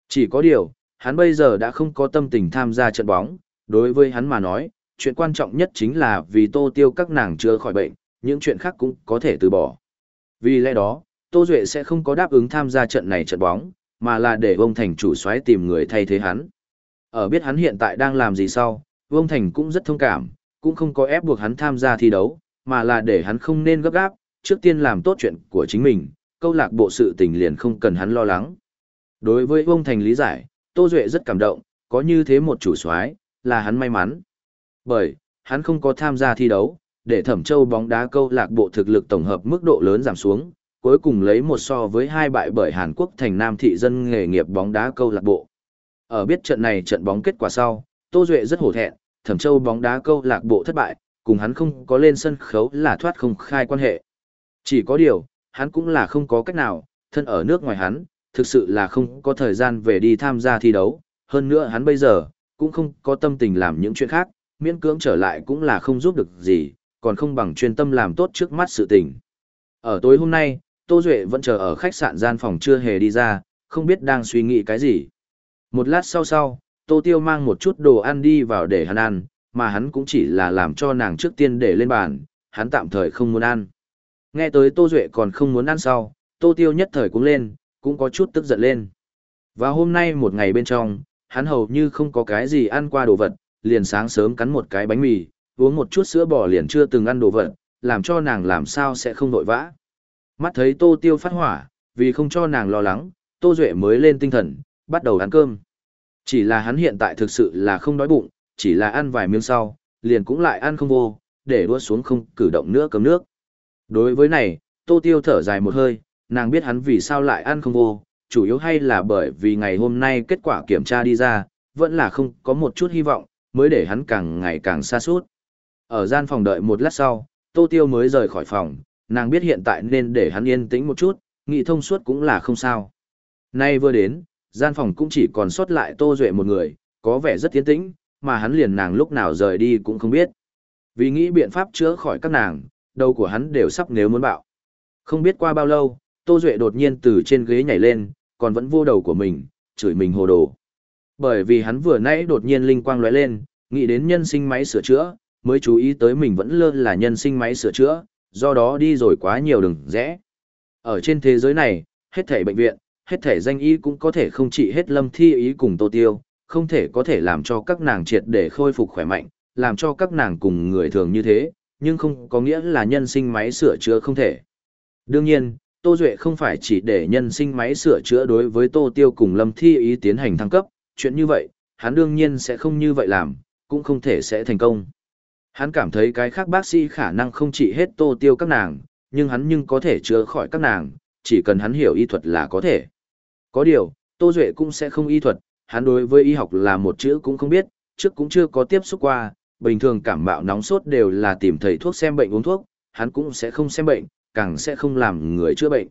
Chỉ có điều, hắn bây giờ đã không có tâm tình tham gia trận bóng, đối với hắn mà nói, chuyện quan trọng nhất chính là vì Tô Tiêu các nàng chưa khỏi bệnh, những chuyện khác cũng có thể từ bỏ. Vì lẽ đó, Tô Duệ sẽ không có đáp ứng tham gia trận này trận bóng, mà là để Vông Thành chủ soái tìm người thay thế hắn. Ở biết hắn hiện tại đang làm gì sau, Vông Thành cũng rất thông cảm, cũng không có ép buộc hắn tham gia thi đấu, mà là để hắn không nên gấp gáp, trước tiên làm tốt chuyện của chính mình, câu lạc bộ sự tình liền không cần hắn lo lắng. Đối với ông Thành lý giải, Tô Duệ rất cảm động, có như thế một chủ soái là hắn may mắn. Bởi, hắn không có tham gia thi đấu, để Thẩm Châu bóng đá câu lạc bộ thực lực tổng hợp mức độ lớn giảm xuống, cuối cùng lấy một so với hai bại bởi Hàn Quốc thành Nam thị dân nghề nghiệp bóng đá câu lạc bộ. Ở biết trận này trận bóng kết quả sau, Tô Duệ rất hổ thẹn, Thẩm Châu bóng đá câu lạc bộ thất bại, cùng hắn không có lên sân khấu là thoát không khai quan hệ. Chỉ có điều, hắn cũng là không có cách nào, thân ở nước ngoài hắn, thực sự là không có thời gian về đi tham gia thi đấu, hơn nữa hắn bây giờ, cũng không có tâm tình làm những chuyện khác, miễn cưỡng trở lại cũng là không giúp được gì, còn không bằng chuyên tâm làm tốt trước mắt sự tình. Ở tối hôm nay, Tô Duệ vẫn chờ ở khách sạn gian phòng chưa hề đi ra, không biết đang suy nghĩ cái gì. Một lát sau sau, Tô Tiêu mang một chút đồ ăn đi vào để hắn ăn, mà hắn cũng chỉ là làm cho nàng trước tiên để lên bàn, hắn tạm thời không muốn ăn. Nghe tới Tô Duệ còn không muốn ăn sau, Tô Tiêu nhất thời cũng lên, cũng có chút tức giận lên. Và hôm nay một ngày bên trong, hắn hầu như không có cái gì ăn qua đồ vật, liền sáng sớm cắn một cái bánh mì, uống một chút sữa bò liền chưa từng ăn đồ vật, làm cho nàng làm sao sẽ không nội vã. Mắt thấy Tô Tiêu phát hỏa, vì không cho nàng lo lắng, Tô Duệ mới lên tinh thần, bắt đầu ăn cơm. Chỉ là hắn hiện tại thực sự là không đói bụng, chỉ là ăn vài miếng sau, liền cũng lại ăn không vô, để đua xuống không cử động nữa cấm nước. Đối với này, Tô Tiêu thở dài một hơi, nàng biết hắn vì sao lại ăn không vô, chủ yếu hay là bởi vì ngày hôm nay kết quả kiểm tra đi ra, vẫn là không có một chút hy vọng, mới để hắn càng ngày càng xa suốt. Ở gian phòng đợi một lát sau, Tô Tiêu mới rời khỏi phòng, nàng biết hiện tại nên để hắn yên tĩnh một chút, nghị thông suốt cũng là không sao. Nay vừa đến, gian phòng cũng chỉ còn sót lại Tô Duệ một người, có vẻ rất tiến tĩnh, mà hắn liền nàng lúc nào rời đi cũng không biết. Vì nghĩ biện pháp chữa khỏi các nàng, đầu của hắn đều sắp nếu muốn bạo. Không biết qua bao lâu, Tô Duệ đột nhiên từ trên ghế nhảy lên, còn vẫn vô đầu của mình, chửi mình hồ đồ. Bởi vì hắn vừa nãy đột nhiên linh quang lóe lên, nghĩ đến nhân sinh máy sửa chữa, mới chú ý tới mình vẫn lơ là nhân sinh máy sửa chữa, do đó đi rồi quá nhiều đường rẽ. Ở trên thế giới này, hết thể bệnh viện, hết thể danh y cũng có thể không trị hết lâm thi ý cùng tô tiêu, không thể có thể làm cho các nàng triệt để khôi phục khỏe mạnh, làm cho các nàng cùng người thường như thế, nhưng không có nghĩa là nhân sinh máy sửa chữa không thể. Đương nhiên, Tô Duệ không phải chỉ để nhân sinh máy sửa chữa đối với Tô Tiêu cùng Lâm Thi ý tiến hành thăng cấp, chuyện như vậy, hắn đương nhiên sẽ không như vậy làm, cũng không thể sẽ thành công. Hắn cảm thấy cái khác bác sĩ khả năng không trị hết Tô Tiêu các nàng, nhưng hắn nhưng có thể chữa khỏi các nàng, chỉ cần hắn hiểu y thuật là có thể. Có điều, Tô Duệ cũng sẽ không y thuật, hắn đối với y học là một chữ cũng không biết, trước cũng chưa có tiếp xúc qua, bình thường cảm mạo nóng sốt đều là tìm thầy thuốc xem bệnh uống thuốc, hắn cũng sẽ không xem bệnh, càng sẽ không làm người chữa bệnh.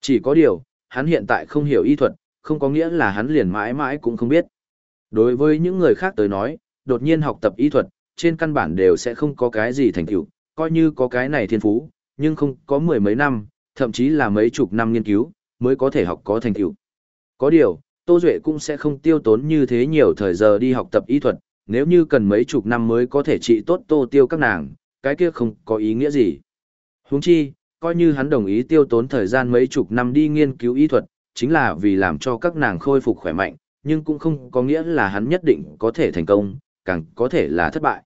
Chỉ có điều, hắn hiện tại không hiểu y thuật, không có nghĩa là hắn liền mãi mãi cũng không biết. Đối với những người khác tới nói, đột nhiên học tập y thuật, trên căn bản đều sẽ không có cái gì thành tựu, coi như có cái này thiên phú, nhưng không có mười mấy năm, thậm chí là mấy chục năm nghiên cứu, mới có thể học có thành tựu. Có điều, Tô Duệ cũng sẽ không tiêu tốn như thế nhiều thời giờ đi học tập y thuật, nếu như cần mấy chục năm mới có thể trị tốt Tô Tiêu các nàng, cái kia không có ý nghĩa gì. Huống chi, coi như hắn đồng ý tiêu tốn thời gian mấy chục năm đi nghiên cứu y thuật, chính là vì làm cho các nàng khôi phục khỏe mạnh, nhưng cũng không có nghĩa là hắn nhất định có thể thành công, càng có thể là thất bại.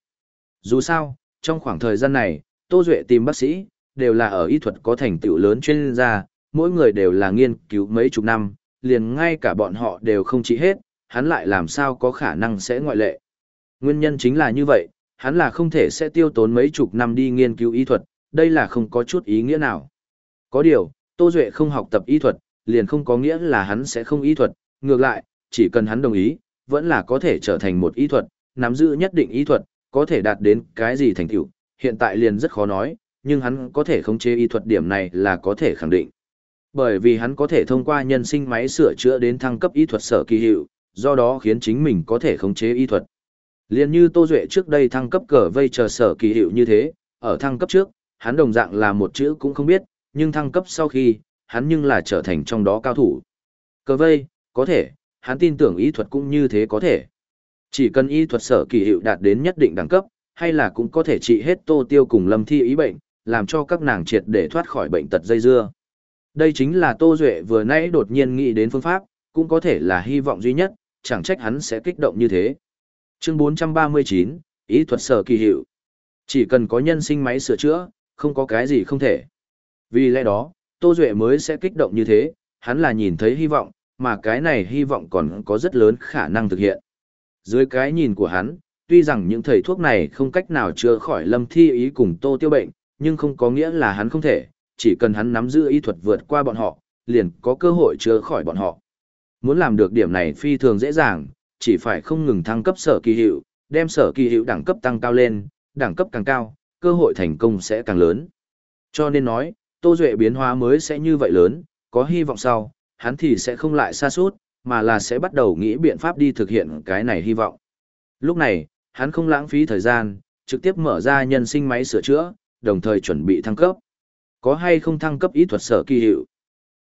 Dù sao, trong khoảng thời gian này, Tô Duệ tìm bác sĩ, đều là ở y thuật có thành tựu lớn chuyên gia, mỗi người đều là nghiên cứu mấy chục năm, liền ngay cả bọn họ đều không trị hết, hắn lại làm sao có khả năng sẽ ngoại lệ. Nguyên nhân chính là như vậy, hắn là không thể sẽ tiêu tốn mấy chục năm đi nghiên cứu y thuật, đây là không có chút ý nghĩa nào. Có điều, Tô Duệ không học tập y thuật, liền không có nghĩa là hắn sẽ không y thuật, ngược lại, chỉ cần hắn đồng ý, vẫn là có thể trở thành một y thuật, nắm giữ nhất định y thuật, có thể đạt đến cái gì thành tựu, hiện tại liền rất khó nói, nhưng hắn có thể khống chế y thuật điểm này là có thể khẳng định. Bởi vì hắn có thể thông qua nhân sinh máy sửa chữa đến thăng cấp y thuật sở kỳ hiệu, do đó khiến chính mình có thể khống chế y thuật. Liên như Tô Duệ trước đây thăng cấp cờ vây chờ sở kỳ hiệu như thế, ở thăng cấp trước, hắn đồng dạng là một chữ cũng không biết, nhưng thăng cấp sau khi, hắn nhưng là trở thành trong đó cao thủ. Cờ vây, có thể, hắn tin tưởng y thuật cũng như thế có thể. Chỉ cần y thuật sở kỳ hiệu đạt đến nhất định đẳng cấp, hay là cũng có thể trị hết tô tiêu cùng lâm thi ý bệnh, làm cho các nàng triệt để thoát khỏi bệnh tật dây dưa. Đây chính là Tô Duệ vừa nãy đột nhiên nghĩ đến phương pháp, cũng có thể là hy vọng duy nhất, chẳng trách hắn sẽ kích động như thế. Chương 439, Ý thuật sở kỳ hiệu. Chỉ cần có nhân sinh máy sửa chữa, không có cái gì không thể. Vì lẽ đó, Tô Duệ mới sẽ kích động như thế, hắn là nhìn thấy hy vọng, mà cái này hy vọng còn có rất lớn khả năng thực hiện. Dưới cái nhìn của hắn, tuy rằng những thầy thuốc này không cách nào chữa khỏi lâm thi ý cùng tô tiêu bệnh, nhưng không có nghĩa là hắn không thể, chỉ cần hắn nắm giữ y thuật vượt qua bọn họ, liền có cơ hội chữa khỏi bọn họ. Muốn làm được điểm này phi thường dễ dàng, chỉ phải không ngừng thăng cấp sở kỳ hiệu, đem sở kỳ hiệu đẳng cấp tăng cao lên, đẳng cấp càng cao, cơ hội thành công sẽ càng lớn. Cho nên nói, Tô Duệ biến hóa mới sẽ như vậy lớn, có hy vọng sau, hắn thì sẽ không lại xa suốt, mà là sẽ bắt đầu nghĩ biện pháp đi thực hiện cái này hy vọng. Lúc này, hắn không lãng phí thời gian, trực tiếp mở ra nhân sinh máy sửa chữa, đồng thời chuẩn bị thăng cấp. Có hay không thăng cấp ý thuật sở kỳ hiệu?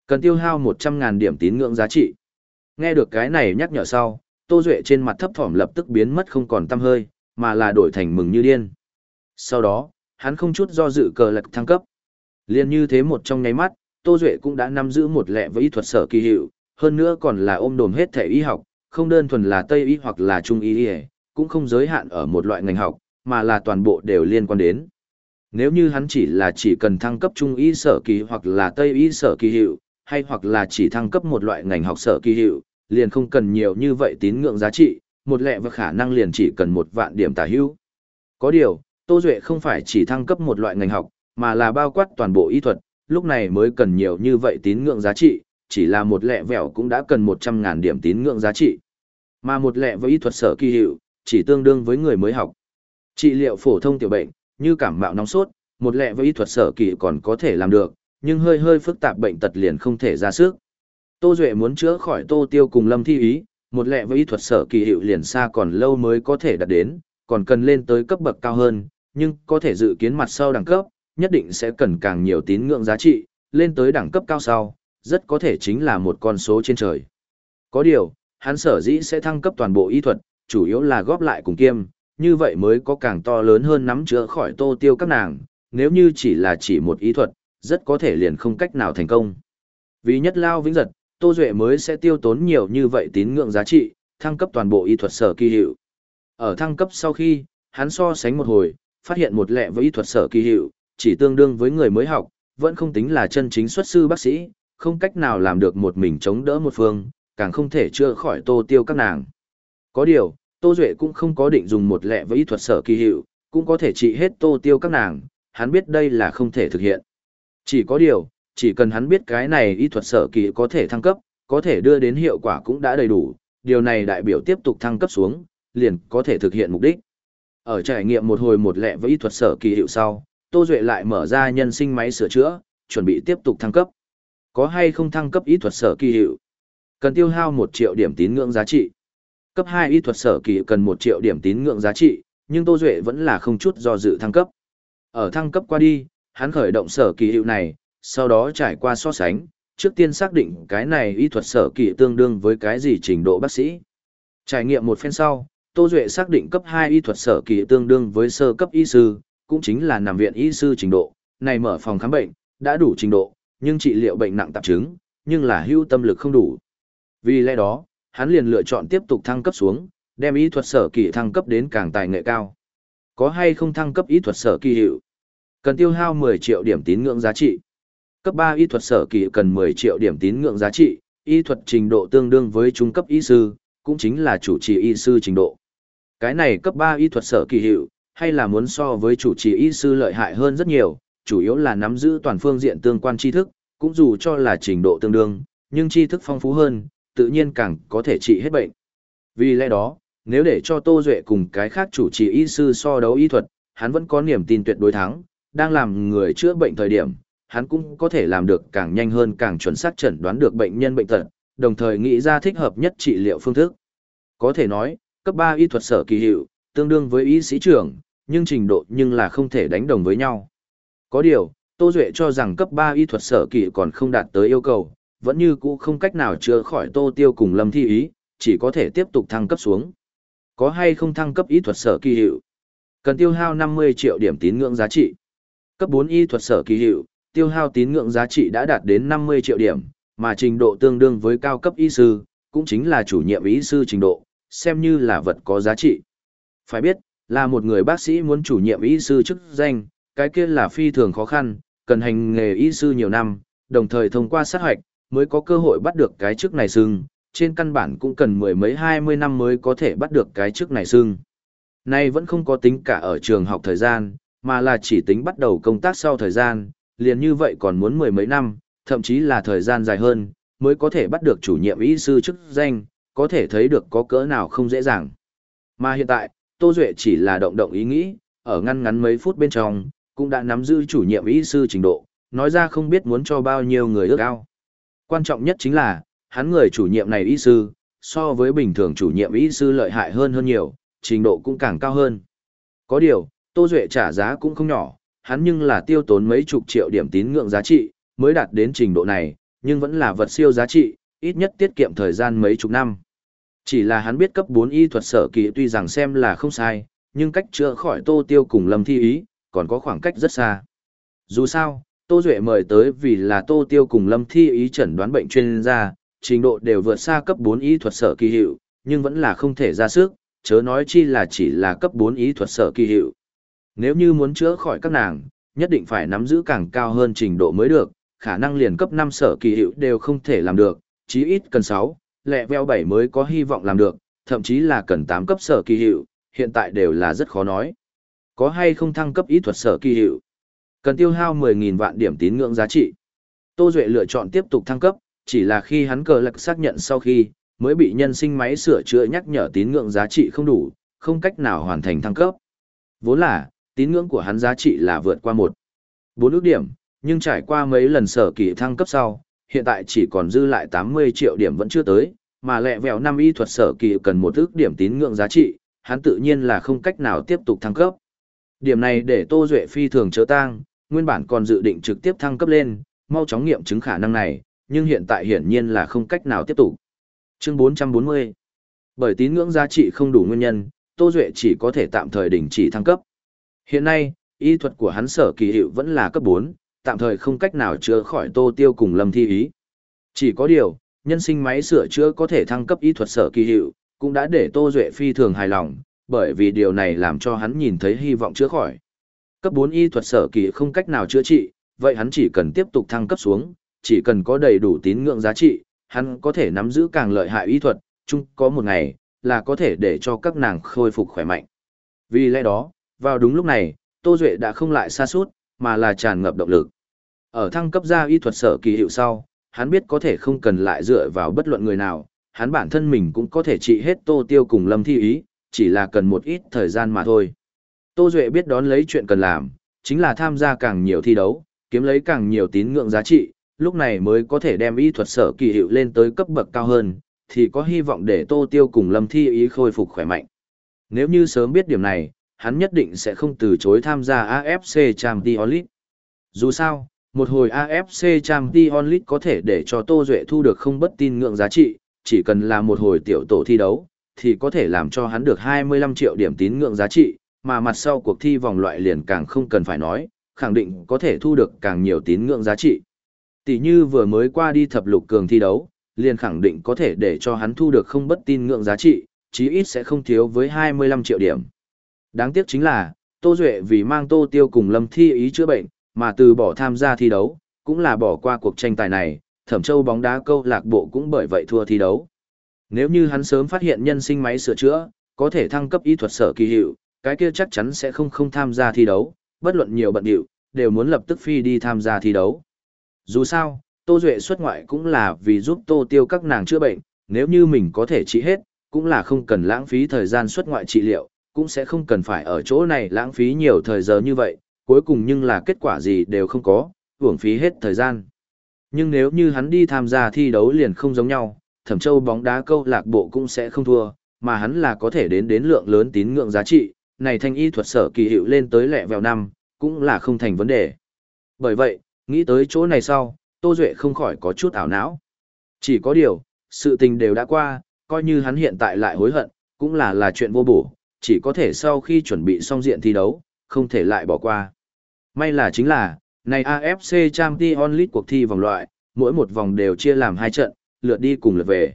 Cần tiêu hao 100.000 điểm tín ngưỡng giá trị. Nghe được cái này nhắc nhở sau, Tô Duệ trên mặt thấp thỏm lập tức biến mất không còn tăm hơi, mà là đổi thành mừng như điên. Sau đó, hắn không chút do dự cờ lạc thăng cấp. Liên như thế một trong nháy mắt, Tô Duệ cũng đã nắm giữ một lẹ với y thuật sở kỳ hiệu, hơn nữa còn là ôm đồm hết thể y học, không đơn thuần là Tây y hoặc là Trung y, cũng không giới hạn ở một loại ngành học, mà là toàn bộ đều liên quan đến. Nếu như hắn chỉ là chỉ cần thăng cấp Trung y sở kỳ hoặc là Tây y sở kỳ hiệu, hay hoặc là chỉ thăng cấp một loại ngành học sở kỳ hiệu, liền không cần nhiều như vậy tín ngưỡng giá trị, một lẹ và khả năng liền chỉ cần một vạn điểm tả hữu. Có điều, Tô Duệ không phải chỉ thăng cấp một loại ngành học, mà là bao quát toàn bộ y thuật, lúc này mới cần nhiều như vậy tín ngưỡng giá trị, chỉ là một lẹ vẹo cũng đã cần 100.000 điểm tín ngưỡng giá trị. Mà một lẹ với y thuật sở kỳ hiệu, chỉ tương đương với người mới học. Trị liệu phổ thông tiểu bệnh, như cảm mạo nóng sốt, một lẹ với y thuật sở kỳ còn có thể làm được, nhưng hơi hơi phức tạp bệnh tật liền không thể ra sức. Tô Duệ muốn chữa khỏi Tô Tiêu cùng Lâm Thi Ý, một lẹ với y thuật sở kỳ hiệu liền xa còn lâu mới có thể đạt đến, còn cần lên tới cấp bậc cao hơn, nhưng có thể dự kiến mặt sau đẳng cấp, nhất định sẽ cần càng nhiều tín ngưỡng giá trị, lên tới đẳng cấp cao sau, rất có thể chính là một con số trên trời. Có điều, hắn sở dĩ sẽ thăng cấp toàn bộ y thuật, chủ yếu là góp lại cùng kiêm, như vậy mới có càng to lớn hơn nắm chữa khỏi tô tiêu các nàng, nếu như chỉ là chỉ một y thuật, rất có thể liền không cách nào thành công. Vì nhất lao vĩnh giật, Tô Duệ mới sẽ tiêu tốn nhiều như vậy tín ngưỡng giá trị, thăng cấp toàn bộ y thuật sở kỳ hiệu. Ở thăng cấp sau khi, hắn so sánh một hồi, phát hiện một lẹ với y thuật sở kỳ hiệu, chỉ tương đương với người mới học, vẫn không tính là chân chính xuất sư bác sĩ, không cách nào làm được một mình chống đỡ một phương, càng không thể chữa khỏi tô tiêu các nàng. Có điều, Tô Duệ cũng không có định dùng một lẹ với y thuật sở kỳ hiệu, cũng có thể trị hết tô tiêu các nàng, hắn biết đây là không thể thực hiện. Chỉ có điều, chỉ cần hắn biết cái này y thuật sở kỳ có thể thăng cấp, có thể đưa đến hiệu quả cũng đã đầy đủ, điều này đại biểu tiếp tục thăng cấp xuống, liền có thể thực hiện mục đích. Ở trải nghiệm một hồi một lẹ với y thuật sở kỳ hiệu sau, Tô Duệ lại mở ra nhân sinh máy sửa chữa, chuẩn bị tiếp tục thăng cấp. Có hay không thăng cấp y thuật sở kỳ hiệu? Cần tiêu hao 1 triệu điểm tín ngưỡng giá trị. Cấp 2 y thuật sở kỳ cần 1 triệu điểm tín ngưỡng giá trị, nhưng Tô Duệ vẫn là không chút do dự thăng cấp. Ở thăng cấp qua đi, hắn khởi động sở kỳ hiệu này, sau đó trải qua so sánh, trước tiên xác định cái này y thuật sở kỳ tương đương với cái gì trình độ bác sĩ. Trải nghiệm một phen sau, Tô Duệ xác định cấp 2 y thuật sở kỳ tương đương với sơ cấp y sư, cũng chính là nằm viện y sư trình độ, này mở phòng khám bệnh, đã đủ trình độ, nhưng trị liệu bệnh nặng tạp chứng, nhưng là hưu tâm lực không đủ. Vì lẽ đó, hắn liền lựa chọn tiếp tục thăng cấp xuống, đem y thuật sở kỳ thăng cấp đến càng tài nghệ cao. Có hay không thăng cấp y thuật sở kỳ hiệu? Cần tiêu hao 10 triệu điểm tín ngưỡng giá trị. Cấp 3 y thuật sở kỳ cần 10 triệu điểm tín ngưỡng giá trị, y thuật trình độ tương đương với trung cấp y sư, cũng chính là chủ trì y sư trình độ. Cái này cấp 3 y thuật sở kỳ hiệu, hay là muốn so với chủ trì y sư lợi hại hơn rất nhiều, chủ yếu là nắm giữ toàn phương diện tương quan tri thức, cũng dù cho là trình độ tương đương, nhưng tri thức phong phú hơn, tự nhiên càng có thể trị hết bệnh. Vì lẽ đó, nếu để cho Tô Duệ cùng cái khác chủ trì y sư so đấu y thuật, hắn vẫn có niềm tin tuyệt đối thắng, đang làm người chữa bệnh thời điểm, hắn cũng có thể làm được càng nhanh hơn càng chuẩn xác chẩn đoán được bệnh nhân bệnh tật, đồng thời nghĩ ra thích hợp nhất trị liệu phương thức. Có thể nói, cấp 3 y thuật sở kỳ hiệu, tương đương với y sĩ trưởng, nhưng trình độ nhưng là không thể đánh đồng với nhau. Có điều, Tô Duệ cho rằng cấp 3 y thuật sở kỳ còn không đạt tới yêu cầu, vẫn như cũ không cách nào chữa khỏi Tô Tiêu cùng Lâm Thi Ý, chỉ có thể tiếp tục thăng cấp xuống. Có hay không thăng cấp y thuật sở kỳ hiệu? Cần tiêu hao 50 triệu điểm tín ngưỡng giá trị. Cấp 4 y thuật sở kỳ hiệu, tiêu hao tín ngưỡng giá trị đã đạt đến 50 triệu điểm, mà trình độ tương đương với cao cấp y sư, cũng chính là chủ nhiệm y sư trình độ, xem như là vật có giá trị. Phải biết, là một người bác sĩ muốn chủ nhiệm y sư chức danh, cái kia là phi thường khó khăn, cần hành nghề y sư nhiều năm, đồng thời thông qua sát hoạch, mới có cơ hội bắt được cái chức này xưng, trên căn bản cũng cần mười mấy hai mươi năm mới có thể bắt được cái chức này xưng. Nay vẫn không có tính cả ở trường học thời gian, mà là chỉ tính bắt đầu công tác sau thời gian, liền như vậy còn muốn mười mấy năm, thậm chí là thời gian dài hơn, mới có thể bắt được chủ nhiệm y sư chức danh, có thể thấy được có cỡ nào không dễ dàng. Mà hiện tại, Tô Duệ chỉ là động động ý nghĩ, ở ngăn ngắn mấy phút bên trong, cũng đã nắm giữ chủ nhiệm y sư trình độ, nói ra không biết muốn cho bao nhiêu người ước ao. Quan trọng nhất chính là, hắn người chủ nhiệm này y sư, so với bình thường chủ nhiệm y sư lợi hại hơn hơn nhiều, trình độ cũng càng cao hơn. Có điều, Tô Duệ trả giá cũng không nhỏ, hắn nhưng là tiêu tốn mấy chục triệu điểm tín ngưỡng giá trị, mới đạt đến trình độ này, nhưng vẫn là vật siêu giá trị, ít nhất tiết kiệm thời gian mấy chục năm. Chỉ là hắn biết cấp 4 y thuật sở kỳ tuy rằng xem là không sai, nhưng cách chữa khỏi Tô Tiêu cùng Lâm Thi Ý, còn có khoảng cách rất xa. Dù sao, Tô Duệ mời tới vì là Tô Tiêu cùng Lâm Thi Ý chẩn đoán bệnh chuyên gia, trình độ đều vượt xa cấp 4 y thuật sở kỳ hiệu, nhưng vẫn là không thể ra sức, chớ nói chi là chỉ là cấp 4 y thuật sở kỳ hiệu. Nếu như muốn chữa khỏi các nàng, nhất định phải nắm giữ càng cao hơn trình độ mới được, khả năng liền cấp 5 sở kỳ hiệu đều không thể làm được, chí ít cần 6, lẹ veo 7 mới có hy vọng làm được, thậm chí là cần 8 cấp sở kỳ hiệu, hiện tại đều là rất khó nói. Có hay không thăng cấp ý thuật sở kỳ hiệu? Cần tiêu hao 10.000 vạn điểm tín ngưỡng giá trị. Tô Duệ lựa chọn tiếp tục thăng cấp, chỉ là khi hắn cờ lạc xác nhận sau khi, mới bị nhân sinh máy sửa chữa nhắc nhở tín ngưỡng giá trị không đủ, không cách nào hoàn thành thăng cấp. Vốn là, tín ngưỡng của hắn giá trị là vượt qua một bốn ước điểm, nhưng trải qua mấy lần sở kỳ thăng cấp sau, hiện tại chỉ còn dư lại 80 triệu điểm vẫn chưa tới, mà lẹ vẹo năm y thuật sở kỳ cần một ước điểm tín ngưỡng giá trị, hắn tự nhiên là không cách nào tiếp tục thăng cấp. Điểm này để Tô Duệ phi thường chớ tang, nguyên bản còn dự định trực tiếp thăng cấp lên, mau chóng nghiệm chứng khả năng này, nhưng hiện tại hiển nhiên là không cách nào tiếp tục. Chương 440 Bởi tín ngưỡng giá trị không đủ nguyên nhân, Tô Duệ chỉ có thể tạm thời đình chỉ thăng cấp. Hiện nay, y thuật của hắn sở kỳ hiệu vẫn là cấp 4, tạm thời không cách nào chữa khỏi Tô Tiêu cùng Lâm Thi Ý. Chỉ có điều, nhân sinh máy sửa chữa có thể thăng cấp y thuật sở kỳ hiệu, cũng đã để Tô Duệ phi thường hài lòng, bởi vì điều này làm cho hắn nhìn thấy hy vọng chữa khỏi. Cấp 4 y thuật sở kỳ không cách nào chữa trị, vậy hắn chỉ cần tiếp tục thăng cấp xuống, chỉ cần có đầy đủ tín ngưỡng giá trị, hắn có thể nắm giữ càng lợi hại y thuật, chung có một ngày, là có thể để cho các nàng khôi phục khỏe mạnh. Vì lẽ đó, vào đúng lúc này, Tô Duệ đã không lại xa suốt, mà là tràn ngập động lực. Ở thăng cấp ra y thuật sở kỳ hiệu sau, hắn biết có thể không cần lại dựa vào bất luận người nào, hắn bản thân mình cũng có thể trị hết Tô Tiêu cùng Lâm Thi Ý, chỉ là cần một ít thời gian mà thôi. Tô Duệ biết đón lấy chuyện cần làm, chính là tham gia càng nhiều thi đấu, kiếm lấy càng nhiều tín ngưỡng giá trị, lúc này mới có thể đem y thuật sở kỳ hiệu lên tới cấp bậc cao hơn, thì có hy vọng để Tô Tiêu cùng Lâm Thi Ý khôi phục khỏe mạnh. Nếu như sớm biết điểm này, hắn nhất định sẽ không từ chối tham gia AFC Champions League. Dù sao, một hồi AFC Champions League có thể để cho Tô Duệ thu được không bất tin ngưỡng giá trị, chỉ cần là một hồi tiểu tổ thi đấu, thì có thể làm cho hắn được 25 triệu điểm tín ngưỡng giá trị, mà mặt sau cuộc thi vòng loại liền càng không cần phải nói, khẳng định có thể thu được càng nhiều tín ngưỡng giá trị. Tỷ như vừa mới qua đi thập lục cường thi đấu, liền khẳng định có thể để cho hắn thu được không bất tin ngưỡng giá trị, chí ít sẽ không thiếu với 25 triệu điểm. Đáng tiếc chính là, Tô Duệ vì mang Tô Tiêu cùng Lâm Thi ý chữa bệnh, mà từ bỏ tham gia thi đấu, cũng là bỏ qua cuộc tranh tài này, Thẩm Châu bóng đá câu lạc bộ cũng bởi vậy thua thi đấu. Nếu như hắn sớm phát hiện nhân sinh máy sửa chữa, có thể thăng cấp y thuật sở kỳ hiệu, cái kia chắc chắn sẽ không không tham gia thi đấu, bất luận nhiều bận điệu, đều muốn lập tức phi đi tham gia thi đấu. Dù sao, Tô Duệ xuất ngoại cũng là vì giúp Tô Tiêu các nàng chữa bệnh, nếu như mình có thể trị hết, cũng là không cần lãng phí thời gian xuất ngoại trị liệu, cũng sẽ không cần phải ở chỗ này lãng phí nhiều thời giờ như vậy, cuối cùng nhưng là kết quả gì đều không có, hưởng phí hết thời gian. Nhưng nếu như hắn đi tham gia thi đấu liền không giống nhau, thẩm châu bóng đá câu lạc bộ cũng sẽ không thua, mà hắn là có thể đến đến lượng lớn tín ngưỡng giá trị, này thanh y thuật sở kỳ hiệu lên tới lẹ vèo năm, cũng là không thành vấn đề. Bởi vậy, nghĩ tới chỗ này sau, Tô Duệ không khỏi có chút ảo não. Chỉ có điều, sự tình đều đã qua, coi như hắn hiện tại lại hối hận, cũng là là chuyện vô bổ, chỉ có thể sau khi chuẩn bị xong diện thi đấu, không thể lại bỏ qua. May là chính là, này AFC Champions League cuộc thi vòng loại, mỗi một vòng đều chia làm hai trận, lượt đi cùng lượt về.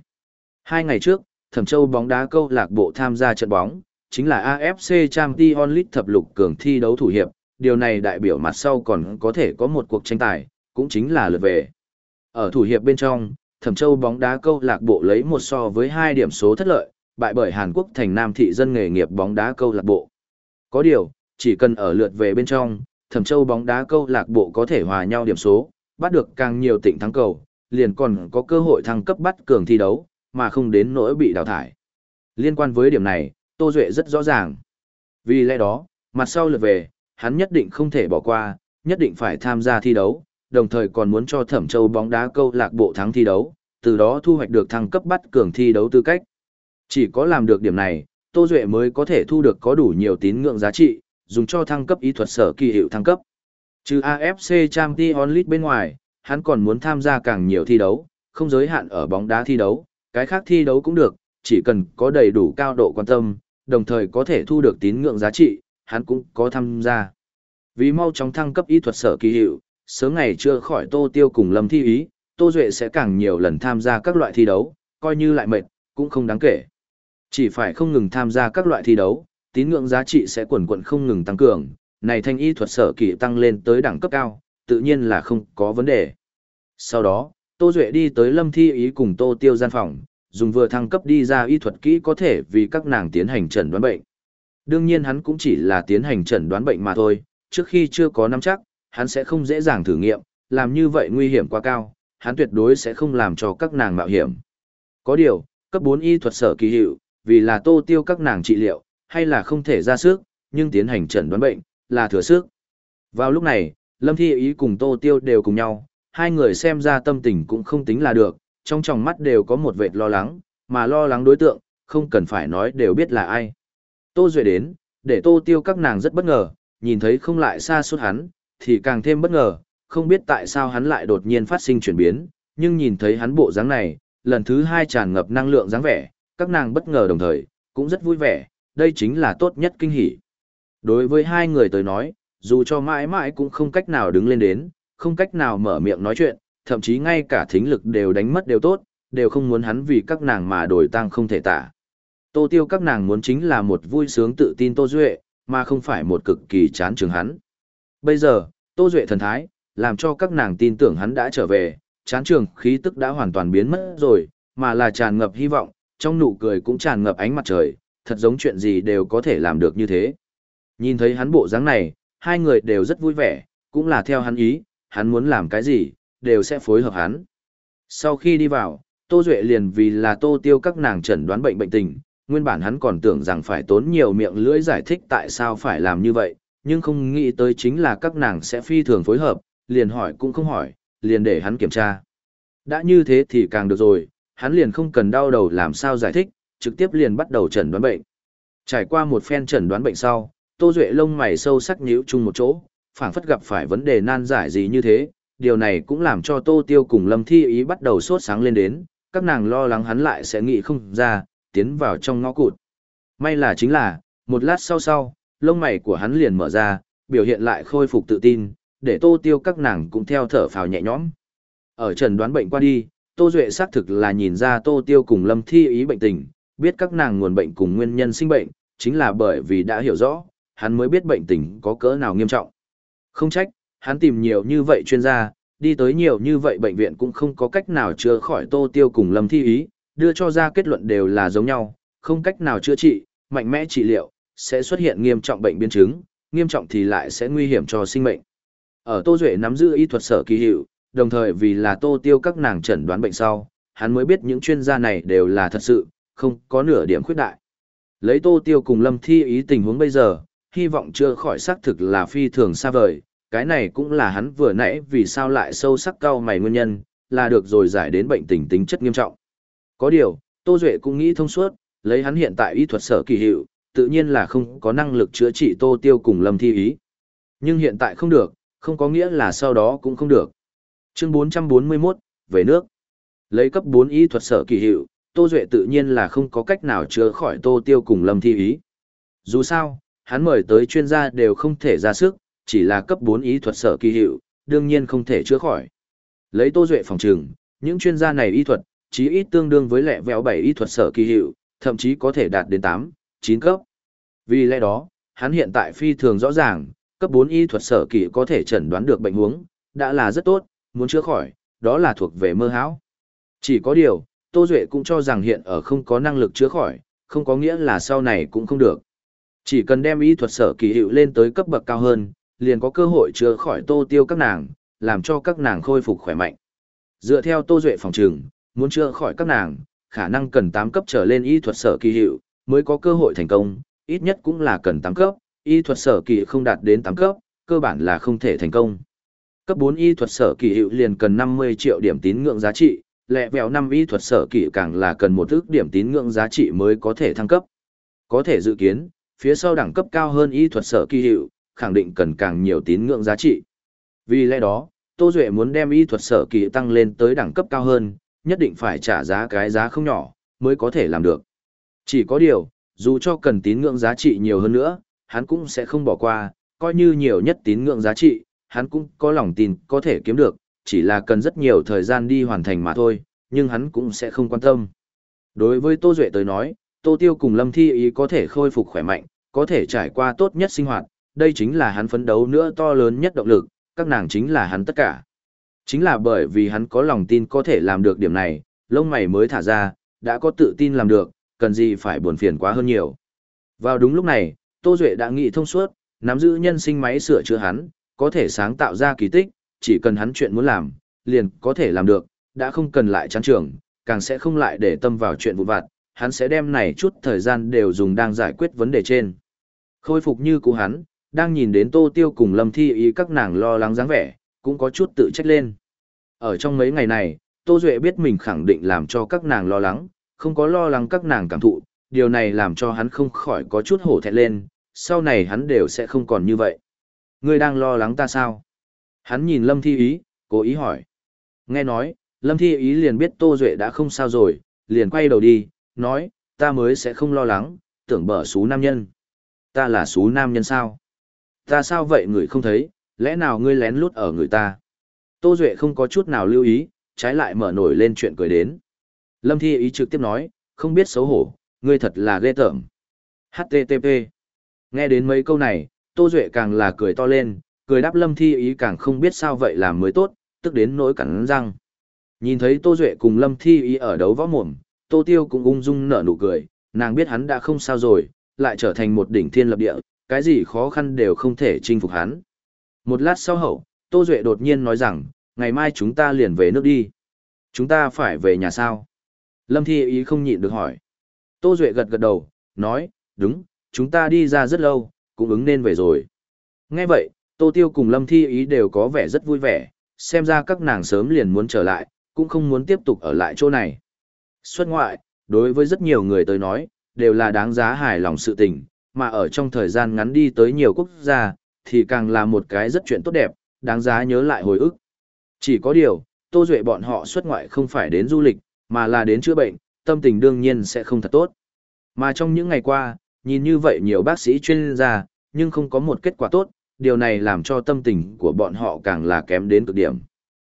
Hai ngày trước, Thẩm Châu bóng đá câu lạc bộ tham gia trận bóng, chính là AFC Champions League thập lục cường thi đấu thủ hiệp, điều này đại biểu mặt sau còn có thể có một cuộc tranh tài, cũng chính là lượt về. Ở thủ hiệp bên trong, Thẩm Châu bóng đá câu lạc bộ lấy một so với hai điểm số thất lợi, bại bởi Hàn Quốc thành Nam thị dân nghề nghiệp bóng đá câu lạc bộ. Có điều, chỉ cần ở lượt về bên trong, Thẩm Châu bóng đá câu lạc bộ có thể hòa nhau điểm số, bắt được càng nhiều tỉnh thắng cầu, liền còn có cơ hội thăng cấp bắt cường thi đấu, mà không đến nỗi bị đào thải. Liên quan với điểm này, Tô Duệ rất rõ ràng. Vì lẽ đó, mặt sau lượt về, hắn nhất định không thể bỏ qua, nhất định phải tham gia thi đấu, đồng thời còn muốn cho Thẩm Châu bóng đá câu lạc bộ thắng thi đấu, từ đó thu hoạch được thăng cấp bắt cường thi đấu tư cách. Chỉ có làm được điểm này, Tô Duệ mới có thể thu được có đủ nhiều tín ngưỡng giá trị, dùng cho thăng cấp ý thuật sở kỳ hiệu thăng cấp. Trừ AFC Champions League bên ngoài, hắn còn muốn tham gia càng nhiều thi đấu, không giới hạn ở bóng đá thi đấu, cái khác thi đấu cũng được, chỉ cần có đầy đủ cao độ quan tâm, đồng thời có thể thu được tín ngưỡng giá trị, hắn cũng có tham gia. Vì mau chóng thăng cấp y thuật sở kỳ hiệu, sớm ngày chưa khỏi Tô Tiêu cùng Lâm Thi Ý, Tô Duệ sẽ càng nhiều lần tham gia các loại thi đấu, coi như lại mệt, cũng không đáng kể. Chỉ phải không ngừng tham gia các loại thi đấu, tín ngưỡng giá trị sẽ quần quận không ngừng tăng cường, này thanh y thuật sở kỳ tăng lên tới đẳng cấp cao, tự nhiên là không có vấn đề. Sau đó, Tô Duệ đi tới Lâm Thi Ý cùng Tô Tiêu gian phòng, dùng vừa thăng cấp đi ra y thuật kỹ có thể vì các nàng tiến hành chẩn đoán bệnh. Đương nhiên hắn cũng chỉ là tiến hành chẩn đoán bệnh mà thôi, trước khi chưa có nắm chắc, hắn sẽ không dễ dàng thử nghiệm, làm như vậy nguy hiểm quá cao, hắn tuyệt đối sẽ không làm cho các nàng mạo hiểm. Có điều, cấp 4 y thuật sở kỳ hiệu, vì là tô tiêu các nàng trị liệu, hay là không thể ra sức, nhưng tiến hành chẩn đoán bệnh, là thừa sức. Vào lúc này, Lâm Thi Ý cùng Tô Tiêu đều cùng nhau, hai người xem ra tâm tình cũng không tính là được, trong tròng mắt đều có một vệt lo lắng, mà lo lắng đối tượng, không cần phải nói đều biết là ai. Tô Duệ đến, để Tô Tiêu các nàng rất bất ngờ, nhìn thấy không lại xa suốt hắn, thì càng thêm bất ngờ, không biết tại sao hắn lại đột nhiên phát sinh chuyển biến, nhưng nhìn thấy hắn bộ dáng này, lần thứ hai tràn ngập năng lượng dáng vẻ, các nàng bất ngờ đồng thời, cũng rất vui vẻ, đây chính là tốt nhất kinh hỉ. Đối với hai người tới nói, dù cho mãi mãi cũng không cách nào đứng lên đến, không cách nào mở miệng nói chuyện, thậm chí ngay cả thính lực đều đánh mất đều tốt, đều không muốn hắn vì các nàng mà đổi tăng không thể tả. Tô Tiêu các nàng muốn chính là một vui sướng tự tin Tô Duệ, mà không phải một cực kỳ chán trường hắn. Bây giờ, Tô Duệ thần thái, làm cho các nàng tin tưởng hắn đã trở về, chán trường khí tức đã hoàn toàn biến mất rồi, mà là tràn ngập hy vọng, trong nụ cười cũng tràn ngập ánh mặt trời, thật giống chuyện gì đều có thể làm được như thế. Nhìn thấy hắn bộ dáng này, hai người đều rất vui vẻ, cũng là theo hắn ý, hắn muốn làm cái gì, đều sẽ phối hợp hắn. Sau khi đi vào, Tô Duệ liền vì là Tô Tiêu các nàng chẩn đoán bệnh bệnh tình, nguyên bản hắn còn tưởng rằng phải tốn nhiều miệng lưỡi giải thích tại sao phải làm như vậy, nhưng không nghĩ tới chính là các nàng sẽ phi thường phối hợp, liền hỏi cũng không hỏi, liền để hắn kiểm tra. Đã như thế thì càng được rồi, hắn liền không cần đau đầu làm sao giải thích, trực tiếp liền bắt đầu chẩn đoán bệnh. Trải qua một phen chẩn đoán bệnh sau, Tô Duệ lông mày sâu sắc nhíu chung một chỗ, phảng phất gặp phải vấn đề nan giải gì như thế, điều này cũng làm cho Tô Tiêu cùng Lâm Thi ý bắt đầu sốt sáng lên đến, các nàng lo lắng hắn lại sẽ nghĩ không ra, tiến vào trong ngõ cụt. May là chính là, một lát sau sau, lông mày của hắn liền mở ra, biểu hiện lại khôi phục tự tin, để Tô Tiêu các nàng cũng theo thở phào nhẹ nhõm. Ở trần đoán bệnh qua đi, Tô Duệ xác thực là nhìn ra Tô Tiêu cùng Lâm Thi ý bệnh tình, biết các nàng nguồn bệnh cùng nguyên nhân sinh bệnh, chính là bởi vì đã hiểu rõ, hắn mới biết bệnh tình có cỡ nào nghiêm trọng. Không trách, hắn tìm nhiều như vậy chuyên gia, đi tới nhiều như vậy bệnh viện cũng không có cách nào chữa khỏi Tô Tiêu cùng Lâm Thi ý, đưa cho ra kết luận đều là giống nhau, không cách nào chữa trị, mạnh mẽ trị liệu, sẽ xuất hiện nghiêm trọng bệnh biến chứng, nghiêm trọng thì lại sẽ nguy hiểm cho sinh mệnh. Ở Tô Duệ nắm giữ y thuật sở kỳ hiệu, đồng thời vì là Tô Tiêu các nàng chẩn đoán bệnh sau, hắn mới biết những chuyên gia này đều là thật sự, không có nửa điểm khuyết đại. Lấy Tô Tiêu cùng Lâm Thi ý tình huống bây giờ, hy vọng chưa khỏi xác thực là phi thường xa vời, cái này cũng là hắn vừa nãy vì sao lại sâu sắc cao mày nguyên nhân, là được rồi giải đến bệnh tình tính chất nghiêm trọng. Có điều, Tô Duệ cũng nghĩ thông suốt, lấy hắn hiện tại y thuật sở kỳ hiệu, tự nhiên là không có năng lực chữa trị Tô Tiêu cùng Lâm Thi ý. Nhưng hiện tại không được, không có nghĩa là sau đó cũng không được. Chương 441, về nước. Lấy cấp 4 y thuật sở kỳ hiệu, Tô Duệ tự nhiên là không có cách nào chữa khỏi Tô Tiêu cùng Lâm Thi ý. Dù sao, hắn mời tới chuyên gia đều không thể ra sức, chỉ là cấp 4 y thuật sở kỳ hiệu, đương nhiên không thể chữa khỏi. Lấy Tô Duệ phòng trừng, những chuyên gia này y thuật, chí ít tương đương với lẻ vẹo bảy y thuật sở kỳ hiệu, thậm chí có thể đạt đến 8, 9 cấp. Vì lẽ đó, hắn hiện tại phi thường rõ ràng, cấp 4 y thuật sở kỳ có thể chẩn đoán được bệnh huống, đã là rất tốt, muốn chữa khỏi, đó là thuộc về mơ hão. Chỉ có điều, Tô Duệ cũng cho rằng hiện ở không có năng lực chữa khỏi, không có nghĩa là sau này cũng không được. Chỉ cần đem y thuật sở kỳ hiệu lên tới cấp bậc cao hơn, liền có cơ hội chữa khỏi Tô Tiêu các nàng, làm cho các nàng khôi phục khỏe mạnh. Dựa theo Tô Duệ phòng trường, muốn chữa khỏi các nàng, khả năng cần 8 cấp trở lên y thuật sở kỳ hiệu, mới có cơ hội thành công, ít nhất cũng là cần 8 cấp, y thuật sở kỳ không đạt đến 8 cấp, cơ bản là không thể thành công. Cấp 4 y thuật sở kỳ hiệu liền cần 50 triệu điểm tín ngưỡng giá trị, lẹ vẹo 5 y thuật sở kỳ càng là cần một ước điểm tín ngưỡng giá trị mới có thể thăng cấp. Có thể dự kiến, phía sau đẳng cấp cao hơn y thuật sở kỳ hiệu, khẳng định cần càng nhiều tín ngưỡng giá trị. Vì lẽ đó, Tô Duệ muốn đem y thuật sở kỳ tăng lên tới đẳng cấp cao hơn, nhất định phải trả giá cái giá không nhỏ, mới có thể làm được. Chỉ có điều, dù cho cần tín ngưỡng giá trị nhiều hơn nữa, hắn cũng sẽ không bỏ qua, coi như nhiều nhất tín ngưỡng giá trị, hắn cũng có lòng tin có thể kiếm được, chỉ là cần rất nhiều thời gian đi hoàn thành mà thôi, nhưng hắn cũng sẽ không quan tâm. Đối với Tô Duệ tới nói, Tô Tiêu cùng Lâm Thi ý có thể khôi phục khỏe mạnh, có thể trải qua tốt nhất sinh hoạt, đây chính là hắn phấn đấu nữa to lớn nhất động lực, các nàng chính là hắn tất cả. Chính là bởi vì hắn có lòng tin có thể làm được điểm này, lông mày mới thả ra, đã có tự tin làm được, cần gì phải buồn phiền quá hơn nhiều. Vào đúng lúc này, Tô Duệ đã nghĩ thông suốt, nắm giữ nhân sinh máy sửa chữa hắn, có thể sáng tạo ra kỳ tích, chỉ cần hắn chuyện muốn làm, liền có thể làm được, đã không cần lại chán trường, càng sẽ không lại để tâm vào chuyện vụ vặt, hắn sẽ đem này chút thời gian đều dùng đang giải quyết vấn đề trên. Khôi phục như cũ hắn, đang nhìn đến Tô Tiêu cùng Lâm Thi ý các nàng lo lắng dáng vẻ, cũng có chút tự trách lên. Ở trong mấy ngày này, Tô Duệ biết mình khẳng định làm cho các nàng lo lắng, không có lo lắng các nàng cảm thụ, điều này làm cho hắn không khỏi có chút hổ thẹn lên, sau này hắn đều sẽ không còn như vậy. Ngươi đang lo lắng ta sao? Hắn nhìn Lâm Thi Ý, cố ý hỏi. Nghe nói, Lâm Thi Ý liền biết Tô Duệ đã không sao rồi, liền quay đầu đi, nói, ta mới sẽ không lo lắng, tưởng bở xú nam nhân. Ta là xú nam nhân sao? Ta sao vậy người không thấy, lẽ nào ngươi lén lút ở người ta? Tô Duệ không có chút nào lưu ý, trái lại mở nổi lên chuyện cười đến. Lâm Thi Ý trực tiếp nói, không biết xấu hổ, ngươi thật là ghê tởm. HTTP. Nghe đến mấy câu này, Tô Duệ càng là cười to lên, cười đáp Lâm Thi Ý càng không biết sao vậy làm mới tốt, tức đến nỗi cắn răng. Nhìn thấy Tô Duệ cùng Lâm Thi Ý ở đấu võ mồm, Tô Tiêu cũng ung dung nở nụ cười, nàng biết hắn đã không sao rồi, lại trở thành một đỉnh thiên lập địa, cái gì khó khăn đều không thể chinh phục hắn. Một lát sau hậu, Tô Duệ đột nhiên nói rằng, ngày mai chúng ta liền về nước đi. Chúng ta phải về nhà sao? Lâm Thi Ý không nhịn được hỏi. Tô Duệ gật gật đầu, nói, đúng, chúng ta đi ra rất lâu, cũng ứng nên về rồi. Nghe vậy, Tô Tiêu cùng Lâm Thi Ý đều có vẻ rất vui vẻ, xem ra các nàng sớm liền muốn trở lại, cũng không muốn tiếp tục ở lại chỗ này. Xuất ngoại, đối với rất nhiều người tới nói, đều là đáng giá hài lòng sự tình, mà ở trong thời gian ngắn đi tới nhiều quốc gia, thì càng là một cái rất chuyện tốt đẹp, đáng giá nhớ lại hồi ức. Chỉ có điều, Tô Duệ bọn họ xuất ngoại không phải đến du lịch, mà là đến chữa bệnh, tâm tình đương nhiên sẽ không thật tốt. Mà trong những ngày qua, nhìn như vậy nhiều bác sĩ chuyên gia, nhưng không có một kết quả tốt, điều này làm cho tâm tình của bọn họ càng là kém đến cực điểm.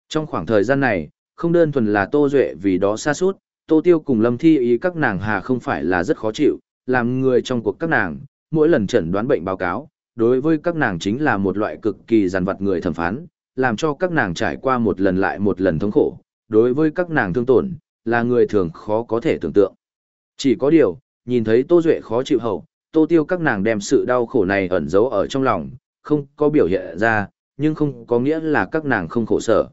Trong khoảng thời gian này, không đơn thuần là Tô Duệ vì đó xa suốt, Tô Tiêu cùng Lâm Thi ý các nàng hà không phải là rất khó chịu, làm người trong cuộc các nàng, mỗi lần chẩn đoán bệnh báo cáo, đối với các nàng chính là một loại cực kỳ giàn vật người thẩm phán, làm cho các nàng trải qua một lần lại một lần thống khổ, đối với các nàng thương tổn, là người thường khó có thể tưởng tượng. Chỉ có điều, nhìn thấy Tô Duệ khó chịu hậu, Tô Tiêu các nàng đem sự đau khổ này ẩn giấu ở trong lòng, không có biểu hiện ra, nhưng không có nghĩa là các nàng không khổ sở.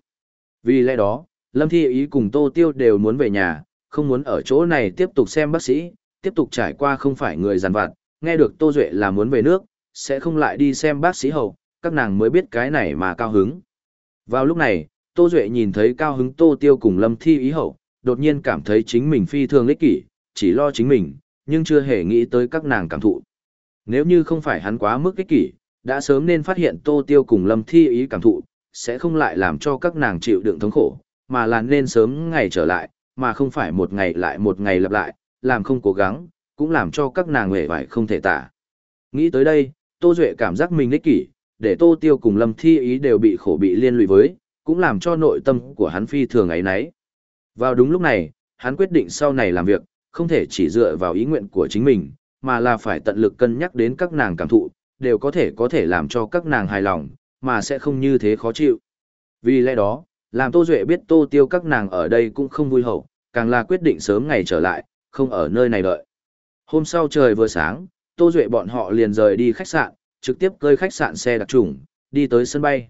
Vì lẽ đó, Lâm Thi ý cùng Tô Tiêu đều muốn về nhà, không muốn ở chỗ này tiếp tục xem bác sĩ, tiếp tục trải qua không phải người giàn vặt, nghe được Tô Duệ là muốn về nước, sẽ không lại đi xem bác sĩ hậu, các nàng mới biết cái này mà cao hứng. Vào lúc này, Tô Duệ nhìn thấy cao hứng Tô Tiêu cùng Lâm Thi ý hậu, đột nhiên cảm thấy chính mình phi thường ích kỷ, chỉ lo chính mình, nhưng chưa hề nghĩ tới các nàng cảm thụ. Nếu như không phải hắn quá mức ích kỷ, đã sớm nên phát hiện Tô Tiêu cùng Lâm Thi ý cảm thụ, sẽ không lại làm cho các nàng chịu đựng thống khổ, mà là nên sớm ngày trở lại, mà không phải một ngày lại một ngày lặp lại, làm không cố gắng, cũng làm cho các nàng hề vải không thể tả. Nghĩ tới đây, Tô Duệ cảm giác mình ích kỷ, để Tô Tiêu cùng Lâm Thi ý đều bị khổ bị liên lụy với, cũng làm cho nội tâm của hắn phi thường ấy nấy. Vào đúng lúc này, hắn quyết định sau này làm việc, không thể chỉ dựa vào ý nguyện của chính mình, mà là phải tận lực cân nhắc đến các nàng cảm thụ, đều có thể có thể làm cho các nàng hài lòng, mà sẽ không như thế khó chịu. Vì lẽ đó, làm Tô Duệ biết Tô Tiêu các nàng ở đây cũng không vui hậu, càng là quyết định sớm ngày trở lại, không ở nơi này đợi. Hôm sau trời vừa sáng, Tô Duệ bọn họ liền rời đi khách sạn, trực tiếp cơi khách sạn xe đặc trùng, đi tới sân bay.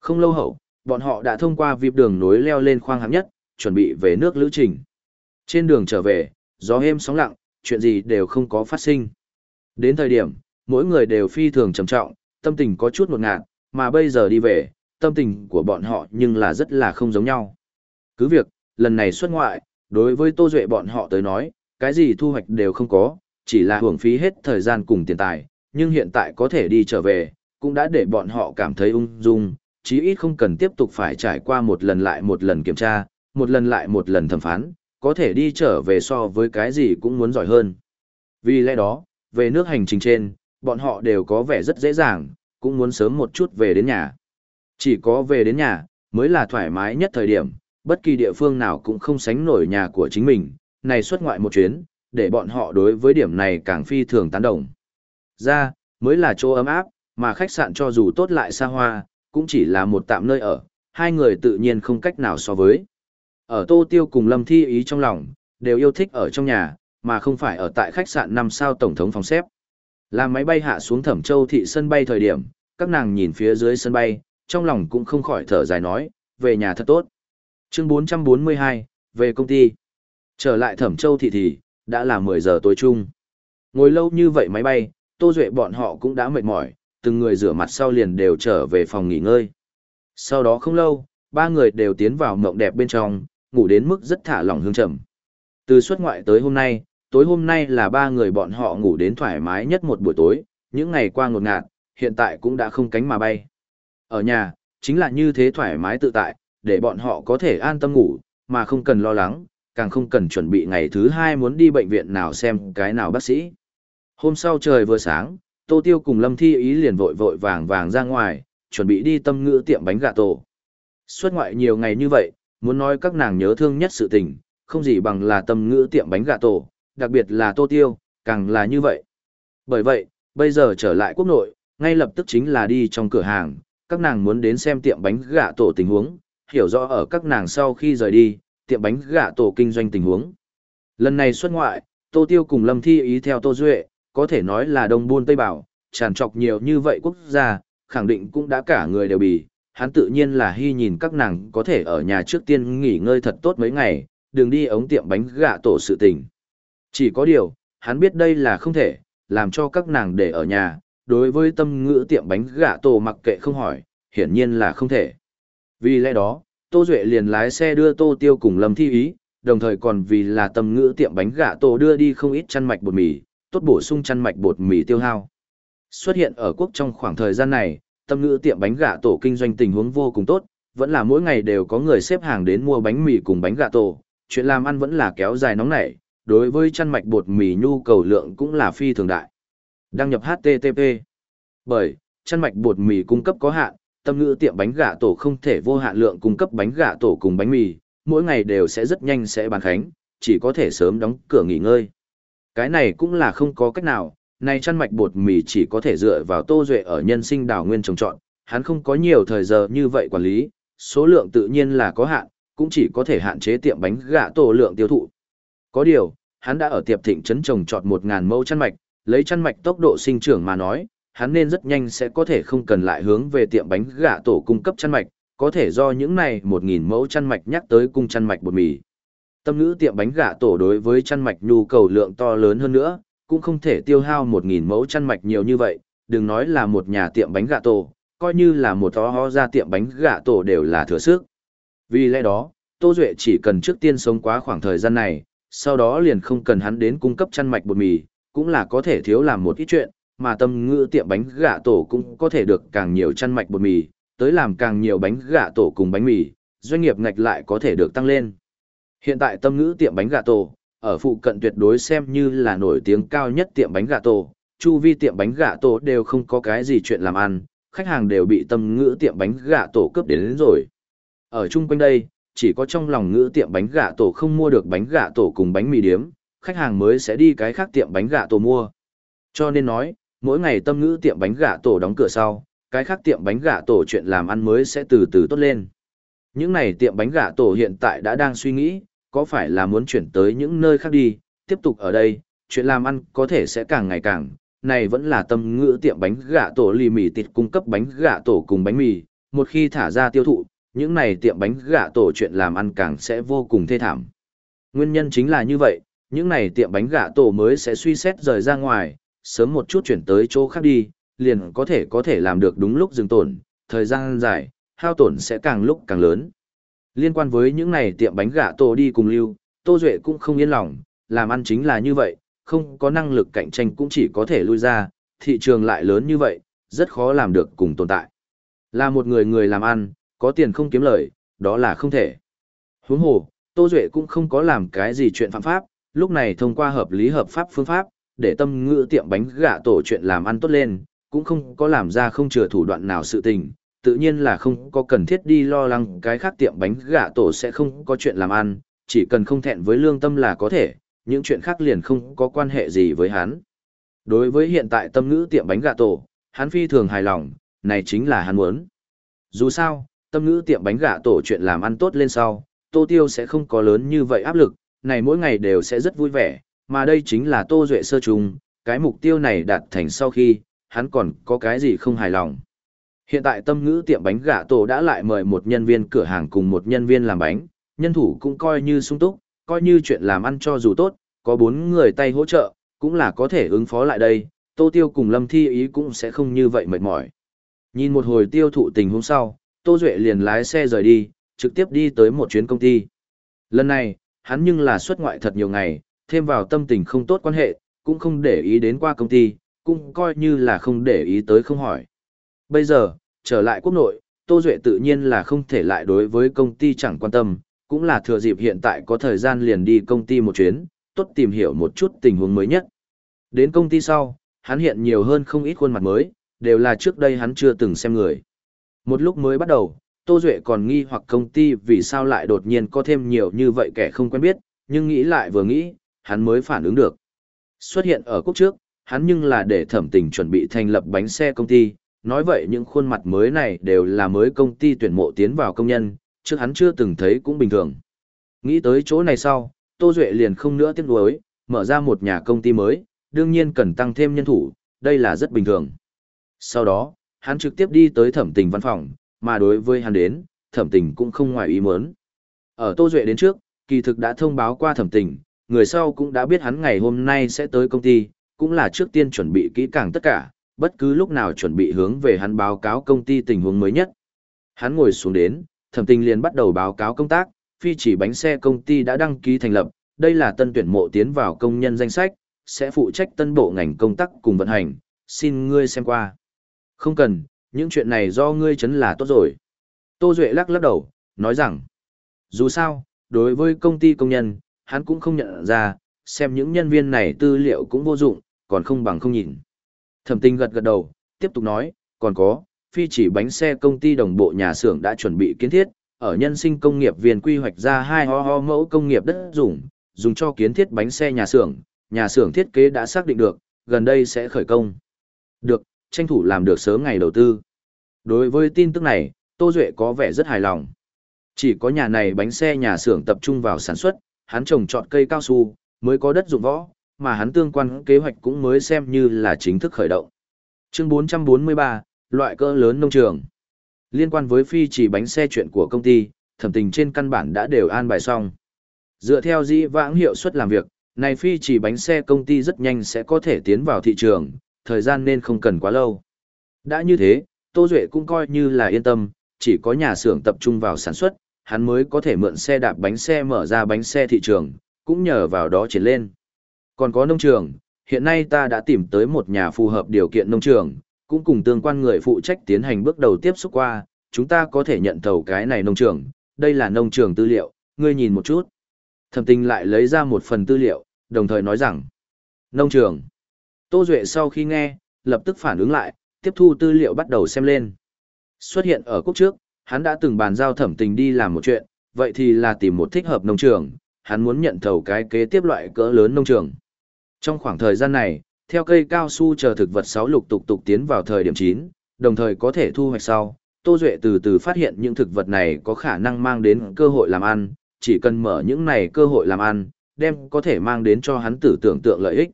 Không lâu hậu, bọn họ đã thông qua vịp đường nối leo lên khoang hạng nhất, chuẩn bị về nước lữ trình. Trên đường trở về, gió êm sóng lặng, chuyện gì đều không có phát sinh. Đến thời điểm, mỗi người đều phi thường trầm trọng, tâm tình có chút ngột ngạt, mà bây giờ đi về, tâm tình của bọn họ nhưng là rất là không giống nhau. Cứ việc, lần này xuất ngoại, đối với Tô Duệ bọn họ tới nói, cái gì thu hoạch đều không có, chỉ là hưởng phí hết thời gian cùng tiền tài, nhưng hiện tại có thể đi trở về, cũng đã để bọn họ cảm thấy ung dung, chí ít không cần tiếp tục phải trải qua một lần lại một lần kiểm tra, một lần lại một lần thẩm phán, có thể đi trở về so với cái gì cũng muốn giỏi hơn. Vì lẽ đó, về nước hành trình trên, bọn họ đều có vẻ rất dễ dàng, cũng muốn sớm một chút về đến nhà. Chỉ có về đến nhà, mới là thoải mái nhất thời điểm, bất kỳ địa phương nào cũng không sánh nổi nhà của chính mình, này xuất ngoại một chuyến, để bọn họ đối với điểm này càng phi thường tán đồng. Ra, mới là chỗ ấm áp, mà khách sạn cho dù tốt lại xa hoa, cũng chỉ là một tạm nơi ở, hai người tự nhiên không cách nào so với. Ở Tô Tiêu cùng Lâm Thi ý trong lòng, đều yêu thích ở trong nhà, mà không phải ở tại khách sạn năm sao tổng thống phòng xếp. Là máy bay hạ xuống Thẩm Châu thị sân bay thời điểm, các nàng nhìn phía dưới sân bay, trong lòng cũng không khỏi thở dài nói, về nhà thật tốt. Chương 442, về công ty. Trở lại Thẩm Châu thị thì, đã là 10 giờ tối chung. Ngồi lâu như vậy máy bay, Tô Duệ bọn họ cũng đã mệt mỏi, từng người rửa mặt sau liền đều trở về phòng nghỉ ngơi. Sau đó không lâu, ba người đều tiến vào mộng đẹp bên trong, ngủ đến mức rất thả lỏng hương trầm. Từ xuất ngoại tới hôm nay, tối hôm nay là ba người bọn họ ngủ đến thoải mái nhất một buổi tối, những ngày qua ngột ngạt, hiện tại cũng đã không cánh mà bay. Ở nhà, chính là như thế thoải mái tự tại, để bọn họ có thể an tâm ngủ, mà không cần lo lắng, càng không cần chuẩn bị ngày thứ hai muốn đi bệnh viện nào xem cái nào bác sĩ. Hôm sau trời vừa sáng, Tô Tiêu cùng Lâm Thi Ý liền vội vội vàng vàng ra ngoài, chuẩn bị đi tâm ngữ tiệm bánh gà tổ. Xuất ngoại nhiều ngày như vậy, muốn nói các nàng nhớ thương nhất sự tình, không gì bằng là tâm ngữ tiệm bánh gà tổ, đặc biệt là Tô Tiêu, càng là như vậy. Bởi vậy, bây giờ trở lại quốc nội, ngay lập tức chính là đi trong cửa hàng, các nàng muốn đến xem tiệm bánh gà tổ tình huống, hiểu rõ ở các nàng sau khi rời đi, tiệm bánh gà tổ kinh doanh tình huống. Lần này xuất ngoại, Tô Tiêu cùng Lâm Thi ý theo Tô Duệ, có thể nói là đông buôn Tây Bảo, tràn trọc nhiều như vậy quốc gia, khẳng định cũng đã cả người đều bị, hắn tự nhiên là hy nhìn các nàng có thể ở nhà trước tiên nghỉ ngơi thật tốt mấy ngày, đường đi ống tiệm bánh gà tổ sự tình. Chỉ có điều, hắn biết đây là không thể, làm cho các nàng để ở nhà, đối với tâm ngữ tiệm bánh gà tổ mặc kệ không hỏi, hiển nhiên là không thể. Vì lẽ đó, Tô Duệ liền lái xe đưa Tô Tiêu cùng Lâm Thi Ý, đồng thời còn vì là tâm ngữ tiệm bánh gà tổ đưa đi không ít chăn mạch bột mì, tốt bổ sung chăn mạch bột mì tiêu hao. Xuất hiện ở quốc trong khoảng thời gian này, tâm ngữ tiệm bánh gà tổ kinh doanh tình huống vô cùng tốt, vẫn là mỗi ngày đều có người xếp hàng đến mua bánh mì cùng bánh gà tổ, chuyện làm ăn vẫn là kéo dài nóng nảy, đối với chăn mạch bột mì nhu cầu lượng cũng là phi thường đại. Đăng nhập HTTP Bởi, chăn mạch bột mì cung cấp có hạn, tâm ngữ tiệm bánh gà tổ không thể vô hạn lượng cung cấp bánh gà tổ cùng bánh mì, mỗi ngày đều sẽ rất nhanh sẽ bán khánh, chỉ có thể sớm đóng cửa nghỉ ngơi. Cái này cũng là không có cách nào, này chăn mạch bột mì chỉ có thể dựa vào tô duệ ở nhân sinh đảo nguyên trồng trọn, hắn không có nhiều thời giờ như vậy quản lý, số lượng tự nhiên là có hạn, cũng chỉ có thể hạn chế tiệm bánh gà tổ lượng tiêu thụ. Có điều, hắn đã ở tiệp thịnh trấn trồng trọt 1.000 mẫu chăn mạch, lấy chăn mạch tốc độ sinh trưởng mà nói, hắn nên rất nhanh sẽ có thể không cần lại hướng về tiệm bánh gà tổ cung cấp chăn mạch, có thể do những này 1.000 mẫu chăn mạch nhắc tới cung chăn mạch bột mì. Tâm ngữ tiệm bánh gà tổ đối với chăn mạch nhu cầu lượng to lớn hơn nữa, cũng không thể tiêu hao 1.000 mẫu chăn mạch nhiều như vậy, đừng nói là một nhà tiệm bánh gà tổ, coi như là một tó ho ra tiệm bánh gà tổ đều là thừa sức. Vì lẽ đó, Tô Duệ chỉ cần trước tiên sống quá khoảng thời gian này, sau đó liền không cần hắn đến cung cấp chăn mạch bột mì, cũng là có thể thiếu làm một ít chuyện, mà tâm ngữ tiệm bánh gà tổ cũng có thể được càng nhiều chăn mạch bột mì, tới làm càng nhiều bánh gà tổ cùng bánh mì, doanh nghiệp ngạch lại có thể được tăng lên. Hiện tại tâm ngữ tiệm bánh gà tổ, ở phụ cận tuyệt đối xem như là nổi tiếng cao nhất tiệm bánh gà tổ, chu vi tiệm bánh gà tổ đều không có cái gì chuyện làm ăn, khách hàng đều bị tâm ngữ tiệm bánh gà tổ cướp đến, đến rồi. Ở chung quanh đây, chỉ có trong lòng ngữ tiệm bánh gà tổ không mua được bánh gà tổ cùng bánh mì điếm, khách hàng mới sẽ đi cái khác tiệm bánh gà tổ mua. Cho nên nói, mỗi ngày tâm ngữ tiệm bánh gà tổ đóng cửa sau, cái khác tiệm bánh gà tổ chuyện làm ăn mới sẽ từ từ tốt lên. Những này tiệm bánh gà tổ hiện tại đã đang suy nghĩ, có phải là muốn chuyển tới những nơi khác đi, tiếp tục ở đây, chuyện làm ăn có thể sẽ càng ngày càng, này vẫn là tâm ngữ tiệm bánh gà tổ lì mì tịt cung cấp bánh gà tổ cùng bánh mì, một khi thả ra tiêu thụ, những này tiệm bánh gà tổ chuyện làm ăn càng sẽ vô cùng thê thảm. Nguyên nhân chính là như vậy, những này tiệm bánh gà tổ mới sẽ suy xét rời ra ngoài, sớm một chút chuyển tới chỗ khác đi, liền có thể có thể làm được đúng lúc dừng tổn, thời gian dài, hao tổn sẽ càng lúc càng lớn. Liên quan với những này tiệm bánh gà tổ đi cùng lưu, Tô Duệ cũng không yên lòng, làm ăn chính là như vậy, không có năng lực cạnh tranh cũng chỉ có thể lui ra, thị trường lại lớn như vậy, rất khó làm được cùng tồn tại. Là một người người làm ăn, có tiền không kiếm lời, đó là không thể. Huống hồ, Tô Duệ cũng không có làm cái gì chuyện phạm pháp, lúc này thông qua hợp lý hợp pháp phương pháp, để tâm ngữ tiệm bánh gà tổ chuyện làm ăn tốt lên, cũng không có làm ra không chừa thủ đoạn nào sự tình, tự nhiên là không có cần thiết đi lo lắng cái khác tiệm bánh gà tổ sẽ không có chuyện làm ăn, chỉ cần không thẹn với lương tâm là có thể, những chuyện khác liền không có quan hệ gì với hắn. Đối với hiện tại tâm ngữ tiệm bánh gà tổ, hắn phi thường hài lòng, này chính là hắn muốn. Dù sao, tâm ngữ tiệm bánh gà tổ chuyện làm ăn tốt lên sau, Tô Tiêu sẽ không có lớn như vậy áp lực, này mỗi ngày đều sẽ rất vui vẻ, mà đây chính là Tô Duệ sơ trùng, cái mục tiêu này đạt thành sau khi, hắn còn có cái gì không hài lòng. Hiện tại tâm ngữ tiệm bánh gà tổ đã lại mời một nhân viên cửa hàng cùng một nhân viên làm bánh, nhân thủ cũng coi như sung túc, coi như chuyện làm ăn cho dù tốt, có bốn người tay hỗ trợ, cũng là có thể ứng phó lại đây, Tô Tiêu cùng Lâm Thi ý cũng sẽ không như vậy mệt mỏi. Nhìn một hồi tiêu thụ tình huống sau, Tô Duệ liền lái xe rời đi, trực tiếp đi tới một chuyến công ty. Lần này, hắn nhưng là xuất ngoại thật nhiều ngày, thêm vào tâm tình không tốt quan hệ, cũng không để ý đến qua công ty, cũng coi như là không để ý tới không hỏi. Bây giờ, trở lại quốc nội, Tô Duệ tự nhiên là không thể lại đối với công ty chẳng quan tâm, cũng là thừa dịp hiện tại có thời gian liền đi công ty một chuyến, tốt tìm hiểu một chút tình huống mới nhất. Đến công ty sau, hắn hiện nhiều hơn không ít khuôn mặt mới, đều là trước đây hắn chưa từng xem người. Một lúc mới bắt đầu, Tô Duệ còn nghi hoặc công ty vì sao lại đột nhiên có thêm nhiều như vậy kẻ không quen biết, nhưng nghĩ lại vừa nghĩ, hắn mới phản ứng được. Xuất hiện ở quốc trước, hắn nhưng là để thẩm tình chuẩn bị thành lập bánh xe công ty, nói vậy những khuôn mặt mới này đều là mới công ty tuyển mộ tiến vào công nhân, trước hắn chưa từng thấy cũng bình thường. Nghĩ tới chỗ này sau, Tô Duệ liền không nữa tiếc nuối, mở ra một nhà công ty mới, đương nhiên cần tăng thêm nhân thủ, đây là rất bình thường. Sau đó, hắn trực tiếp đi tới thẩm tình văn phòng, mà đối với hắn đến, thẩm tình cũng không ngoài ý muốn. Ở Tô Duệ đến trước, kỳ thực đã thông báo qua thẩm tình, người sau cũng đã biết hắn ngày hôm nay sẽ tới công ty, cũng là trước tiên chuẩn bị kỹ càng tất cả, bất cứ lúc nào chuẩn bị hướng về hắn báo cáo công ty tình huống mới nhất. Hắn ngồi xuống đến, thẩm tình liền bắt đầu báo cáo công tác, phi chỉ bánh xe công ty đã đăng ký thành lập, đây là tân tuyển mộ tiến vào công nhân danh sách, sẽ phụ trách tân bộ ngành công tác cùng vận hành, xin ngươi xem qua. Không cần, những chuyện này do ngươi chấn là tốt rồi. Tô Duệ lắc lắc đầu, nói rằng, dù sao, đối với công ty công nhân, hắn cũng không nhận ra, xem những nhân viên này tư liệu cũng vô dụng, còn không bằng không nhìn. Thẩm tinh gật gật đầu, tiếp tục nói, còn có, phi chỉ bánh xe công ty đồng bộ nhà xưởng đã chuẩn bị kiến thiết, ở nhân sinh công nghiệp viên quy hoạch ra hai ho ho mẫu công nghiệp đất dùng, dùng cho kiến thiết bánh xe nhà xưởng, nhà xưởng thiết kế đã xác định được, gần đây sẽ khởi công. Được, tranh thủ làm được sớm ngày đầu tư. Đối với tin tức này, Tô Duệ có vẻ rất hài lòng. Chỉ có nhà này bánh xe nhà xưởng tập trung vào sản xuất, hắn trồng trọt cây cao su, mới có đất dụng võ, mà hắn tương quan kế hoạch cũng mới xem như là chính thức khởi động. Chương 443, loại cỡ lớn nông trường. Liên quan với phi chỉ bánh xe chuyện của công ty, thẩm tình trên căn bản đã đều an bài xong. Dựa theo dĩ vãng hiệu suất làm việc, này phi chỉ bánh xe công ty rất nhanh sẽ có thể tiến vào thị trường, thời gian nên không cần quá lâu. Đã như thế, Tô Duệ cũng coi như là yên tâm, chỉ có nhà xưởng tập trung vào sản xuất, hắn mới có thể mượn xe đạp bánh xe mở ra bánh xe thị trường, cũng nhờ vào đó triển lên. Còn có nông trường, hiện nay ta đã tìm tới một nhà phù hợp điều kiện nông trường, cũng cùng tương quan người phụ trách tiến hành bước đầu tiếp xúc qua, chúng ta có thể nhận thầu cái này nông trường, đây là nông trường tư liệu, ngươi nhìn một chút. Thẩm tình lại lấy ra một phần tư liệu, đồng thời nói rằng, nông trường. Tô Duệ sau khi nghe, lập tức phản ứng lại, tiếp thu tư liệu bắt đầu xem lên. Xuất hiện ở quốc trước, hắn đã từng bàn giao thẩm tình đi làm một chuyện, vậy thì là tìm một thích hợp nông trường, hắn muốn nhận thầu cái kế tiếp loại cỡ lớn nông trường. Trong khoảng thời gian này, theo cây cao su chờ thực vật sáu lục tục tục tiến vào thời điểm 9, đồng thời có thể thu hoạch sau, Tô Duệ từ từ phát hiện những thực vật này có khả năng mang đến cơ hội làm ăn, chỉ cần mở những này cơ hội làm ăn, đem có thể mang đến cho hắn tử tưởng tượng lợi ích.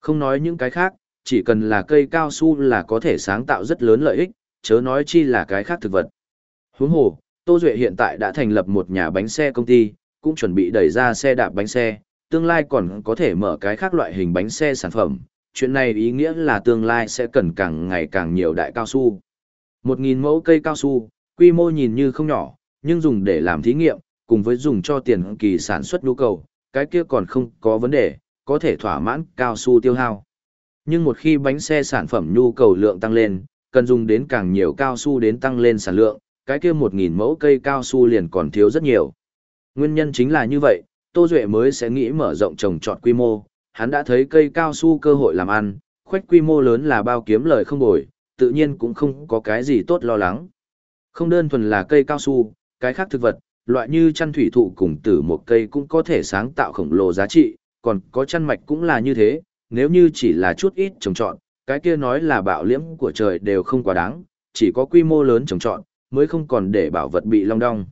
Không nói những cái khác, chỉ cần là cây cao su là có thể sáng tạo rất lớn lợi ích, chớ nói chi là cái khác thực vật. Huống hồ, Tô Duệ hiện tại đã thành lập một nhà bánh xe công ty, cũng chuẩn bị đẩy ra xe đạp bánh xe, tương lai còn có thể mở cái khác loại hình bánh xe sản phẩm. Chuyện này ý nghĩa là tương lai sẽ cần càng ngày càng nhiều đại cao su. Một nghìn mẫu cây cao su, quy mô nhìn như không nhỏ, nhưng dùng để làm thí nghiệm, cùng với dùng cho tiền kỳ sản xuất nhu cầu, cái kia còn không có vấn đề, có thể thỏa mãn cao su tiêu hao. Nhưng một khi bánh xe sản phẩm nhu cầu lượng tăng lên, cần dùng đến càng nhiều cao su đến tăng lên sản lượng, cái kia 1.000 mẫu cây cao su liền còn thiếu rất nhiều. Nguyên nhân chính là như vậy, Tô Duệ mới sẽ nghĩ mở rộng trồng trọt quy mô, hắn đã thấy cây cao su cơ hội làm ăn, khoách quy mô lớn là bao kiếm lời không bồi, tự nhiên cũng không có cái gì tốt lo lắng. Không đơn thuần là cây cao su, cái khác thực vật, loại như chăn thủy thụ cùng tử một cây cũng có thể sáng tạo khổng lồ giá trị, còn có chăn mạch cũng là như thế, nếu như chỉ là chút ít trồng trọt, cái kia nói là bạo liễm của trời đều không quá đáng, chỉ có quy mô lớn trồng trọt, mới không còn để bảo vật bị long đong.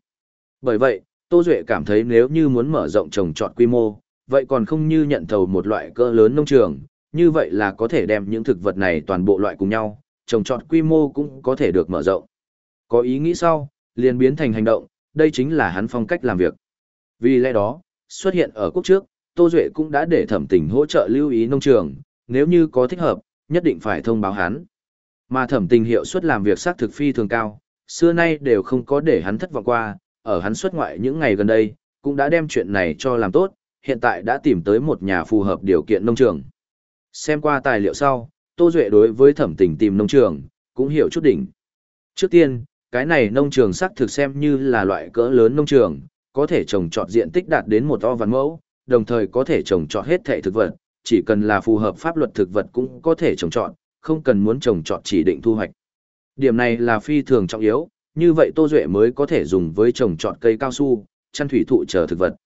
Bởi vậy, Tô Duệ cảm thấy nếu như muốn mở rộng trồng trọt quy mô, vậy còn không như nhận thầu một loại cỡ lớn nông trường, như vậy là có thể đem những thực vật này toàn bộ loại cùng nhau, trồng trọt quy mô cũng có thể được mở rộng. Có ý nghĩ sau, liền biến thành hành động, đây chính là hắn phong cách làm việc. Vì lẽ đó, xuất hiện ở quốc trước, Tô Duệ cũng đã để thẩm tình hỗ trợ lưu ý nông trường, nếu như có thích hợp, nhất định phải thông báo hắn. Mà thẩm tình hiệu suất làm việc xác thực phi thường cao, xưa nay đều không có để hắn thất vọng qua, ở hắn xuất ngoại những ngày gần đây, cũng đã đem chuyện này cho làm tốt, hiện tại đã tìm tới một nhà phù hợp điều kiện nông trường. Xem qua tài liệu sau, Tô Duệ đối với thẩm tình tìm nông trường, cũng hiểu chút đỉnh. Trước tiên, cái này nông trường xác thực xem như là loại cỡ lớn nông trường, có thể trồng trọt diện tích đạt đến một o văn mẫu, đồng thời có thể trồng trọt hết thể thực vật, chỉ cần là phù hợp pháp luật thực vật cũng có thể trồng trọt, không cần muốn trồng trọt chỉ định thu hoạch. Điểm này là phi thường trọng yếu, như vậy Tô Duệ mới có thể dùng với trồng trọt cây cao su, chăn thủy thụ chờ thực vật.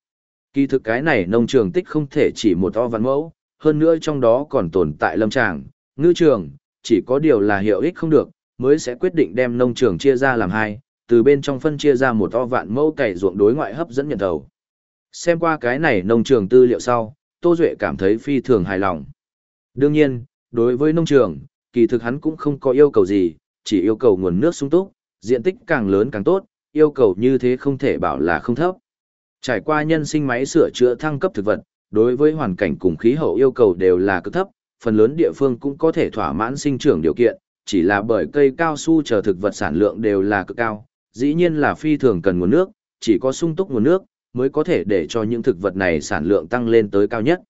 Kỳ thực cái này nông trường tích không thể chỉ một o vạn mẫu, hơn nữa trong đó còn tồn tại lâm tràng, ngư trường, chỉ có điều là hiệu ích không được, mới sẽ quyết định đem nông trường chia ra làm hai, từ bên trong phân chia ra một o vạn mẫu cày ruộng đối ngoại hấp dẫn nhận đầu. Xem qua cái này nông trường tư liệu sau, Tô Duệ cảm thấy phi thường hài lòng. Đương nhiên, đối với nông trường, kỳ thực hắn cũng không có yêu cầu gì, chỉ yêu cầu nguồn nước sung túc, diện tích càng lớn càng tốt, yêu cầu như thế không thể bảo là không thấp. Trải qua nhân sinh máy sửa chữa thăng cấp thực vật, đối với hoàn cảnh cùng khí hậu yêu cầu đều là cực thấp, phần lớn địa phương cũng có thể thỏa mãn sinh trưởng điều kiện, chỉ là bởi cây cao su chờ thực vật sản lượng đều là cực cao, dĩ nhiên là phi thường cần nguồn nước, chỉ có sung túc nguồn nước mới có thể để cho những thực vật này sản lượng tăng lên tới cao nhất.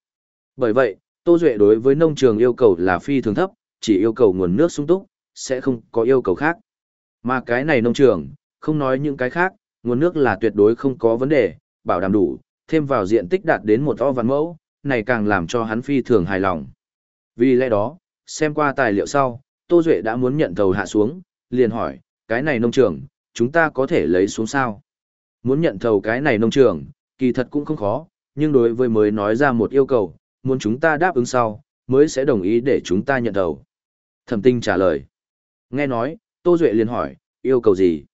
Bởi vậy, Tô Duệ đối với nông trường yêu cầu là phi thường thấp, chỉ yêu cầu nguồn nước sung túc, sẽ không có yêu cầu khác. Mà cái này nông trường, không nói những cái khác, nguồn nước là tuyệt đối không có vấn đề, bảo đảm đủ, thêm vào diện tích đạt đến một o vạn mẫu, này càng làm cho hắn phi thường hài lòng. Vì lẽ đó, xem qua tài liệu sau, Tô Duệ đã muốn nhận thầu hạ xuống, liền hỏi, cái này nông trường, chúng ta có thể lấy xuống sao? Muốn nhận thầu cái này nông trường, kỳ thật cũng không khó, nhưng đối với mới nói ra một yêu cầu, muốn chúng ta đáp ứng sau, mới sẽ đồng ý để chúng ta nhận thầu. Thẩm tinh trả lời. Nghe nói, Tô Duệ liền hỏi, yêu cầu gì?